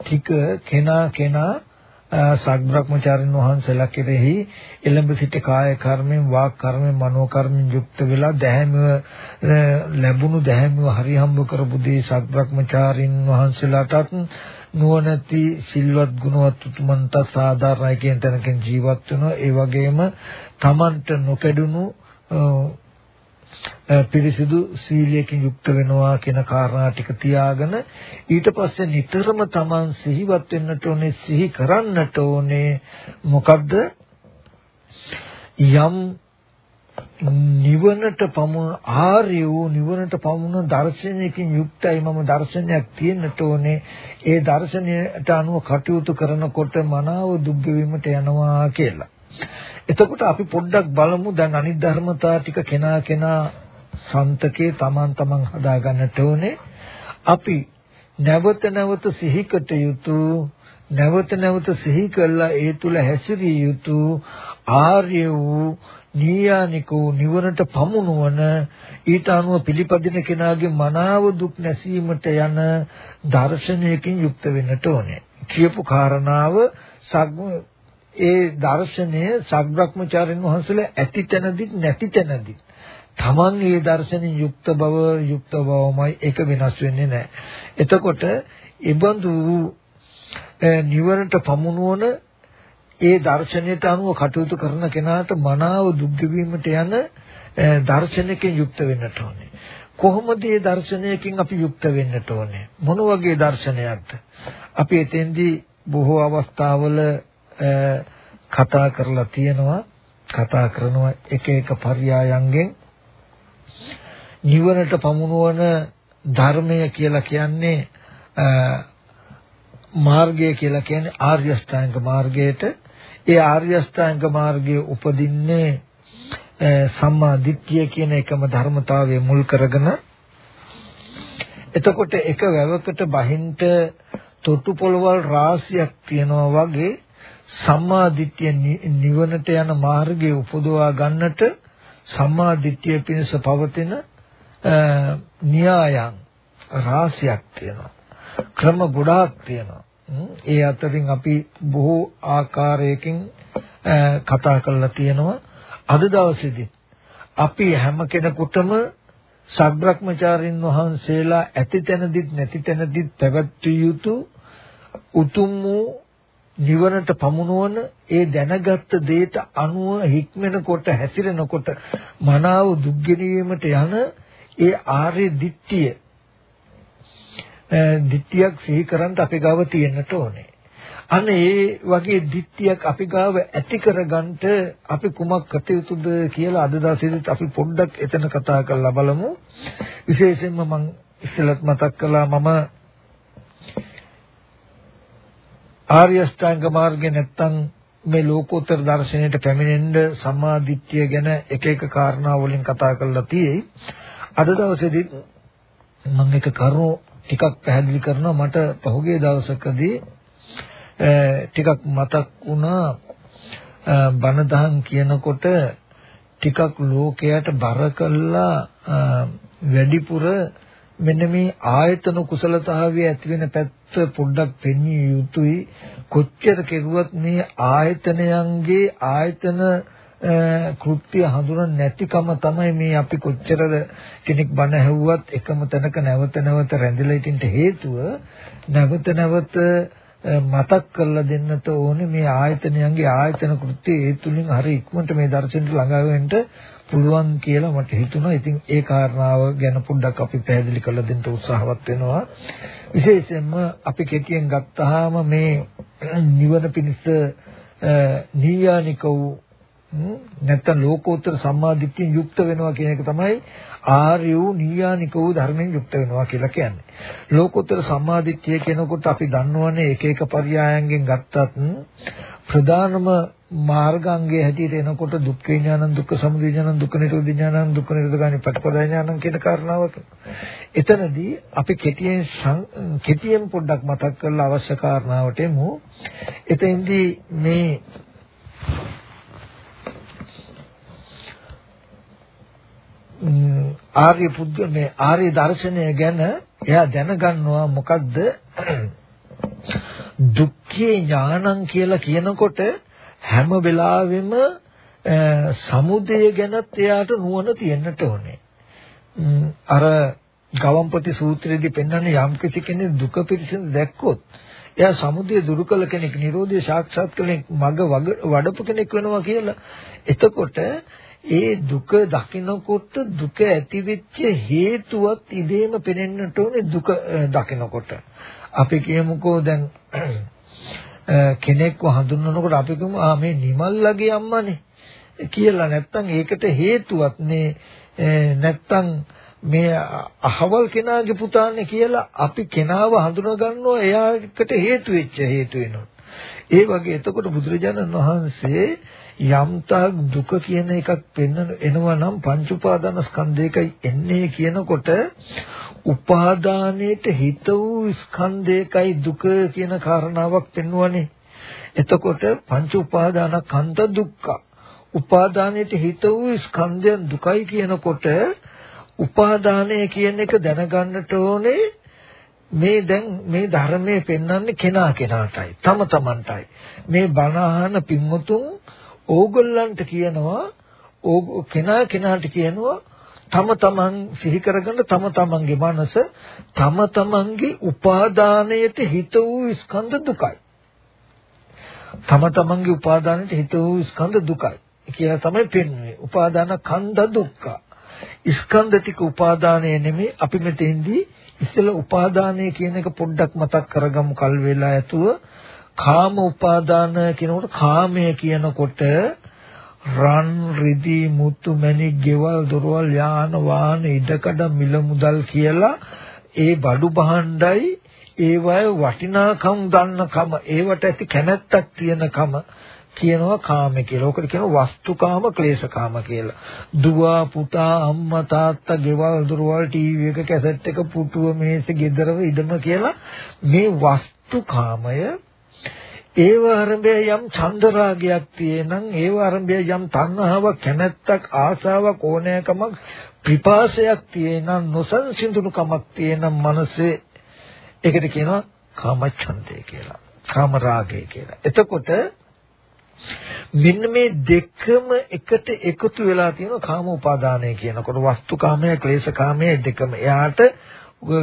ටික කෙනා කෙනා සග්බ්‍රහ්මචාරින් වහන්සේලා කෙරෙහි එළඹ සිට කාය කර්මෙන් වාක් කර්මෙන් මනෝ කර්මෙන් යුක්ත වෙලා දැහැමිව ලැබුණු දැහැමිව හරි හම්බ කරපු දේ සග්බ්‍රහ්මචාරින් වහන්සේලාටත් නුවණැති සිල්වත් ගුණවත් උතුමන්ට සාධාරණයි කියන තැනකින් ජීවත් වෙනවා. ඒ වගේම තමන්ට නොකඩුණු පිරිසිදු සීලයකින් යුක්ත වෙනවා කියන කාරණා ටික තියාගෙන ඊට පස්සේ නිතරම Taman සිහිවත් වෙන්නට ඕනේ සිහි කරන්නට ඕනේ. මොකද්ද? යම් නිවනට පමුණ ආර්ය වූ නිවනට පමුණ දර්ශනයකින් යුක්තයි මම දර්ශනයක් තියෙන්නට ඕනේ. ඒ දර්ශනයට අනුව කටයුතු කරනකොට මනාව දුක් ගෙවීමට යනවා කියලා. එතකොට අපි පොඩ්ඩක් බලමු දැන් අනිත් ධර්මතා ටික කෙනා කෙනා සන්තකේ Taman taman හදා ගන්නට ඕනේ. අපි නැවත නැවත සිහිකට යුතු නැවත නැවත සිහි කළා ඒ තුල හැසිරිය යුතු ආර්ය වූ නීයානික වූ නිවනට පමුණුවන ඊට අනුව පිළිපදින කෙනාගේ මනාව දුක් නැසීමට යන දර්ශනයකින් යුක්ත වෙන්නට ඕනේ. කියපු කාරණාව ඒ දර්ශනය සග්බ්‍රහ්මචාරින් වහන්සේලා ඇති තැනදිත් නැති තැනදිත් Taman ඒ දර්ශනෙන් යුක්ත බව යුක්ත බවමයි ඒක වෙනස් වෙන්නේ නැහැ. එතකොට ඉබඳු නිවරට පමුණුවන ඒ දර්ශනයට අනුව කටයුතු කරන කෙනාට මනාව දුක් වීමට යන දර්ශනයකින් යුක්ත වෙන්නට ඕනේ. කොහොමද මේ දර්ශනයකින් අපි යුක්ත වෙන්නට ඕනේ? මොන වගේ දර්ශනයක්ද? අපි එතෙන්දී බොහෝ අවස්ථාවල කතා කරලා තියෙනවා. කතා කරනවා එක එක පర్యයායන්ගෙන් නිවනට පමුණුවන ධර්මය කියලා කියන්නේ මාර්ගය කියලා කියන්නේ ආර්ය ශ්‍රාංග මාර්ගයට. ඒ ආර්ය ශ්‍රාංග මාර්ගයේ උපදින්නේ සම්මා දිට්ඨිය කියන එකම ධර්මතාවය මුල් කරගෙන. එතකොට එක වැවකට බහින්ට තොටු පොළවල් රාශියක් තියනවා වගේ සම්මා දිට්ඨිය නිවනට යන මාර්ගයේ උපදවා ගන්නට සම්මා දිට්ඨිය පිණිස පවතින න්‍යායන් රාශියක් තියෙනවා. ක්‍රම ගොඩාක් තියෙනවා. ඒ අතරින් අපි බොහෝ ආකාරයකින් කතා කරලා තියෙනවා. අද දවසේදී අපි හැම කෙනෙකුටම සග්‍රක්‍මචාරින් වහන්සේලා ඇති තැනදිත් නැති තැනදිත් පැවැත්විය යුතු උතුම් වූ නිවනට පමුණුවන ඒ දැනගත් දේට අනුව හික්මෙනකොට හැසිරෙනකොට මනාව දුක් ගෙනීමට යන ඒ ආර්ය දිට්ඨිය දිට්ඨියක් සිහි කරන්ට අපි ගාව තියෙන්නට ඕනේ. අන්න ඒ වගේ දිට්ඨියක් අපි ගාව ඇති කරගන්නට අපි කුමක් කටයුතුද කියලා අද දවසේදීත් අපි පොඩ්ඩක් එතන කතා කරලා බලමු. විශේෂයෙන්ම මම ඉස්සෙල්ලත් මතක් කළා මම ආර්ය අෂ්ටාංග මාර්ගේ නැත්තම් මේ ලෝකෝත්තර දර්ශනයට පැමිණෙන්න සම්මාදිට්ඨිය ගැන එක එක කාරණා වලින් කතා කරලා තියෙයි. අද දවසේදී මම එක කරුණු ටිකක් පැහැදිලි කරනවා. මට පහුගිය දවසකදී ටිකක් මතක් වුණා. බණ දහම් කියනකොට ටිකක් ලෝකයට බර කළා. වැඩිපුර මෙන්න මේ ආයතන කුසලතාවය ඇති වෙන පැත්ත පොඩ්ඩක් පෙන්විය යුතුයි. කොච්චර කෙරුවත් මේ ආයතනයන්ගේ ආයතන කෘත්‍ය හඳුනන නැතිකම තමයි මේ අපි කොච්චරද කෙනෙක් බණ ඇහුවත් එකම තැනක නැවත නැවත රැඳිලා ඉන්න හේතුව. නැවත නැවත මතක් කරලා දෙන්නට ඕනේ මේ ආයතනයන්ගේ ආයතන කෘත්‍ය ඒ තුලින් හරි ඉක්මනට මේ දර්ශනට ළඟා වෙන්න පුළුවන් කියලා මට හිතුණා. ඉතින් ඒ කාරණාව ගැන පොඩ්ඩක් අපි පැහැදිලි කරලා දෙන්න උත්සාහවත් වෙනවා. විශේෂයෙන්ම අපි කෙටියෙන් ගත්තාම මේ නිවන පිණිස නීයානික වූ නැත්තම් ලෝකෝත්තර සම්මාදිට්ඨියෙන් යුක්ත වෙනවා කියන එක තමයි ආර්ය වූ නීයානික වූ ධර්මයෙන් යුක්ත වෙනවා කියලා කියන්නේ. ලෝකෝත්තර සම්මාදිට්ඨිය කියනකොට අපි දන්නවනේ එක එක පర్యాయයන්ගෙන් ගත්තත් ප්‍රධානම මාර්ගාංගයේ හැටියට එනකොට දුක්ඛ ඥානං දුක්ඛ සමුදය ඥානං දුක්ඛ නිරෝධ ඥානං දුක්ඛ නිරෝධ ඥානං ප්‍රතිපදා ඥානං කියන කාරණාවක. එතනදී අපි කෙටියෙන් කෙටියෙන් පොඩ්ඩක් මතක් කරලා අවශ්‍ය කාරණාවට එමු. එතෙන්දී මේ ආර්ය පුද්ග මේ ආර්ය දර්ශනය ගැන එයා දැනගන්නවා මොකද්ද දුක්ඛේ ඥානං කියලා කියනකොට හැම වෙලාවෙම සමුදය ගැනත් එයාට නුවණ තියෙන්නට ඕනේ. අර ගවම්පති සූත්‍රයේදී පෙන්වන්නේ යම් කිසි කෙනෙක් දුක පිරිසිදු දැක්කොත් එයා සමුදය දුරු කළ කෙනෙක්, Nirodha සාක්ෂාත් කෙනෙක්, මග වඩපු කෙනෙක් වෙනවා කියලා. එතකොට ඒ දුක දකිනකොට දුක ඇතිවෙච්ච හේතුවත් ඉදීම පෙනෙන්නට ඕනේ දුක දකිනකොට. අපි කියමුකෝ දැන් කෙනෙක්ව හඳුන්වනකොට අපි කියමු ආ මේ නිමල්ලගේ අම්මනේ කියලා නැත්තම් ඒකට හේතුවක් මේ නැත්තම් මේ අහවල් කෙනාගේ පුතානේ කියලා අපි කෙනාව හඳුනා ගන්නවා එයාකට හේතු වෙච්ච හේතු වෙනවා. ඒ වගේ එතකොට බුදුරජාණන් වහන්සේ යම්තාක් දුක කියන එකක් පෙන්වන එනවා නම් පංච උපාදාන ස්කන්ධයකයි එන්නේ කියනකොට උපාදානයේට හිත වූ ස්කන්ධයකයි දුක කියන කාරණාවක් පෙන්වන්නේ. එතකොට පංච උපාදාන කන්ද දුක්ඛ. උපාදානයේට හිත වූ ස්කන්ධයන් දුකයි කියනකොට උපාදානය කියන එක දැනගන්නට ඕනේ මේ දැන් මේ ධර්මයේ පෙන්වන්නේ කෙනා කෙනාටයි තම තමන්ටයි මේ බණ පින්වතුන් ඕගොල්ලන්ට කියනවා කෙනා කෙනාට කියනවා තම තමන් සිහි කරගන්න තම තමන්ගේ මනස තම තමන්ගේ උපාදානයට හිත වූ ස්කන්ධ දුකයි. තම තමන්ගේ උපාදානයට හිත වූ ස්කන්ධ දුකයි කියලා තමයි පෙන්වන්නේ. උපාදාන කන්ද දුක්ඛ. ස්කන්ධ ටික උපාදානය නෙමෙයි අපි මෙතෙන්දී ඉස්සෙල්ලා උපාදානය කියන එක පොඩ්ඩක් මතක් කරගමු කල් වේලා ඇතුව කාම උපාදාන කියනකොට කාමය කියනකොට රන් රිදී මුතු මැණික් ගෙවල් දොරවල් යාන වාහන ඉඩකඩ මිල මුදල් කියලා ඒ බඩු භාණ්ඩයි ඒවය වටිනාකම් දන්නකම ඒවට ඇති කැමැත්තක් තියෙනකම කියනවා කාම කියලා. ඕකට කියනවා වස්තුකාම ක්ලේශකාම කියලා. දුව පුතා අම්මා තාත්තා ගෙවල් දොරවල් ටීවී එක කැසට් එක පුටුව මේස ගෙදරව ඉදම කියලා මේ වස්තුකාමය ඒව ආරම්භය යම් චන්දරාගයක් තියෙනම් ඒව ආරම්භය යම් තණ්හාවක් කැමැත්තක් ආශාවක් ඕනෑකමක් පිපාසයක් තියෙනම් නොසන්සිඳුණුකමක් තියෙනම් මනසේ ඒකට කියනවා කාමච්ඡන්දය කියලා. කාමරාගය කියලා. එතකොට මෙන්න මේ දෙකම එකට එකතු වෙලා තියෙනවා කාම උපාදානය කියනකොට වස්තු කාමය ක්ලේශ කාමය දෙකම. එයාට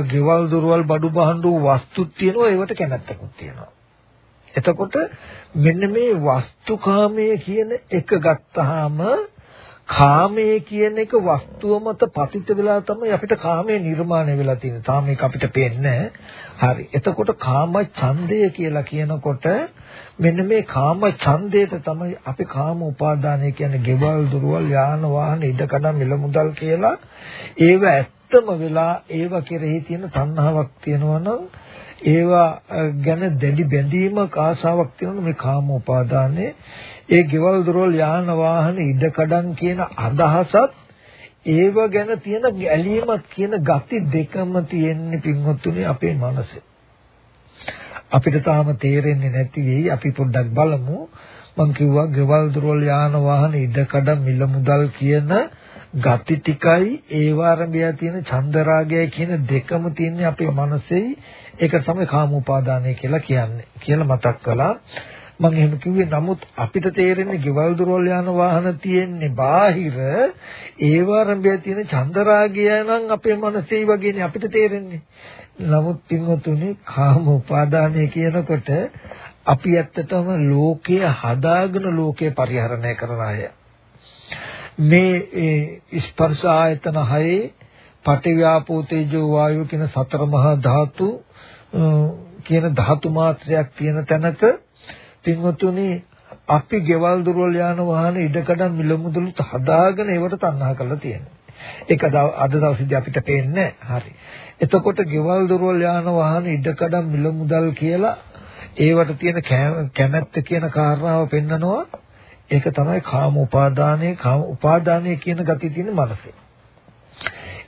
ගෙවල් දොරවල් බඩු බහඬු වස්තුත් තියෙනවා ඒවට කැමැත්තකුත් තියෙනවා. එතකොට මෙන්න මේ වස්තුකාමයේ කියන එක ගත්තාම කාමයේ කියන එක වස්තුව මත පතිත වෙලා තමයි අපිට කාමයේ නිර්මාණය වෙලා තියෙන්නේ. තාම මේක අපිට පේන්නේ හරි. එතකොට කාම ඡන්දය කියලා කියනකොට මෙන්න මේ කාම ඡන්දයට තමයි අපි කාම උපාදානය කියන්නේ ගෙවල් දුරවල් යාන වාහන ඉඩකඩම් මිල මුදල් කියලා ඒව ඇත්තම වෙලා ඒව කෙරෙහි තියෙන තණ්හාවක් තියෙනවා නම් ඒවා ගැන දැඩි බැඳීමක් ආසාවක් තියෙනවා මේ කාම උපාදානයේ ඒ ගෙවල් දොරවල් යාන වාහන ඉඩකඩම් කියන අදහසත් ඒව ගැන තියෙන ඇලීමක් කියන gati දෙකම තියෙන්නේ පින්වත්තුනේ අපේ මනසේ. අපිට තාම තේරෙන්නේ නැති වෙයි. අපි පොඩ්ඩක් බලමු. මම කිව්වා ගෙවල් දොරවල් යාන වාහන ඉඩකඩම් මිල මුදල් කියන ගති ටිකයි ඒව ආරම්භය තියෙන චන්දරාගය කියන දෙකම තියෙන්නේ අපේ මනසේ. ඒක තමයි කාම උපාදානය කියලා කියන්නේ. කියලා මතක් කළා. මම එහෙම කිව්වේ නමුත් අපිට තේරෙන්නේ ගෙවල් දොරවල් යන වාහන තියෙන්නේ බාහිර. ඒව ආරම්භය තියෙන චන්දරාගය නම් අපේ මනසේ වගේනේ අපිට තේරෙන්නේ. නමුත් පින්වතුනි කාම උපාදානය කියනකොට අපි ඇත්තටම ලෝකය හදාගෙන ලෝකය පරිහරණය කරන අය. මේ ස්පර්ශ ආයතන හයේ පටිව්‍යාපෝ තේජෝ වායෝ කියන සතර මහා ධාතු කියන ධාතු මාත්‍රයක් තියෙන තැනක පින්වතුනි අපි ගෙවල් දොරවල් යාන වාහන ඉඩකඩම් මිල මුදලුත් හදාගෙන ඒවට තණ්හා කරලා තියෙනවා. ඒක අද දවසේදී අපිට පේන්නේ හරි. එතකොට ගෙවල් දොරවල් යාන වාහන ඉඩකඩම් මිල මුදල් කියලා ඒවට තියෙන කැමැත්ත කියන කාරණාව පෙන්නනවා. ඒක තමයි කාම උපාදානයේ කාම උපාදානයේ කියන gati තියෙන මනසේ.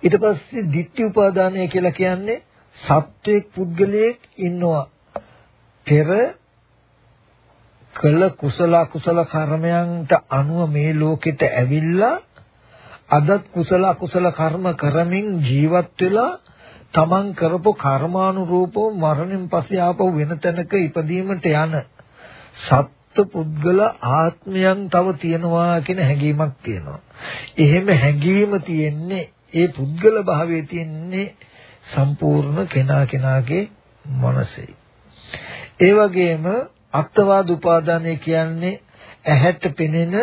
ඊට පස්සේ ditthi උපාදානය කියලා කියන්නේ සත්වයක් පුද්ගලයෙක් ඉන්නවා. පෙර කළ කුසල කුසල කර්මයන්ට අනුව මේ ලෝකෙට ඇවිල්ලා අදත් කුසල කුසල කර්ම කරමින් ජීවත් වෙලා තමන් කරපු කර්මානුරූපව මරණයෙන් පස්සේ ආපහු වෙන තැනක ඉපදීමට යන සත්ත්ව පුද්ගල ආත්මයන් තව තියෙනවා කියන හැඟීමක් තියෙනවා. එහෙම හැඟීම තියෙන්නේ ඒ පුද්ගල භාවයේ තියෙන්නේ සම්පූර්ණ කෙනා කෙනාගේ මනසේ. ඒ වගේම අත්වාද උපාදානය කියන්නේ ඇහැට පෙනෙන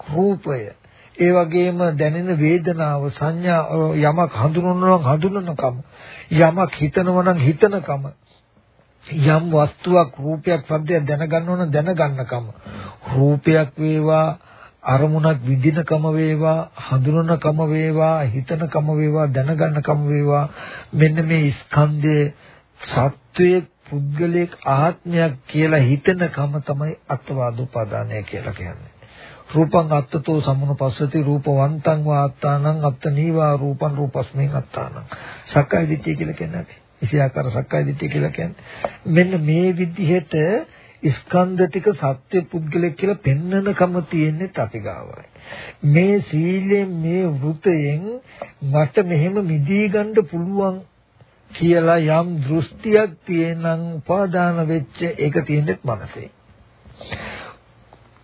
රූපය. ඒ වගේම දැනෙන වේදනාව සංඥා යමක් හඳුනනවා නම් හඳුනනකම යමක් හිතනවා නම් හිතනකම යම් වස්තුවක් රූපයක් සද්දයක් දැනගන්නව නම් දැනගන්නකම රූපයක් වේවා අරමුණක් විඳිනකම වේවා හඳුනනකම වේවා හිතනකම වේවා දැනගන්නකම වේවා මෙන්න මේ ස්කන්ධයේ සත්වයේ පුද්ගලික ආත්මයක් කියලා හිතනකම තමයි අත්වාද උපාදානය කියලා කියන්නේ. රූපං අත්තතෝ සමුනපස්සති රූපවන්තං වාත්තානං අත්ත නීවා රූපං රූපස්මින් අත්තානං. සක්කාය දිට්ඨිය කියලා කියන්නේ. ඉසියාකාර සක්කාය දිට්ඨිය කියලා කියන්නේ. මෙන්න මේ විදිහට ස්කන්ධ ටික සත්‍ය පුද්ගලෙක් කියලා පෙන්නනකම තියෙන්නේ අපි ගාවයි. මේ සීලයෙන් මේ වෘතයෙන් මට මෙහෙම මිදී ගන්න පුළුවන් කියලා යම් දෘෂ්ටියක් තියෙනම් උපාදාන වෙච්ච ඒක තියෙන්නේ මනසේ.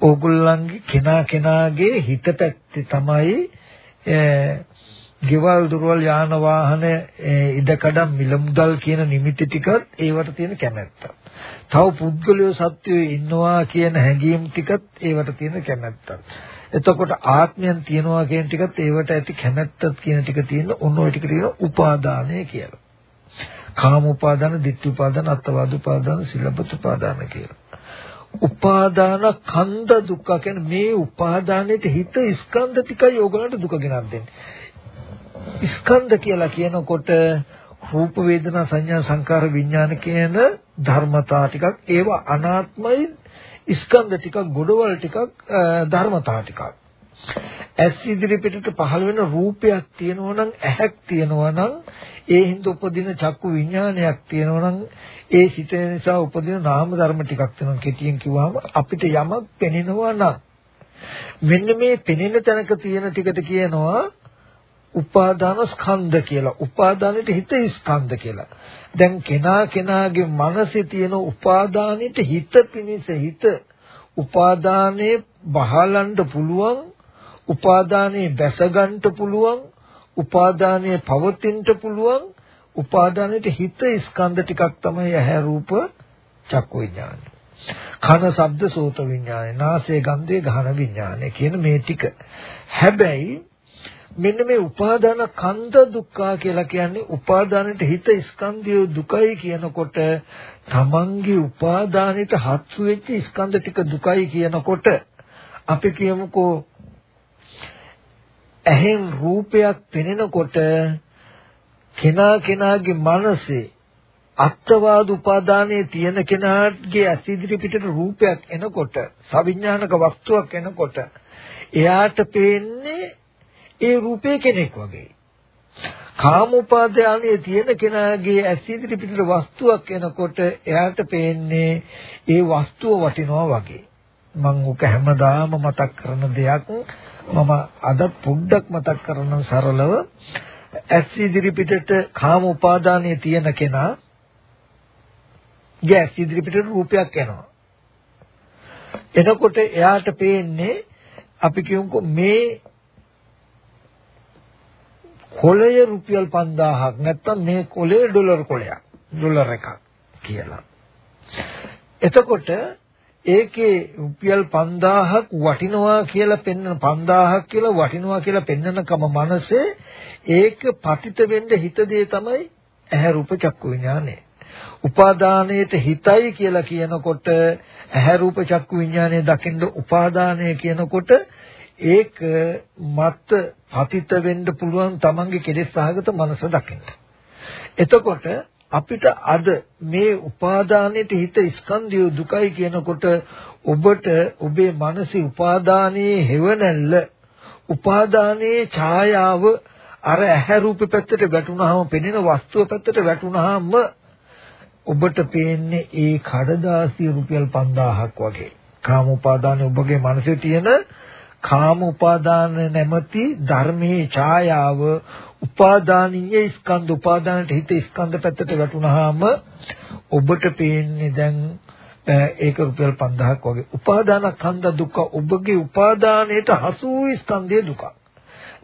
ඕගොල්ලන්ගේ කෙනා කෙනාගේ හිත පැත්තේ තමයි ගෙවල් දුරවල් යාන වාහන ඉදකඩම් මිල මුදල් කියන නිමිති ටිකත් ඒවට තියෙන කැමැත්ත. තව පුද්ගලයෝ සත්වයෝ ඉන්නවා කියන හැඟීම් ටිකත් ඒවට තියෙන කැමැත්ත. එතකොට ආත්මයන් තියනවා කියන ටිකත් ඒවට ඇති කැමැත්තත් කියන ටික තියෙන ඔන්න ඔය ටික තියෙන උපාදානය කියලා. කාම උපාදාන, ditthi උපාදාන, අත්වාද උපාදාන, සිලබ්බත උපාදාන කියලා. උපාදාන කන්ද දුක්ඛ කියන්නේ මේ උපාදානෙට හිත ස්කන්ධ ටිකයි ඕගලන්ට දුක ගෙනත් දෙන්නේ. ස්කන්ධ කියලා කියනකොට රූප වේදනා සංඥා සංකාර විඥාන කියන ධර්මතා ටිකක් ඒවා අනාත්මයි ස්කන්ධ ටිකක් ගොඩවල් ටිකක් ධර්මතා ටිකක්. ඇස් ඉදිරි පිටට පහළ වෙන රූපයක් තියෙනවා නම් ඇහක් තියෙනවා නම් ඒ හින්දා උපදින චක්කු විඥානයක් තියෙනවා නම් ඒ සිත නිසා උපදින නාම ධර්ම ටිකක් තියෙනවා. කෙටියෙන් කිව්වම අපිට යමක් පෙනෙනවා නම්. මෙන්න මේ පෙනෙන තැනක තියෙන ටිකට කියනවා උපාදාන ස්කන්ධ කියලා. උපාදානෙට හිත ස්කන්ධ කියලා. දැන් කෙනා කෙනාගේ මනසේ තියෙන උපාදානෙට හිත පිනිස හිත උපාදානේ බහලන්න පුළුවන් උපාදානේ බැසගන්න පුළුවන් උපාදානයේ පවතින්න පුළුවන් උපාදානයේ හිත ස්කන්ධ ටිකක් තමයි ඇහැ රූප චක්කු විඥාන. කන ශබ්ද සෝත විඥාන, නාසය ගන්ධය ගහන විඥාන කියන මේ ටික. හැබැයි මෙන්න මේ උපාදාන කන්ද දුක්ඛ කියලා කියන්නේ උපාදානෙට හිත ස්කන්ධය දුකයි කියනකොට තමන්ගේ උපාදානෙට හත්සු වෙච්ච ස්කන්ධ ටික දුකයි කියනකොට අපි කියමුකෝ ඇහෙන් රූපයක් පෙනෙනකොට කෙනා කෙනාගේ මනසේ අත්වාද උපාදානයේ තියෙන කෙනාගේ ඇස් ඉදිරි පිටට රූපයක් එනකොට සවිඥානික වස්තුවක් එනකොට එයාට පේන්නේ ඒ රූපේ කෙනෙක් වගේ. කාම උපාදානයේ තියෙන කෙනාගේ ඇස් ඉදිරි පිටට වස්තුවක් එනකොට එයාට පේන්නේ ඒ වස්තුව වටිනවා වගේ. මම උක හැමදාම මතක් කරන දෙයක් මම අද පොඩ්ඩක් මතක් කරනම් සරලව ඇස් ඉදිරි පිටට කාම උපාදානයේ තියෙන කෙනා ගැස් ඉදිරි පිටට රූපයක් එනවා. එනකොට එයාට පේන්නේ අපි කියමුකෝ මේ කොළය රුපියල් 5000ක් නැත්තම් මේ කොළය ඩොලර් කොළයක් ඩොලර් එකක් කියලා. එතකොට ඒකේ රුපියල් 5000ක් වටිනවා කියලා පෙන්වන 5000ක් කියලා වටිනවා කියලා පෙන්වනකම මනසේ ඒක පතිත වෙන්න හිත දේ තමයි ඇහැ රූප චක්කු විඥානය. උපාදානයේට හිතයි කියලා කියනකොට ඇහැ රූප චක්කු විඥානය දකින්න උපාදානය කියනකොට ඒක මත පතිත වෙන්න පුළුවන් තමන්ගේ කෙලෙස් සහගත මනස දකින්න. එතකොට අපිට අද මේ උපාදානයේ හිත ස්කන්ධය දුකයි කියනකොට ඔබට ඔබේ මනසේ උපාදානයේ හේවණල්ල උපාදානයේ ඡායාව අර ඇහැ රූප පැත්තට වැටුනහම පෙනෙන වස්තුව පැත්තට වැටුනහම ඔබට පේන්නේ ඒ කඩදාසිය රුපියල් 5000ක් වගේ. කාම උපාදාන ඔබගේ මනසේ තියෙන කාම උපාදාන නැමැති ධර්මයේ ඡායාව උපාදානීය ස්කන්ධ උපාදානට හිත ස්කන්ධ පැත්තට වැටුනහම ඔබට පේන්නේ දැන් ඒක රුපියල් 5000ක් වගේ. උපාදාන කන්ද දුක ඔබගේ උපාදානයට හසු ස්කන්ධයේ දුක.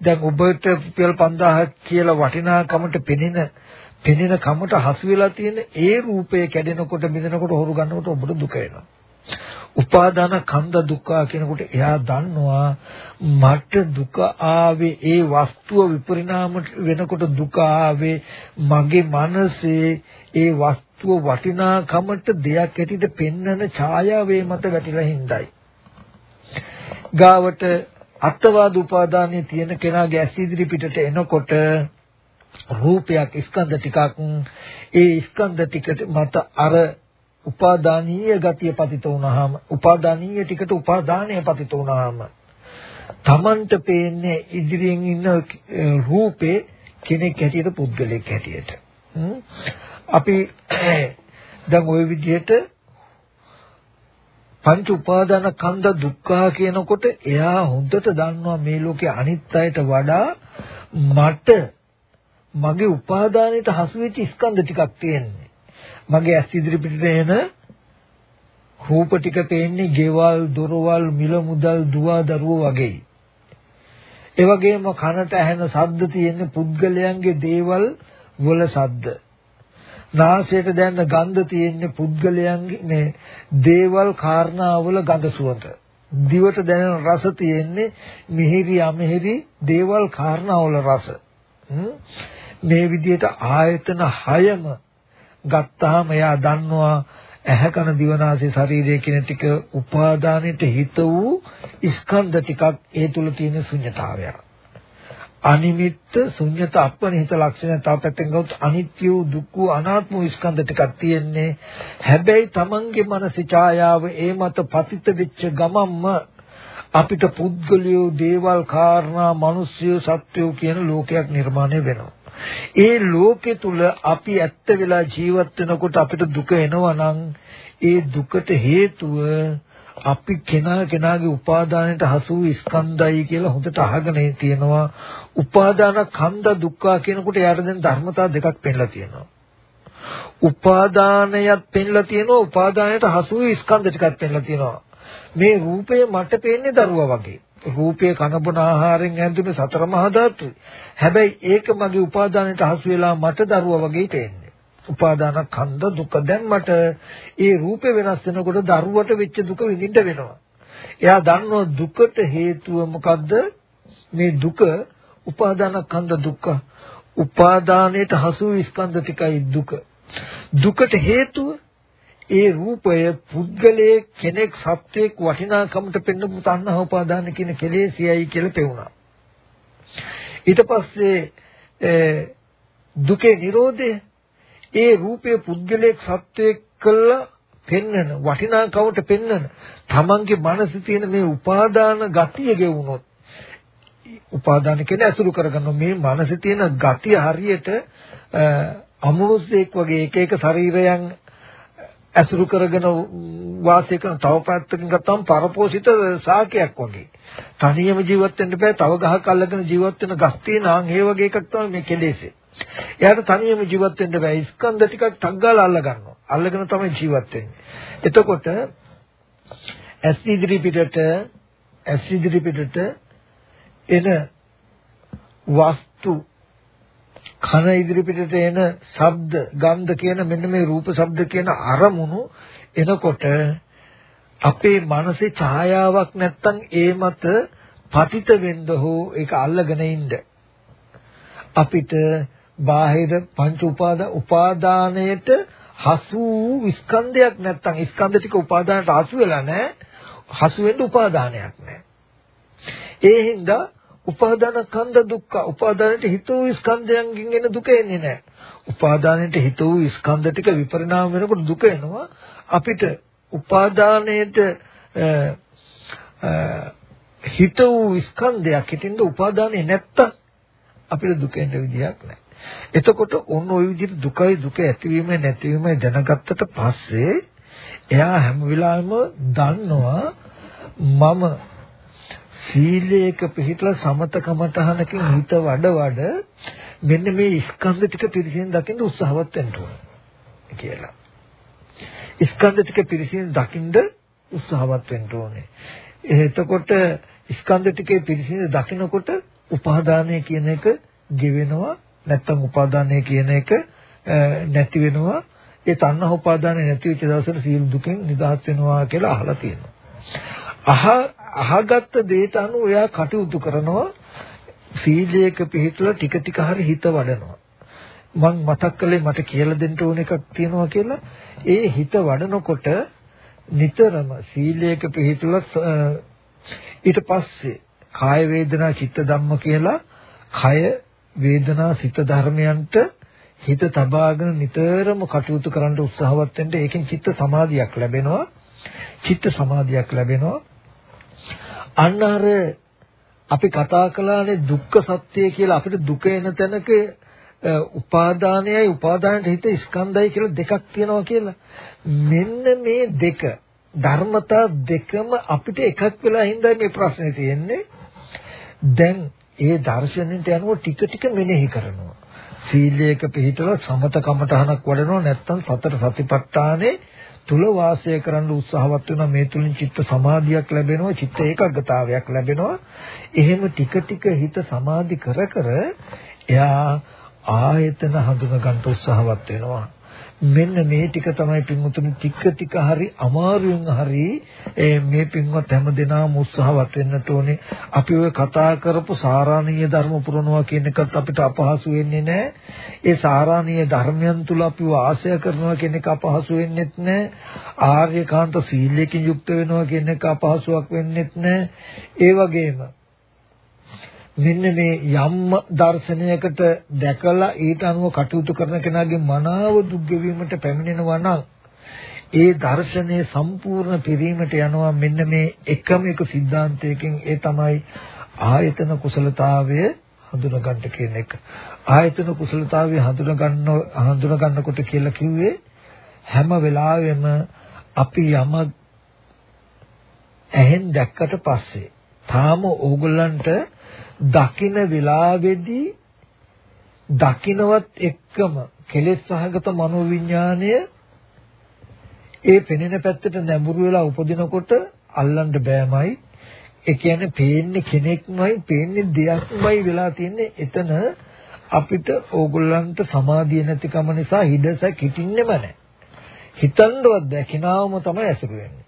දැන් ඔබට රුපියල් 5000ක් කියලා වටිනාකමට පෙනෙන පෙනෙන කමට හසු වෙලා තියෙන ඒ රූපය කැඩෙනකොට බිඳෙනකොට හොරු ගන්නකොට ඔබට දුක එනවා. උපාදාන කන්ද දුක්ඛ කියනකොට එයා දන්නවා මට දුක ආවේ ඒ වස්තුව විපරිණාම වෙනකොට දුක ආවේ මගේ මනසේ ඒ වස්තුව වටිනාකමට දෙයක් ඇටියට පෙන්වන ඡායාවේ මත වැටිලා හින්දායි. ගාවට අත්වාද උපාදානයේ තියෙන කෙනාගේ ඇස් ඉදිරි පිටට එනකොට රූපයක් ස්කන්ධ ටිකක් ඒ ස්කන්ධ ටිකට මත අර උපාදානීය ගතිය පතිත වුණාම උපාදානීය ටිකට උපාදානය පතිත වුණාම Tamanට පේන්නේ ඉදිරියෙන් ඉන්න රූපේ කෙනෙක් හැටියට පුද්ගලෙක් හැටියට අපි දැන් ওই විදිහට පංච උපාදාන කන්ද දුක්ඛ කියනකොට එයා හොඳට දන්නවා මේ ලෝකේ අනිත් අයට වඩා මට මගේ උපාදානයට හසු වෙච්ච ස්කන්ධ ටිකක් තියෙන්නේ. මගේ ඇස් ඉදිරි පිටට එන රූප ටික පේන්නේ ගෙවල්, දොරවල්, මිල මුදල්, දුව දරුවෝ වගේ. ඒ වගේම කනට ඇහෙන ශබ්ද තියෙන්නේ පුද්ගලයන්ගේ දේවල් වල ශබ්ද. නාසයට දැනෙන ගන්ධ තියෙන්නේ පුද්ගලයන්ගේ මේ දේවල් කාරණාවල ගඳ සුවඳ. දිවට දැනෙන රස තියෙන්නේ මිහිරි අමිහිරි දේවල් කාරණාවල රස. මේ විදිහට ආයතන 6ම ගත්තාම එයා දන්නවා ඇහැ කන දිවනාසය ශරීරය කියන ටික උපාදානෙට හිත වූ ස්කන්ධ ටිකක් ඒ තුල තියෙන ශුන්්‍යතාවය. අනිමිත්ත ශුන්්‍යත අපනිහිත ලක්ෂණ තව පැත්තෙන් ගොත් අනිත්‍ය වූ දුක්ඛ වූ අනාත්ම වූ ස්කන්ධ ටිකක් තියෙන්නේ. හැබැයි Tamange මනසේ ඡායාව ඒ මත පතිත වෙච්ච ගමම්ම අපිට පුද්ගලියෝ දේවල් කාරණා මිනිස්සු සත්වෝ කියන ලෝකයක් නිර්මාණය වෙනවා. ඒ ලෝකෙ තුල අපි ඇත්ත වෙලා ජීවත් වෙනකොට අපිට දුක එනවා නම් ඒ දුකට හේතුව අපි කෙනා කෙනාගේ උපාදානයට හසු ස්කන්ධයි කියලා හොඳට අහගෙන තියෙනවා. උපාදාන කන්ද දුක්ඛ කියනකොට යාට දැන් ධර්මතා දෙකක් පෙන්නලා තියෙනවා. උපාදානයත් පෙන්නලා තියෙනවා උපාදානයට හසු ස්කන්ධ ටිකක් පෙන්නලා තියෙනවා. මේ රූපය මට පේන්නේ දරුවා වගේ. රූපයේ කනබුන ආහාරයෙන් ඇඳුනේ සතර මහා ධාතුයි. හැබැයි ඒක මගේ උපාදානයට හසු වෙලා මට දරුවා වගේ තේන්නේ. උපාදාන කන්ද දුක දැන් මට ඒ රූපේ වෙනස් වෙනකොට දරුවට වෙච්ච දුක විඳින්න වෙනවා. එයා දන්නවා දුකට හේතුව මොකද්ද? මේ දුක උපාදාන කන්ද දුක්ඛ. උපාදානයට හසු ස්කන්ධ ටිකයි දුක. දුකට හේතුව ඒ රූපය පුද්ගලයේ කෙනෙක් සත්වයක් වටිනාකමට පෙන්වපු තණ්හා උපාදාන කියන කෙලෙසියයි කියලා පෙවුණා. ඊට පස්සේ දුකේ Nirodhe ඒ රූපය පුද්ගලයක් සත්වයක් කළා පෙන්වන වටිනාකමට පෙන්වන තමන්ගේ මනසේ තියෙන මේ උපාදාන ගතිය ගෙවුනොත් උපාදාන කියන ඇසුරු කරගන්න මේ මනසේ තියෙන ගතිය හරියට අමනුෂ්‍යෙක් වගේ එක එක ශරීරයන් ඇසුරු කරගෙන වාසය කරන තව පැත්තකින් ගත්තම පරපෝෂිත සාකයක් වගේ. තනියම ජීවත් වෙන්න බෑ. තව ගහක් අල්ලගෙන ජීවත් වෙන ගස් තියෙනාන් ඒ වගේ එකක් තමයි මේ කෙලෙසේ. එයාට තනියම ජීවත් වෙන්න බෑ. ස්කන්ධ ටිකක් ටග්ගාලා අල්ල ගන්නවා. අල්ලගෙන තමයි ජීවත් වෙන්නේ. එතකොට ඇස් ඉදිරි පිටට ඇස් ඉදිරි පිටට එන වස්තු කන ඉදිරිපිටට එන ශබ්ද, ගන්ධ කියන මෙන්න මේ රූප, ශබ්ද කියන අරමුණු එනකොට අපේ මනසේ ඡායාවක් නැත්තම් ඒ මත පතිත වෙන්න හෝ ඒක අල්ලගෙන ඉන්න අපිට බාහිර පංච උපාද උපාදානයට හසු ස්කන්ධයක් නැත්තම් ස්කන්ධ ටික උපාදානට හසු වෙලා නැහැ. හසු වෙන්න උපාදානයක් නැහැ. ඒ හින්දා උපාදාන කන්ද දුක්ඛ උපාදානට හිත වූ ස්කන්ධයන්ගෙන් එන දුක එන්නේ නැහැ. උපාදානයට හිත වූ ස්කන්ධ ටික විපරිණාම වෙනකොට දුක එනවා. අපිට උපාදානයේට හිත වූ ස්කන්ධයක් හිටින්න උපාදානේ නැත්තම් අපිට දුක එන්න විදියක් නැහැ. එතකොට ඔන්න ওই විදිහට දුකයි දුක ඇතිවීම නැතිවීම දැනගත්තට පස්සේ එයා හැම වෙලාවෙම දන්නවා මම සීලයක පිළිපදලා සමතකමතහනකින් හිත වඩ වඩ මෙන්න මේ ස්කන්ධ ටික පිරිසින් දකින්න උත්සාහවත් වෙන්න ඕන කියලා. ස්කන්ධ ටික පිරිසින් දකින්න උත්සාහවත් වෙන්න ඕනේ. එතකොට ස්කන්ධ ටිකේ පිරිසින් දකිනකොට උපාදානය කියන එක ගෙවෙනවා නැත්තම් උපාදානය කියන එක නැති වෙනවා ඒ තණ්හා උපාදානය නැති වෙච්ච දවසට සියලු දුකෙන් නිදහස් වෙනවා කියලා අහලා තියෙනවා. අහ අහගත්ත දේට අනුව එයා කටයුතු කරනවා සීලයක පිළිපදලා ටික ටික හරි හිත වඩනවා. මං මතක් කළේ මට කියලා දෙන්න ඕන එකක් තියෙනවා කියලා. ඒ හිත වඩනකොට නිතරම සීලයක පිළිපදලා ඊට පස්සේ කාය වේදනා චිත්ත ධම්ම කියලා කය වේදනා සිත ධර්මයන්ට හිත තබාගෙන නිතරම කටයුතු කරන්න උත්සාහවත් වෙන්න ඒකෙන් චිත්ත සමාධියක් ලැබෙනවා චිත්ත සමාධියක් ලැබෙනවා අන්න අර අපි කතා කළානේ දුක්ඛ සත්‍ය කියලා අපිට දුක එන තැනක උපාදානයයි උපාදානට හිත ස්කන්ධයි කියලා දෙකක් තියෙනවා කියලා. මෙන්න මේ දෙක ධර්මතා දෙකම අපිට එකක් වෙලා හින්දා මේ ප්‍රශ්නේ තියෙන්නේ. දැන් ඒ දර්ශනෙන්ට යනකොට ටික ටික මෙනෙහි කරනවා. සීලයක පිළිපදලා සමත කමඨහනක් වඩනවා නැත්නම් සතර සතිපට්ඨානේ තුල වාසය කරන්න උත්සාහවත් වෙනවා. මේ තුලින් චිත්ත සමාධියක් ලැබෙනවා චිත්ත ඒකාග්‍රතාවයක් ලැබෙනවා. එහෙම ටික ටික හිත සමාධි කර කර එයා ආයතන හඳුන ගන්න උත්සාහවත් වෙනවා. මෙන්න මේ ටික තමයි පින්වතුනි ටික ටික හරි අමාරුවෙන් හරි මේ පින්වත් හැමදෙනාම උත්සාහවත් වෙන්නට ඕනේ. අපි ඔය කතා කරපු සාරාණීය ධර්ම පුරනවා කියන එකත් අපිට අපහසු වෙන්නේ නැහැ. ඒ සාරාණීය ධර්මයන් තුල අපි වාසය කරනවා කියන එක අපහසු වෙන්නේත් නැහැ. ආර්යකාන්ත සීලයෙන් යුක්ත වෙනවා කියන එක අපහසුයක් වෙන්නේත් නැහැ. ඒ වගේම මෙන්න මේ යම් දර්ශනයකට දැකලා ඊට අනුව කටයුතු කරන කෙනාගේ මනාව දුක් ගෙවීමට පැමිණෙනවා නම් ඒ දර්ශනයේ සම්පූර්ණ පිරීමට යනවා මෙන්න මේ එකම එක સિદ્ધාන්තයකින් ඒ තමයි ආයතන කුසලතාවය හඳුනගන්න කියන එක. ආයතන කුසලතාවය හඳුනගන්න හඳුනගන්නකොට කියලා කිව්වේ හැම වෙලාවෙම අපි යම ඇහෙන් දැක්කට පස්සේ තාම ඕගොල්ලන්ට දකින වෙලාවේදී දකින්නවත් එක්කම කෙලෙස් සහගත මනෝවිඤ්ඤාණය ඒ පෙනෙන පැත්තට නැඹුරු වෙලා උපදිනකොට අල්ලන්න බෑමයි. ඒ කියන්නේ පේන්නේ කෙනෙක්මයි පේන්නේ දෙයක්මයි වෙලා තියෙන්නේ. එතන අපිට ඕගොල්ලන්ට සමාධිය නැතිකම නිසා හිදස කිටින්නෙම නැහැ. හිතන්නවත් බෑ. කිනාවම තමයි ඇසුරු වෙන්නේ.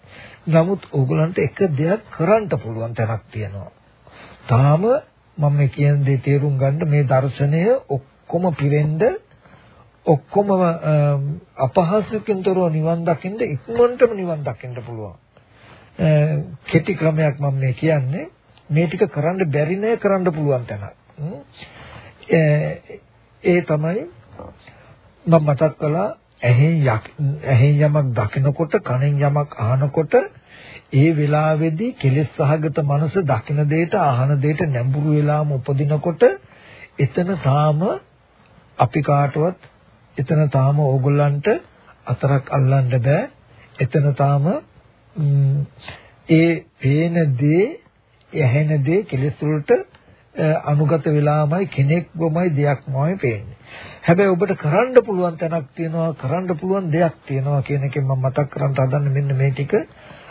නමුත් ඕගොල්ලන්ට එක දෙයක් කරන්න පුළුවන් තැනක් තියෙනවා. තාම මම මේ කියන දේ තේරුම් ගන්න මේ දර්ශනය ඔක්කොම පිරෙන්න ඔක්කොම අපහසුකින් තොරව නිවන් දකින්න ඉක්මනටම නිවන් දකින්න පුළුවන්. කෙටි ක්‍රමයක් මම මේ කියන්නේ මේ ටික කරන්න බැරි නෑ කරන්න පුළුවන් තැන. ඒ තමයි මම මතක් කළා ඇහෙන් ඇහෙන් යමක් දකිනකොට කනෙන් යමක් අහනකොට ඒ වෙලාවේදී කෙලෙස් සහගත මනස දකින දෙයට අහන දෙයට නැඹුරු වෙලාම උපදිනකොට එතන තාම අපි කාටවත් එතන තාම ඕගොල්ලන්ට අතරක් අල්ලන්න බෑ එතන තාම ඒ පේන දේ ඇහෙන දේ කෙලෙස් වලට අනුගත වෙලාමයි කෙනෙක්වමයි දෙයක්මයි පේන්නේ. හැබැයි ඔබට කරන්න පුළුවන් තැනක් තියෙනවා කරන්න පුළුවන් දෙයක් තියෙනවා කියන එකෙන් මම මතක් කරන් හදන්න මෙන්න මේ ටික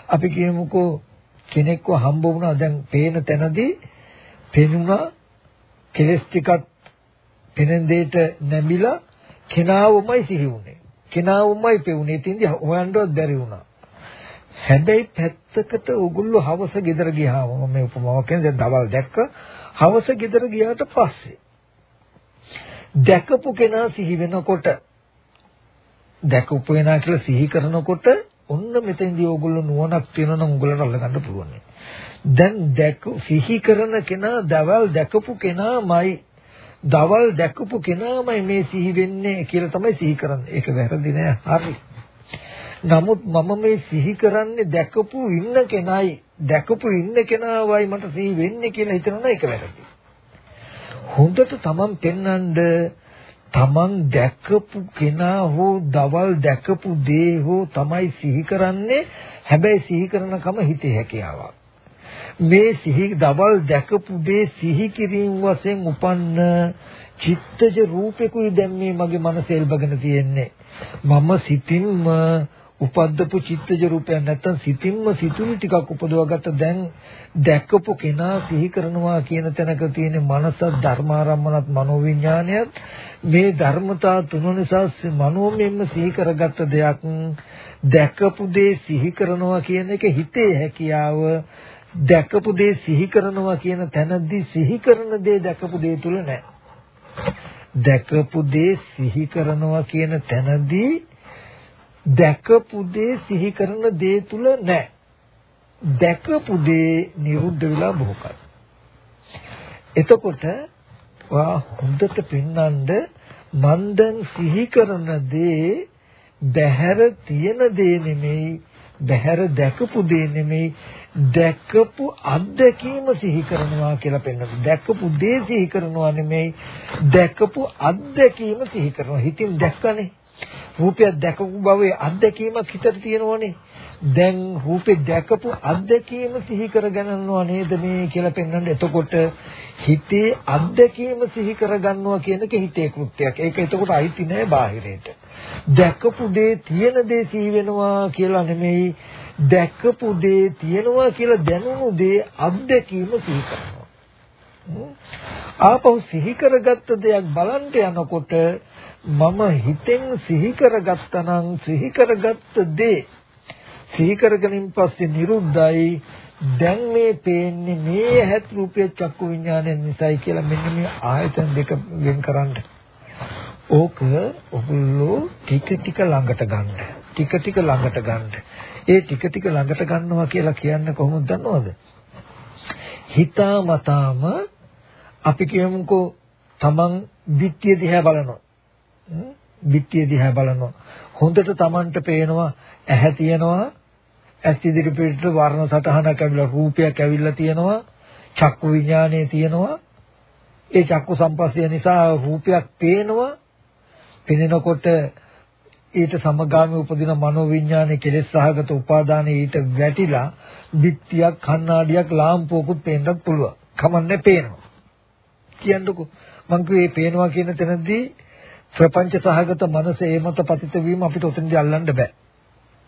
අපි කියමුකෝ කෙනෙක්ව හම්බ වුණා දැන් පේන තැනදී පෙනුණා කෙලස් ටිකක් පෙනෙන දෙයට නැමිලා කෙනාවමයි සිහි වුනේ. කෙනාවමයි පෙවුනේ. ඉතින්දී හොයන්නවත් බැරි වුණා. හැබැයි පැත්තකට ඕගොල්ලෝ හවස ගෙදර ගියාම මම මේ උපමාවක් කියන්නේ දැන් දවල් දැක්ක හවස ගෙදර ගියාට පස්සේ දැකපු කෙනා සිහි වෙනකොට දැකපු වෙනා කියලා සිහි කරනකොට ඔන්න මෙතෙන්දී ඕගොල්ලෝ නුවණක් තියෙනවා නම් උගලට අල්ලගන්න පුළුවන්. දැන් දැක සිහි කරන කෙනා දවල් දැකපු කෙනාමයි දවල් දැකපු කෙනාමයි මේ සිහි වෙන්නේ කියලා තමයි සිහි කරන්නේ. ඒක වැරදි නෑ. හරි. නමුත් මම මේ සිහි කරන්නේ දැකපු ඉන්න කෙනයි දැකපු ඉන්න කෙනාවයි මට සිහි වෙන්නේ කියලා හිතනවා ඒක වැරදි. හොඳට තමන් පෙන්වන්න තමන් දැකපු කෙනා හෝ දවල් දැකපු දේ හෝ තමයි සිහි කරන්නේ හැබැයි සිහි කරනකම හිතේ හැකියාවක්. මේ සිහි දවල් දැකපු දේ සිහි කිරීම වශයෙන් උපන්න චිත්තජ රූපෙකුයි දැන් මේ මගේ මනසේ එල්බගෙන තියෙන්නේ. මම සිතින්ම උපද්දපු චිත්තජ රූපයක් නැත්තම් සිතින්ම සිතුවිලි ටිකක් උපදවගත්ත දැන් දැක්කපු කෙනා සිහි කරනවා කියන තැනක තියෙන මනස ධර්මාරම්මනත් මනෝවිඥානයත් මේ ධර්මතා තුන නිසා මනෝමයෙන්ම සිහි කරගත්ත දෙයක්. දැකපු දේ සිහි කරනවා කියන එක හිතේ හැකියාව. දැකපු දේ සිහි කරනවා කියන තැනදී සිහි කරන දේ දැකපු දේ තුල නැහැ. දැකපු දේ සිහි කරනවා කියන තැනදී දැකපු දේ සිහි කරන දේ තුල නැහැ. දැකපු දේ නිරුද්ධ වෙලා බොහෝ කල. එතකොට වා හොඳට පින්නඳ මන් දැන් සිහි කරන දේ බහැර තියෙන දේ නෙමෙයි බහැර දැකපු දේ නෙමෙයි දැකපු අත්දැකීම සිහි කරනවා කියලා පෙන්වනවා. දැකපු දේ සිහි කරනවා නෙමෙයි දැකපු අත්දැකීම සිහි කරනවා. හිතින් දැක්කනේ. රූපයක් දැකපු බවේ අත්දැකීමක් හිතට තියෙනවනේ. දැන් රූපේ දැකපු අත්දැකීම සිහි කරගන්නව නේද මේ කියලා පෙන්වන්න. එතකොට හිතේ අත්දැකීම සිහි කරගන්නවා කියන එක හිතේ කෘත්‍යයක්. ඒක එතකොට අයිති නෑ බාහිරයට. දැකපු දේ තියෙන දේ සිහි වෙනවා කියලා නෙමෙයි. දැකපු දේ තියෙනවා කියලා දැනුණු දේ අත්දැකීම සිහි කරනවා. ආපහු සිහි කරගත්ත දෙයක් බලන්න යනකොට මම හිතෙන් සිහි කරගත්තා නම් සිහි කරගත්ත දේ සිහි කරගනින් පස්සේ නිරුද්ධයි දැන් මේ පේන්නේ මේ ඇහත් රූපයේ චක්කු විඥානය නිසායි කියලා මෙන්න මේ ආයතන දෙක වෙන් කරන්න. ඕක ඔගොල්ලෝ ටික ටික ළඟට ගන්න. ටික ටික ළඟට ගන්න. ඒ ටික ටික ළඟට ගන්නවා කියලා කියන්නේ කොහොමද දන්නවද? හිතාමතාම අපි කියමුකෝ තමන් ධිට්ඨිය දිහා බලනවා. බිත්තිය දිහා බලනවා. හොඳට Tamanට පේනවා ඇහැ තියෙනවා. ඇස් ඉදිරි පිටට වර්ණ සටහනක් ඇවිල්ලා රූපයක් ඇවිල්ලා තියෙනවා. චක්කු විඥානය තියෙනවා. ඒ චක්කු සම්පස්ය නිසා රූපයක් පේනවා. පෙනෙනකොට ඊට සමගාමී උපදින මනෝ විඥානයේ කෙලෙස් සහගත උපාදානයේ ඊට වැටිලා බිත්තියක් කණ්ණාඩියක් ලාම්පුවකුත් පේන්නත් පුළුවන්. කමන්නේ පේනවා. කියන්නකෝ මං කිව්වේ පේනවා කියන තැනදී ප්‍රපංච සහගත මනස ඒ මත පතිත වීම අපිට උතෙන්දී අල්ලන්න බෑ.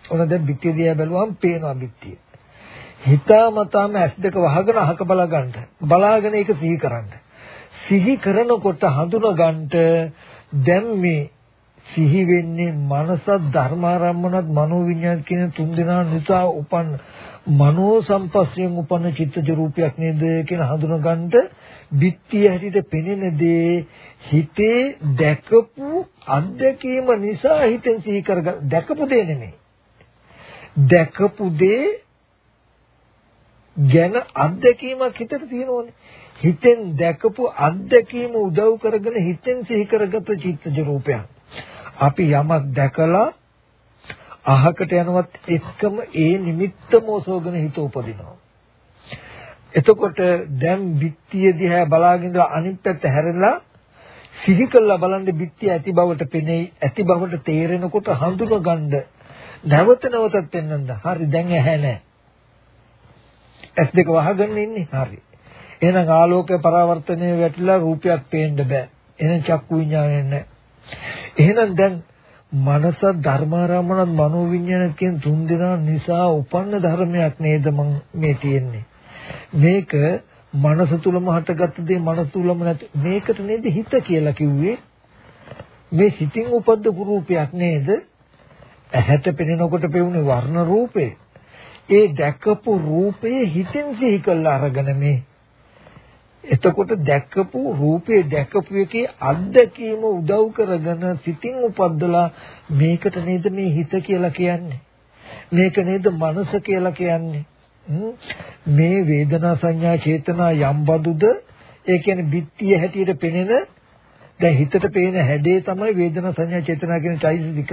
ඔන්න දැන් බිත්තිය දිහා බැලුවම පේනවා බිත්තිය. හිතාමතාම ඇස් දෙක වහගෙන අහක බලා ගන්න. බලාගෙන ඒක සිහි කරන්න. සිහි කරනකොට හඳුන ගන්නට දැන් මේ සිහි වෙන්නේ මනස ධර්මාරම්මනත් මනෝවිඤ්ඤාණ කියන තුන් දෙනා නිසා උපන් මනෝ සම්පස්යෙන් උපන්න චිත්තජ රූපයක් නේද කියලා හඳුන ගන්නට බිත්තිය හැටියට පෙනෙන දේ හිතේ දැකපු අත්දැකීම නිසා හිතෙන් සිහි කරග දැකපු දේ නෙමෙයි. දැකපු දේ ගැන අත්දැකීමක් හිතට තියෙනවනේ. හිතෙන් දැකපු අත්දැකීම උදව් කරගෙන හිතෙන් සිහි කරගත චිත්තජ රූපයක්. අපි යමක් දැකලා අහකට යනවත් එක්කම ඒ නිමිත්තම ඔසවගෙන හිත උපදිනවා. එතකොට දැන් බිත්තිය දිහා බලාගෙන අනිත් පැත්ත හැරෙලා සිහි කළා බලන්න බිත්තිය ඇති බවට පෙනෙයි ඇති බවට තේරෙනකොට හඳුන ගන්න. නැවත නැවතත් පෙන්වන්න. හරි දැන් ඇහැ නැහැ. ඇස් දෙක වහගෙන ඉන්නේ. හරි. එහෙනම් ආලෝක පරාවර්තනය වැටිලා රූපයක් පේන්න බෑ. එහෙනම් චක්කු විඤ්ඤාණය නැහැ. එහෙනම් දැන් මනස ධර්මාරාමන මනෝවිඤ්ඤාණ කියන තුන් දෙනා නිසා උපන්න ධර්මයක් නේද මේ තියෙන්නේ? මේක මනස තුලම හටගත්ත දේ මනස තුලම නැති. මේකට නේද හිත කියලා කිව්වේ? මේ සිතින් උපද්දපු රූපයක් නේද? ඇහැට පෙනෙනකොට පෙවුනේ වර්ණ රූපේ ඒ දැකපු රූපේ හිතෙන් සිහි කළා අරගෙන මේ. එතකොට දැකපු රූපේ දැකපු එකේ අත්දැකීම උදව් කරගෙන සිතින් උපද්දලා මේකට නේද මේ හිත කියලා කියන්නේ? මේක නේද මනස කියලා කියන්නේ? මේ වේදනා සංඥා චේතනා යම් බඳුද ඒ කියන්නේ බිත්තිය හැටියට පෙනෙන දැන් හිතට පේන හැඩේ තමයි වේදනා සංඥා චේතනා කියන චෛතසික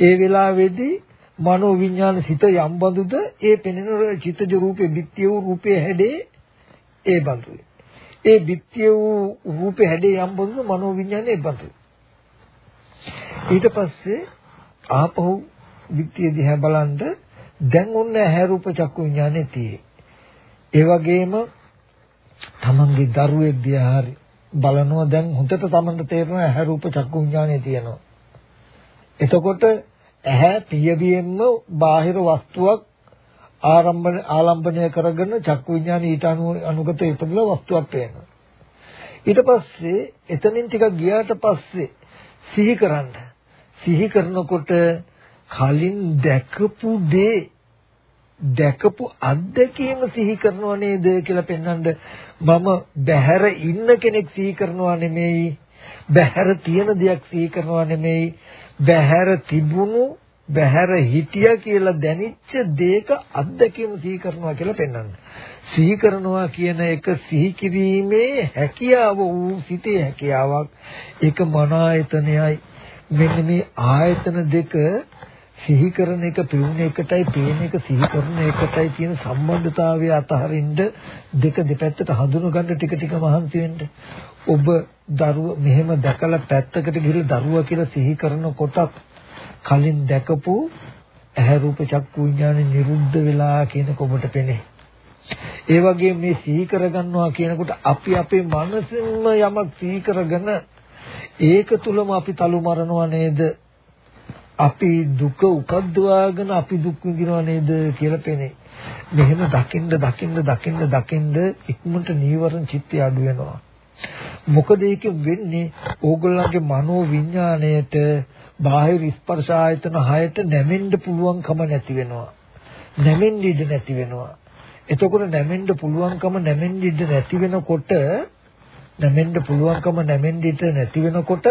ඒ වෙලාවේදී මනෝ විඥාන සිත යම් බඳුද ඒ පෙනෙන චිත්තජ රූපේ බිත්තිය වූ රූපේ හැඩේ ඒ බඳුයි. ඒ බිත්තිය වූ රූපේ හැඩේ යම් බඳුද මනෝ විඥානේ බඳුයි. ඊට පස්සේ ආපහු බිත්තිය දිහා බලනද දැන් ඔන්න ඇහැ රූප චක්කු විඥානේ තියෙයි ඒ වගේම තමන්ගේ දරුවෙක් දිහා හරි බලනවා දැන් හොඳට තමන්ට තේරෙනවා ඇහැ රූප චක්කු විඥානේ තියෙනවා. එතකොට ඇහැ පියවියෙන්ම බාහිර වස්තුවක් ආරම්භන ආලම්බනය කරගෙන චක්කු විඥානේ ඊට අනුගත ඉපදලා වස්තුවක් පේනවා. ඊට පස්සේ එතනින් ටිකක් ගියාට පස්සේ සිහි කරන්න. සිහි කරනකොට කලින් දැකපු දේ දැකපු අත්දැකීම සිහි කරනව නේද කියලා පෙන්වන්න මම බහැර ඉන්න කෙනෙක් සිහි කරනවා නෙමෙයි බහැර තියෙන දෙයක් සිහි කරනවා නෙමෙයි බහැර තිබුණු බහැර හිටියා කියලා දැනිච්ච දෙයක අත්දැකීම සිහි කරනවා කියලා පෙන්වන්න. සිහි කරනවා කියන එක සිහි කිරීමේ හැකියාව වූ සිතේ හැකියාවක්. ඒක මන ආයතනයයි. මෙන්න මේ ආයතන දෙක සිහි කරන එක පිරුණ එකටයි පේන එක සිහි කරන එකටයි තියෙන සම්බන්ධතාවය අතහරින්න දෙක දෙපැත්තට හඳුනගන්න ටික ටික මහන්සි වෙන්න. ඔබ දරුව මෙහෙම දැකලා පැත්තකට ගිහලා දරුවා කියලා සිහි කරනකොටත් කලින් දැකපු ඇහැ රූප චක්කු විඥානේ නිරුද්ධ වෙලා කියන කොබට පෙනේ. ඒ වගේ මේ සිහි කරගන්නවා කියනකොට අපි අපේ මනසින්ම යමක් සිහි කරගෙන ඒක තුලම අපි තලු මරනවා නේද අපි දුක උපද්දවාගෙන අපි දුක් විඳිනව නේද කියලා පෙනේ. මෙහෙම දකින්න දකින්න දකින්න දකින්න ඉක්මනට නීවරණ චිත්තය අඩු වෙනවා. මොකද ඒක වෙන්නේ ඕගොල්ලන්ගේ මනෝ විඥාණයට බාහිර ස්පර්ශ ආයතන හයට නැමෙන්න පුළුවන්කම නැති වෙනවා. නැමෙන්න ඉඩ නැති වෙනවා. එතකොට නැමෙන්න පුළුවන්කම නැමෙන්න ඉඩ නැති වෙනකොට නැමෙන්න පුළුවන්කම නැමෙන්න ඉඩ නැති වෙනකොට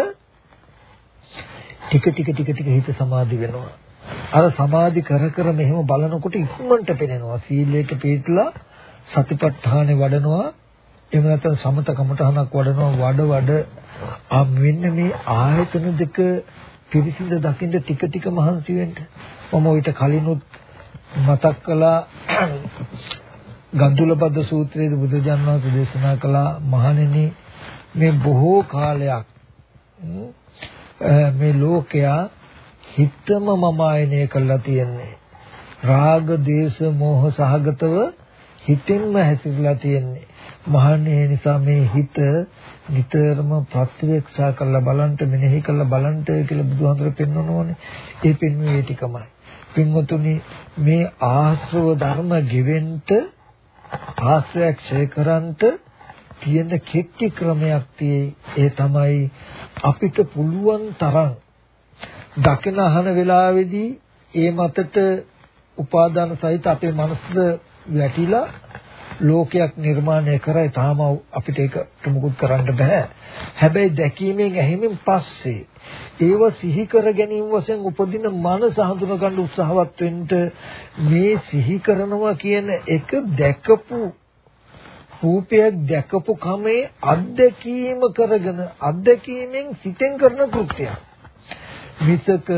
ටික ටික ටික ටික හිත සමාධි වෙනවා. අර සමාධි කර කර මෙහෙම බලනකොට ඉක්මනට පෙනෙනවා. සීලයට පිටලා සතිපට්ඨානෙ වඩනවා. එහෙම නැත්නම් සමත කමඨහනක් වඩනවා. වඩ වඩ ආ මෙන්න මේ ආයතන දෙක පිරිසිදු දකින්න ටික ටික මහන්සි වෙන්න. මම ඊට කලිනුත් මතක් කළා ගන්දුලපද සූත්‍රයේදී බුදුජානක වහන්සේ දේශනා කළා මහණෙනි මේ බොහෝ කාලයක් මේ ලෝකයා හිතම මම ආයනය කරලා තියෙන්නේ. රාග, දේශ, මෝහ සහගතව හිතෙන්ම හැසිරලා තියෙන්නේ. මහන්නේ නිසා මේ හිත නිතරම ප්‍රත්‍යක්ෂා කරලා බලන්ට මෙනෙහි කරලා බලන්ට කියලා බුදුහාමර පෙන්වනෝනේ. ඒ පෙන්වුවේ ඒ ටිකමයි. පින්වතුනි මේ ආශ්‍රව ධර්ම ගෙවෙන්න ආශ්‍රය ක්ෂය කරන්ට තියෙන කෙටි ක්‍රමයක් තියෙයි. ඒ තමයි අපිට පුළුවන් තරම් දකින අහන වෙලාවේදී ඒ මතට උපාදාන සහිත අපේ මනස වැටිලා ලෝකයක් නිර්මාණය කරයි තාම අපිට ඒක මුකුත් කරන්න බෑ. හැබැයි දැකීමෙන් ඇහිමෙන් පස්සේ ඒව සිහි කර ගැනීම වශයෙන් උපදින මනස හඳුන ගන්න උත්සාහවත් වෙන්න මේ සිහි කරනවා කියන එක දැකපු රූපයක් දැකපු කමේ අත්දැකීම කරගෙන අත්දැකීමෙන් සිතෙන් කරන කෘත්‍යයක්. මිසක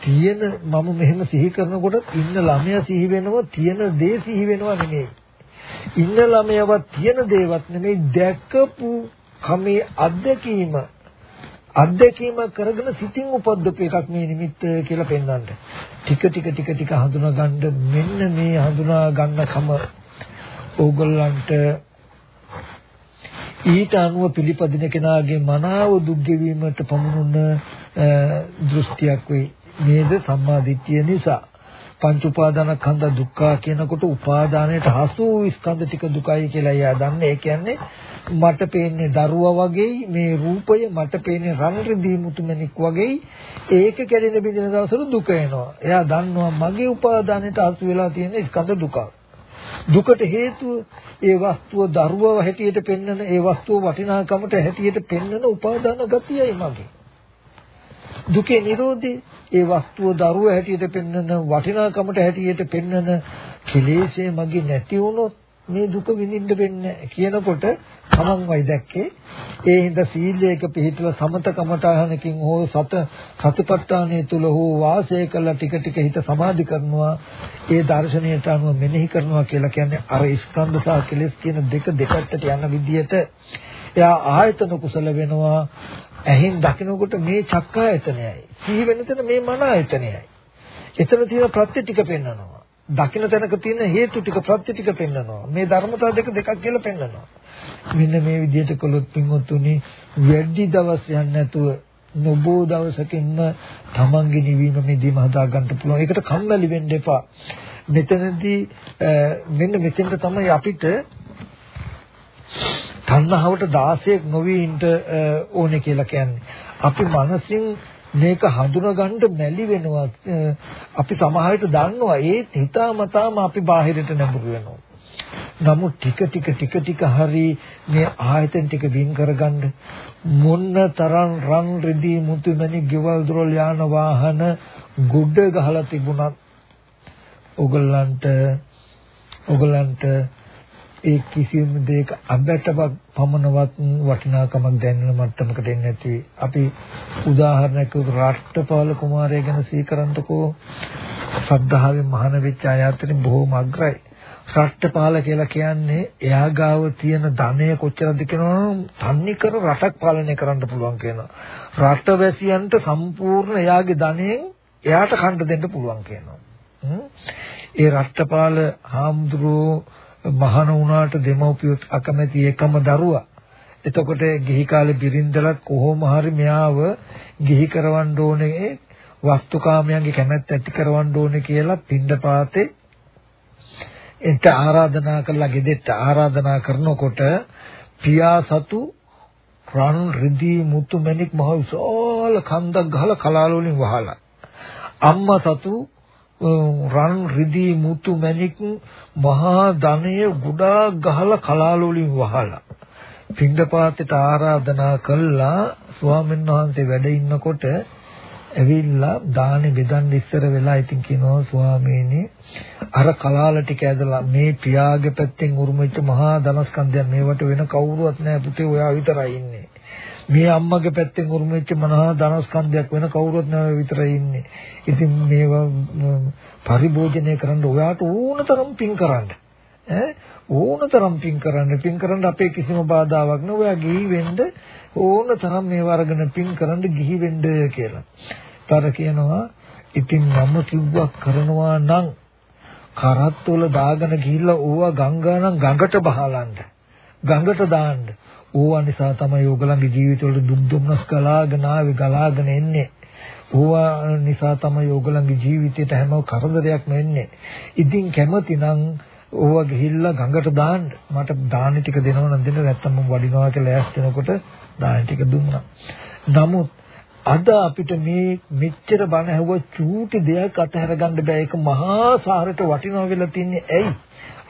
තියෙන මම මෙහෙම සිහි කරනකොට ඉන්න ළමයා සිහි වෙනවා තියෙන දේ සිහි වෙනවා නෙමෙයි. ඉන්න ළමයාවත් තියෙන දේවත් නෙමෙයි දැකපු කමේ අත්දැකීම අත්දැකීම කරගෙන සිතින් උපද්දපු එකක් මේ නිමිත්ත කියලා පෙන්වන්න. ටික ටික ටික ටික හඳුනා ගන්න මෙන්න මේ හඳුනා ගන්න කම ඕගොල්ලන්ට ඊට අනුව පිළිපදින කෙනාගේ මනාව දුක් ගෙවීමට පමුණුන දෘෂ්ටියක් වෙයි. නේද සම්මා දිට්ඨිය නිසා. පංච උපාදානස්කන්ධ දුක්ඛ කියනකොට උපාදානයට හසු ස්කන්ධ ටික දුකයි කියලා එයා දන්නේ. ඒ කියන්නේ මට පේන්නේ දරුවා වගේ මේ රූපය මට පේන්නේ රන් රිදී මුතුමැණික් වගේ ඒක කැඩෙන බිඳෙන දවසට දුක එනවා. එයා දන්නවා මගේ උපාදානයට හසු වෙලා තියෙන ස්කන්ධ දුක. දුකට හේතුව ඒ වස්තුව දරුවව හැටියට පෙන්වන ඒ වස්තුව වටිනාකමට හැටියට පෙන්වන උපාදාන ගතියයි මගේ. දුකේ Nirodhe ඒ වස්තුව දරුව හැටියට පෙන්වන වටිනාකමට හැටියට පෙන්වන කෙලෙසේ මගේ නැති වුණොත් මේ දුක විඳින්න වෙන්නේ කියනකොට තමන්වයි දැක්කේ. ඒ හින්දා සීලයක පිළිපදලා සමතකමටහනකින් හෝ සත සතිපට්ඨානය තුල හෝ වාසය කළා ටික ටික හිත සමාධි කරනවා. ඒ දර්ශනයට අනුව මෙනෙහි කරනවා කියලා කියන්නේ අර ස්කන්ධ සහ කෙලෙස් කියන දෙක දෙකකට යන විදිහට එයා ආයතන කුසල වෙනවා. ඇහින් දකිනකොට මේ චක්කායතනයයි. සිහි වෙන තැන මේ මන ආයතනයයි එතන තියෙන ප්‍රත්‍ය ටික පෙන්වනවා දකින්න තැනක තියෙන හේතු ටික ප්‍රත්‍ය ටික පෙන්වනවා. මේ ධර්මතාව දෙක දෙකක් කියලා පෙන්වනවා. මෙන්න මේ විදිහට කළොත් පින්වත්තුනි වැඩි දවස් යන්නේ නැතුව නොබෝ දවසකින්ම තමන්ගේ නිවීම මෙදීම හදා ගන්න පුළුවන්. ඒකට කම්මැලි වෙන්න එපා. මෙතනදී මෙන්න මෙතෙන්ට තමයි අපිට තණ්හාවට 16ක් නොවී ඉන්න ඕනේ කියලා කියන්නේ. අපි මනසින් මේක හඳුනගන්න මැලි වෙනවා. අපි සමහරට දන්නවා ඒත් හිතාමතාම අපි බාහිරට නැඹුරු වෙනවා. නමුත් ටික ටික ටික ටික හරි මේ ආයතන ටික වින් කරගන්න මොන්න තරම් රන් රිදී මුතුමැණි ගෙවල් දොරල් යාන වාහන ගුඩ ගහලා තිබුණත් ඔගලන්ට ඔගලන්ට ඒ කිසියම් දෙයක අබැටවක් පමණවත් වටිනාකමක් දැනෙන මට්ටමකට එන්නේ නැති. අපි උදාහරණයක් රාෂ්ට්‍රපාල කුමාරය ගැන සීකරන්නකෝ. සද්ධාවෙන් මහාන වෙච්ච ආයතනෙ බොහොම අග්‍රයි. රාෂ්ට්‍රපාල කියලා කියන්නේ එයා ගාව තියෙන ධනය කොච්චරද කියනවනම් තන්නේ කර රටක් පාලනය කරන්න පුළුවන් කියනවා. රටවැසියන්ට සම්පූර්ණ එයාගේ ධනයෙන් එයාට කන්න දෙන්න පුළුවන් කියනවා. ඒ රාෂ්ට්‍රපාල හාමුදුරුවෝ මහාන වුණාට දෙමව්පියොත් අකමැති එකම දරුවා. එතකොට ගිහි කාලේ බිරින්දලත් කොහොම හරි මෙයාව ගිහි කරවන්න ඕනේ වස්තුකාමයන්ගේ කැමැත්ත ඇති කරවන්න ඕනේ කියලා පින්ඩපාතේ එන්ට ආරාධනා කළා ගෙදෙට්ට ආරාධනා කරනකොට පියා සතු රන් රිදී මුතු මැණික් මහ විශාල කන්දක් ගහලා කලාල වලින් වහලා අම්මා සතු රන් රිදී මුතු මැණික් මහා ධනය ගොඩාක් ගහලා කලාල වලින් වහලා පින්දපාතේට ආරාධනා කළා. ස්වාමීන් වහන්සේ වැඩ ඉන්නකොට ඇවිල්ලා දානි බෙදන්න ඉස්සර වෙලා ඉතින් කියනවා ස්වාමීනි අර කලාල ටික ඇදලා මේ පියාගේ පැත්තෙන් උරුමෙච්ච මහා ධනස්කන්ධය මේවට වෙන කවුරුවත් නැහැ. පුතේ ඔයා විතරයි ඉන්නේ. මේ අම්මගේ පැත්තෙන් උරුමෙච්ච මනහා ධනස්කන්ධයක් වෙන කවුරුත් නැව විතරයි ඉන්නේ. ඉතින් මේවා පරිභෝජනය කරන්න ඔයාට ඕනතරම් පින් කරන්න. ඈ ඕනතරම් පින් කරන්න. පින් කරන්න අපේ කිසිම බාධාවක් නෑ. ඔයා ගිහි වෙන්න ඕනතරම් මේව අරගෙන පින් කරන්න ගිහි වෙන්න කියලා. තර කියනවා ඉතින් මම කිව්වක් කරනවා නම් කරත්තවල දාගෙන ගිහිල්ලා ඕවා ගංගා නම් ගඟට බහලන්න. ගඟට දාන්න. ඕවා නිසා තමයි ඕගලන්ගේ ජීවිතවල දුක් දුම්නස් ගලාගෙන ආවේ ගලාගෙන එන්නේ. ඕවා නිසා තමයි ඕගලන්ගේ ජීවිතයට හැම කරදරයක්ම එන්නේ. ඉතින් කැමතිනම් ඕවා ගිහිල්ලා ගඟට දාන්න. මට දාන ටික දෙනව නම් දෙන්න නැත්තම් මම වඩිනවා කියලා ඈස්තනකොට දාන ටික දුන්නා. නමුත් අද අපිට මේ මෙච්චර බණ ඇහුව චූටි දෙයක් අතහැර ගන්න බෑ. ඒක මහා සාරයට වටිනවා වෙලා තින්නේ ඇයි?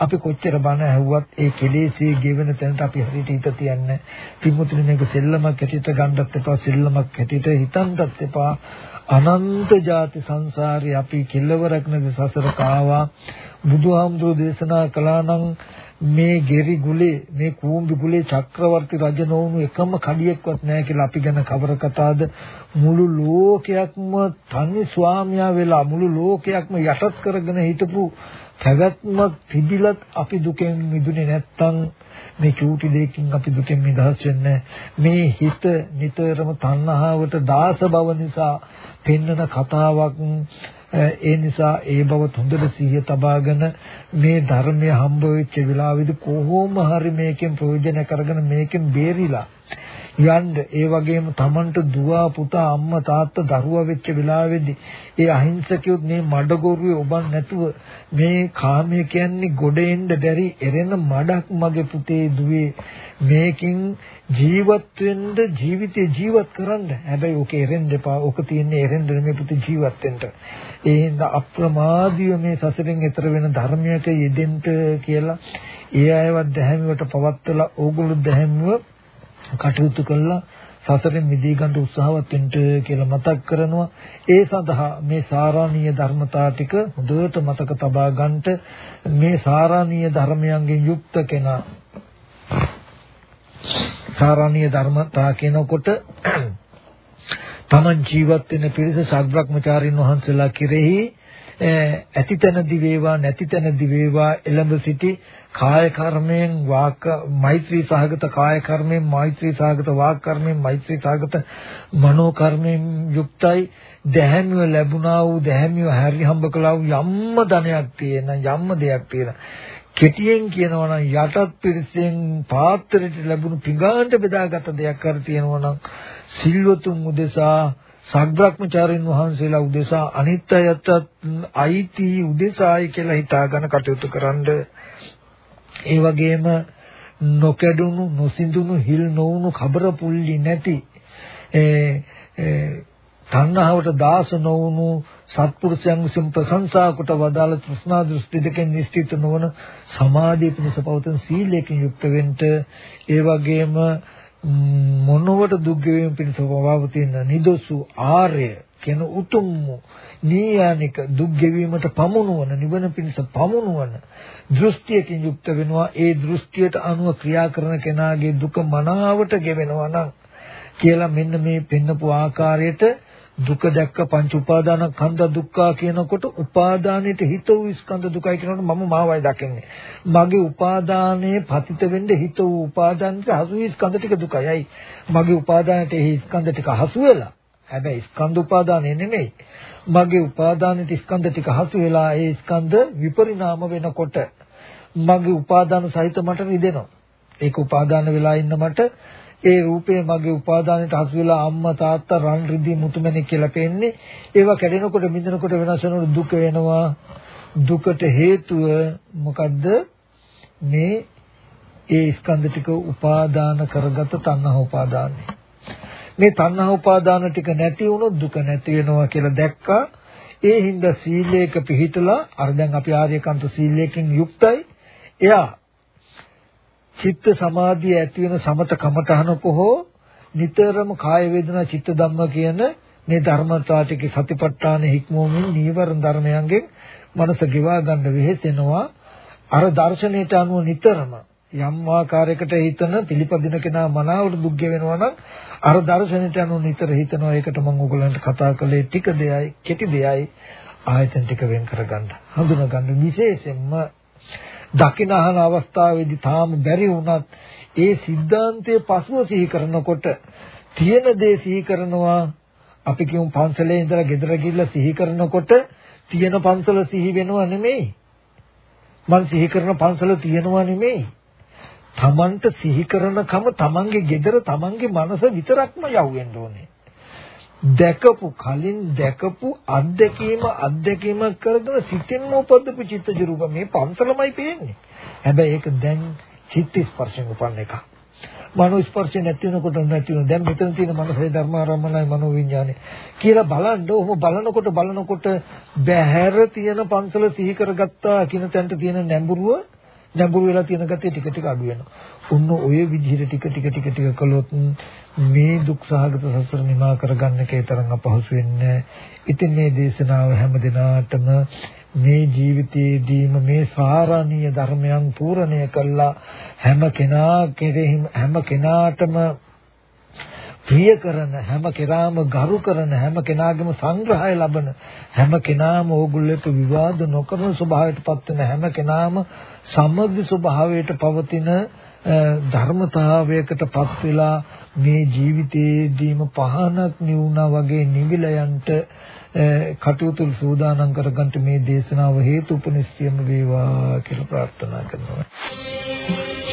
අපි කොච්චර බණ ඇහුවත් ඒ කෙලෙසේ ගෙවෙන තැනට අපි හරියට හිත තියන්නේ. පින්මුතුනි මේක සෙල්ලමක් හැටියට ගන්නත් එපා, සෙල්ලමක් හැටියට හිතන්නත් එපා. අනන්ත ಜಾති සංසාරේ අපි කෙලවරක් නැති සසර කාවා. බුදුහාමුදුරෝ දේශනා කළා නම් මේ ගෙරි ගුලේ මේ කූඹි ගුලේ චක්‍රවර්ති රජ නොවුණු එකම කඩියෙක්වත් නැහැ කියලා අපි ගැන කවර කතාවද මුළු ලෝකයක්ම තනි ස්වාමියා වෙලා මුළු ලෝකයක්ම යටත් කරගෙන හිටපු පැවැත්මක් තිබිලත් අපි දුකෙන් මිදුනේ නැත්තම් මේ චූටි දෙයකින් අපි දුකෙන් නිදහස් වෙන්නේ මේ හිත නිතරම තණ්හාවට දාස බව නිසා පෙන්නන කතාවක් ඒ නිසා ඒ බව හොඳට සිහිය තබාගෙන මේ ධර්මය හම්බ වෙච්ච වෙලාවෙදි කොහොම හරි මේකෙන් ප්‍රයෝජන කරගෙන මේකෙන් බේරිලා යන්න. ඒ වගේම Tamanට දුව පුතා අම්මා තාත්තා දරුවා වෙච්ච වෙලාවෙදී ඒ අහිංසකයොත් මේ මඩගොරුවේ ඔබන් නැතුව මේ කාමය කියන්නේ ගොඩ එන්න බැරි එරෙන මඩක් මගේ පුතේ දුවේ. මේකින් ජීවත් වෙන්න ජීවිතේ ජීවත් කරන්න. හැබැයි ඕක එරෙන්න එපා. ඕක තියෙන්නේ එරෙන්න මේ පුතේ ජීවත් වෙන්න. ඒ හින්දා අප්‍රමාදීව මේ සසරෙන් එතර වෙන ධර්මයක යෙදෙන්න කියලා ඒ අයවත් දැහැමිවට පවත්වලා ඕගොල්ලෝ දැහැමිව කටයුතු කළා සසරෙන් මිදී ගන්න උත්සාහවත් වෙන්න කියලා මතක් කරනවා. ඒ සඳහා මේ සාරාණීය ධර්මතා ටික හොඳට මතක තබා ගන්නට මේ සාරාණීය ධර්මයන්ගෙන් යුක්ත කෙනා සාරාණීය ධර්මතා කියනකොට තමන් ජීවත් වෙන පිරිස සග්‍රක්මචාරින් වහන්සේලා කෙරෙහි ඇතිතනදි වේවා නැතිතනදි වේවා එළඹ සිටි කාය කර්මයෙන් වාක මෛත්‍රී සහගත කාය කර්මයෙන් මෛත්‍රී සහගත වාක් කර්මයෙන් මෛත්‍රී සහගත මනෝ කර්මයෙන් යුක්තයි. දැහැමිව ලැබුණා වූ දැහැමිව හැරි හම්බ කළා වූ යම්ම ධනයක් තියෙන යම්ම දෙයක් තියෙන. කෙටියෙන් කියනවා නම් යටත් පිරිසෙන් පාත්‍රයට ලැබුණු පිඟානට බෙදාගත් දෙයක් කර තියෙනවා නම් සිල්වතුන් උදෙසා සග්‍රක්මචාරින් වහන්සේලා උදෙසා අනිත් අයටත් අයිති උදෙසායි කියලා හිතාගෙන කටයුතු කරන්ඩ ඒ වගේම නොකැඩුණු නොසිඳුණු හිල් නොවුණු කබර පුල්ලි නැති ඒ තණ්හාවට දාස නොවුණු සත්පුරුෂයන් විසින් ප්‍රශංසා කොට වදාළ තෘෂ්ණා දෘෂ්ටි දෙකෙන් නිස්තිත නොවන සමාධිය පිණිස පවතන සීලයෙන් යුක්ත වෙන්න ඒ වගේම මොනවට දුක් ගෙවීම පිණිස පවතින නිදොසු ආර්ය කියන උතුම් නීයානික දුක් ගෙවීමට පමුණුවන නිවන පිණිස පමුණුවන දෘෂ්ටියකින් යුක්ත වෙනවා. ඒ දෘෂ්ටියට අනුව ක්‍රියා කරන කෙනාගේ දුක මනාවට ගෙවෙනවා නම් කියලා මෙන්න මේ පෙන්නපු ආකාරයට දුක දැක්ක පංච උපාදාන කන්ද දුක්ඛා කියනකොට උපාදානෙට හිත වූ ස්කන්ධ දුකයි කියනකොට මම මාවයි දකින්නේ. මගේ උපාදානයේ පතිත වෙන්න හිත වූ උපාදානට හසු වූ ස්කන්ධ ටික දුකයි. මගේ උපාදානට ඒ ස්කන්ධ ටික හසු වෙලා. හැබැයි ස්කන්ධ උපාදානෙ නෙමෙයි. මගේ උපාදානෙට ස්කන්ධ ටික හසු වෙලා ඒ ස්කන්ධ විපරිණාම වෙනකොට මගේ උපාදාන සහිත මට රිදෙනවා. ඒක උපාදාන වෙලා ඉන්න මට ඒ රූපේ මගේ උපාදානයට හසු වෙලා අම්මා තාත්තා රන් රිදී මුතුමැණික් කියලා පෙන්නේ. ඒවා කැඩෙනකොට මිදෙනකොට වෙනස් වෙනකොට දුක වෙනවා. දුකට හේතුව මොකද්ද? මේ ඒ ස්කන්ධ ටික උපාදාන කරගත තණ්හා උපාදානයි. මේ තණ්හා උපාදාන ටික නැති වුණොත් දුක නැති වෙනවා කියලා දැක්කා. ඒ හින්දා සීලයක පිහිටලා අර දැන් අපි ආර්යකාන්ත සීලයකින් යුක්තයි. එයා චිත්ත සමාධිය ඇති වෙන සමත කමඨහනක හෝ නිතරම කාය වේදනා චිත්ත ධම්ම කියන මේ ධර්මතා ටික සතිපට්ඨාන හික්මෝමින් නීවරණ ධර්මයන්ගෙන් මනස ගෙවා ගන්න වෙහෙසෙනවා අර දර්ශනයට අනුව නිතරම යම් ආකාරයකට හිතන පිළිපදින කෙනා මනාවට දුක් වෙනවා නම් අර දර්ශනයට අනුව නිතර හිතනවා. ඒකට මම ඕගලන්ට කතා කළේ ටික දෙයයි කෙටි දෙයයි ආයතන ටික වෙන් කරගන්න හඳුනා ගන්න විශේෂයෙන්ම දකින අහන අවස්ථාවේදී තාම බැරි වුණත් ඒ સિદ્ધාන්තයේ පසුව සිහි කරනකොට තියෙන දේ සිහි කරනවා. අපි කියමු පන්සලේ ඉඳලා ගෙදර ගිහිල්ලා සිහි කරනකොට තියෙන පන්සල සිහි වෙනව නෙමෙයි. මං සිහි කරන පන්සල තියෙනව නෙමෙයි. තමන්ට සිහි කරනකම තමන්ගේ ගෙදර තමන්ගේ මනස විතරක්ම යවෙන්න ඕනේ. දැකපු කලින් දැකපු අත්දැකීම අත්දැකීම කරගෙන සිතින්ම උපද්දපු චිත්තජ රූප මේ පන්සලමයි පේන්නේ. හැබැයි ඒක දැන් චිත්ත ස්පර්ශයෙන් උපන්න එක. මනෝ ස්පර්ශය නැති වෙනකොට නැති වෙන දැන් මෙතන තියෙන මනසේ ධර්මාරම්මනයි මනෝ විඥානේ කියලා බලන්න ඔහොම බලනකොට බලනකොට බහැර තියෙන පන්සල සිහි කරගත්තා කියන තැනට තියෙන නැඹුරුව නැඹුරු වෙලා තියෙන ගතිය ටික ටික අඩු වෙනවා. උන්න ඔය විදිහට ටික ටික ටික ටික කළොත් මේ දුක් සහගත සසර නිමා කරගන්න එකේ තරම් අපහසු වෙන්නේ. ඉතින් මේ දේශනාව හැම දිනාටම මේ ජීවිතයේදීම මේ සාරාණීය ධර්මයන් පූර්ණය කළා හැම කෙනා කෙරෙහිම හැම කෙනාටම ප්‍රිය කරන හැම කෙනාම ගරු කරන හැම කෙනාගේම සංග්‍රහය ලබන හැම කෙනාම ඕගොල්ලෝට විවාද නොකරන ස්වභාවයට පත් වෙන හැම කෙනාම සමගි ස්වභාවයට පවතින ධර්මතාවයකට පත් වෙලා මේ ජීවිතයේදීම පහනක් නිවුණා වගේ නිවිලා යන්ට කටයුතු සූදානම් කරගන්න මේ දේශනාව හේතු උපනිශ්චයම වේවා කියලා ප්‍රාර්ථනා කරනවා.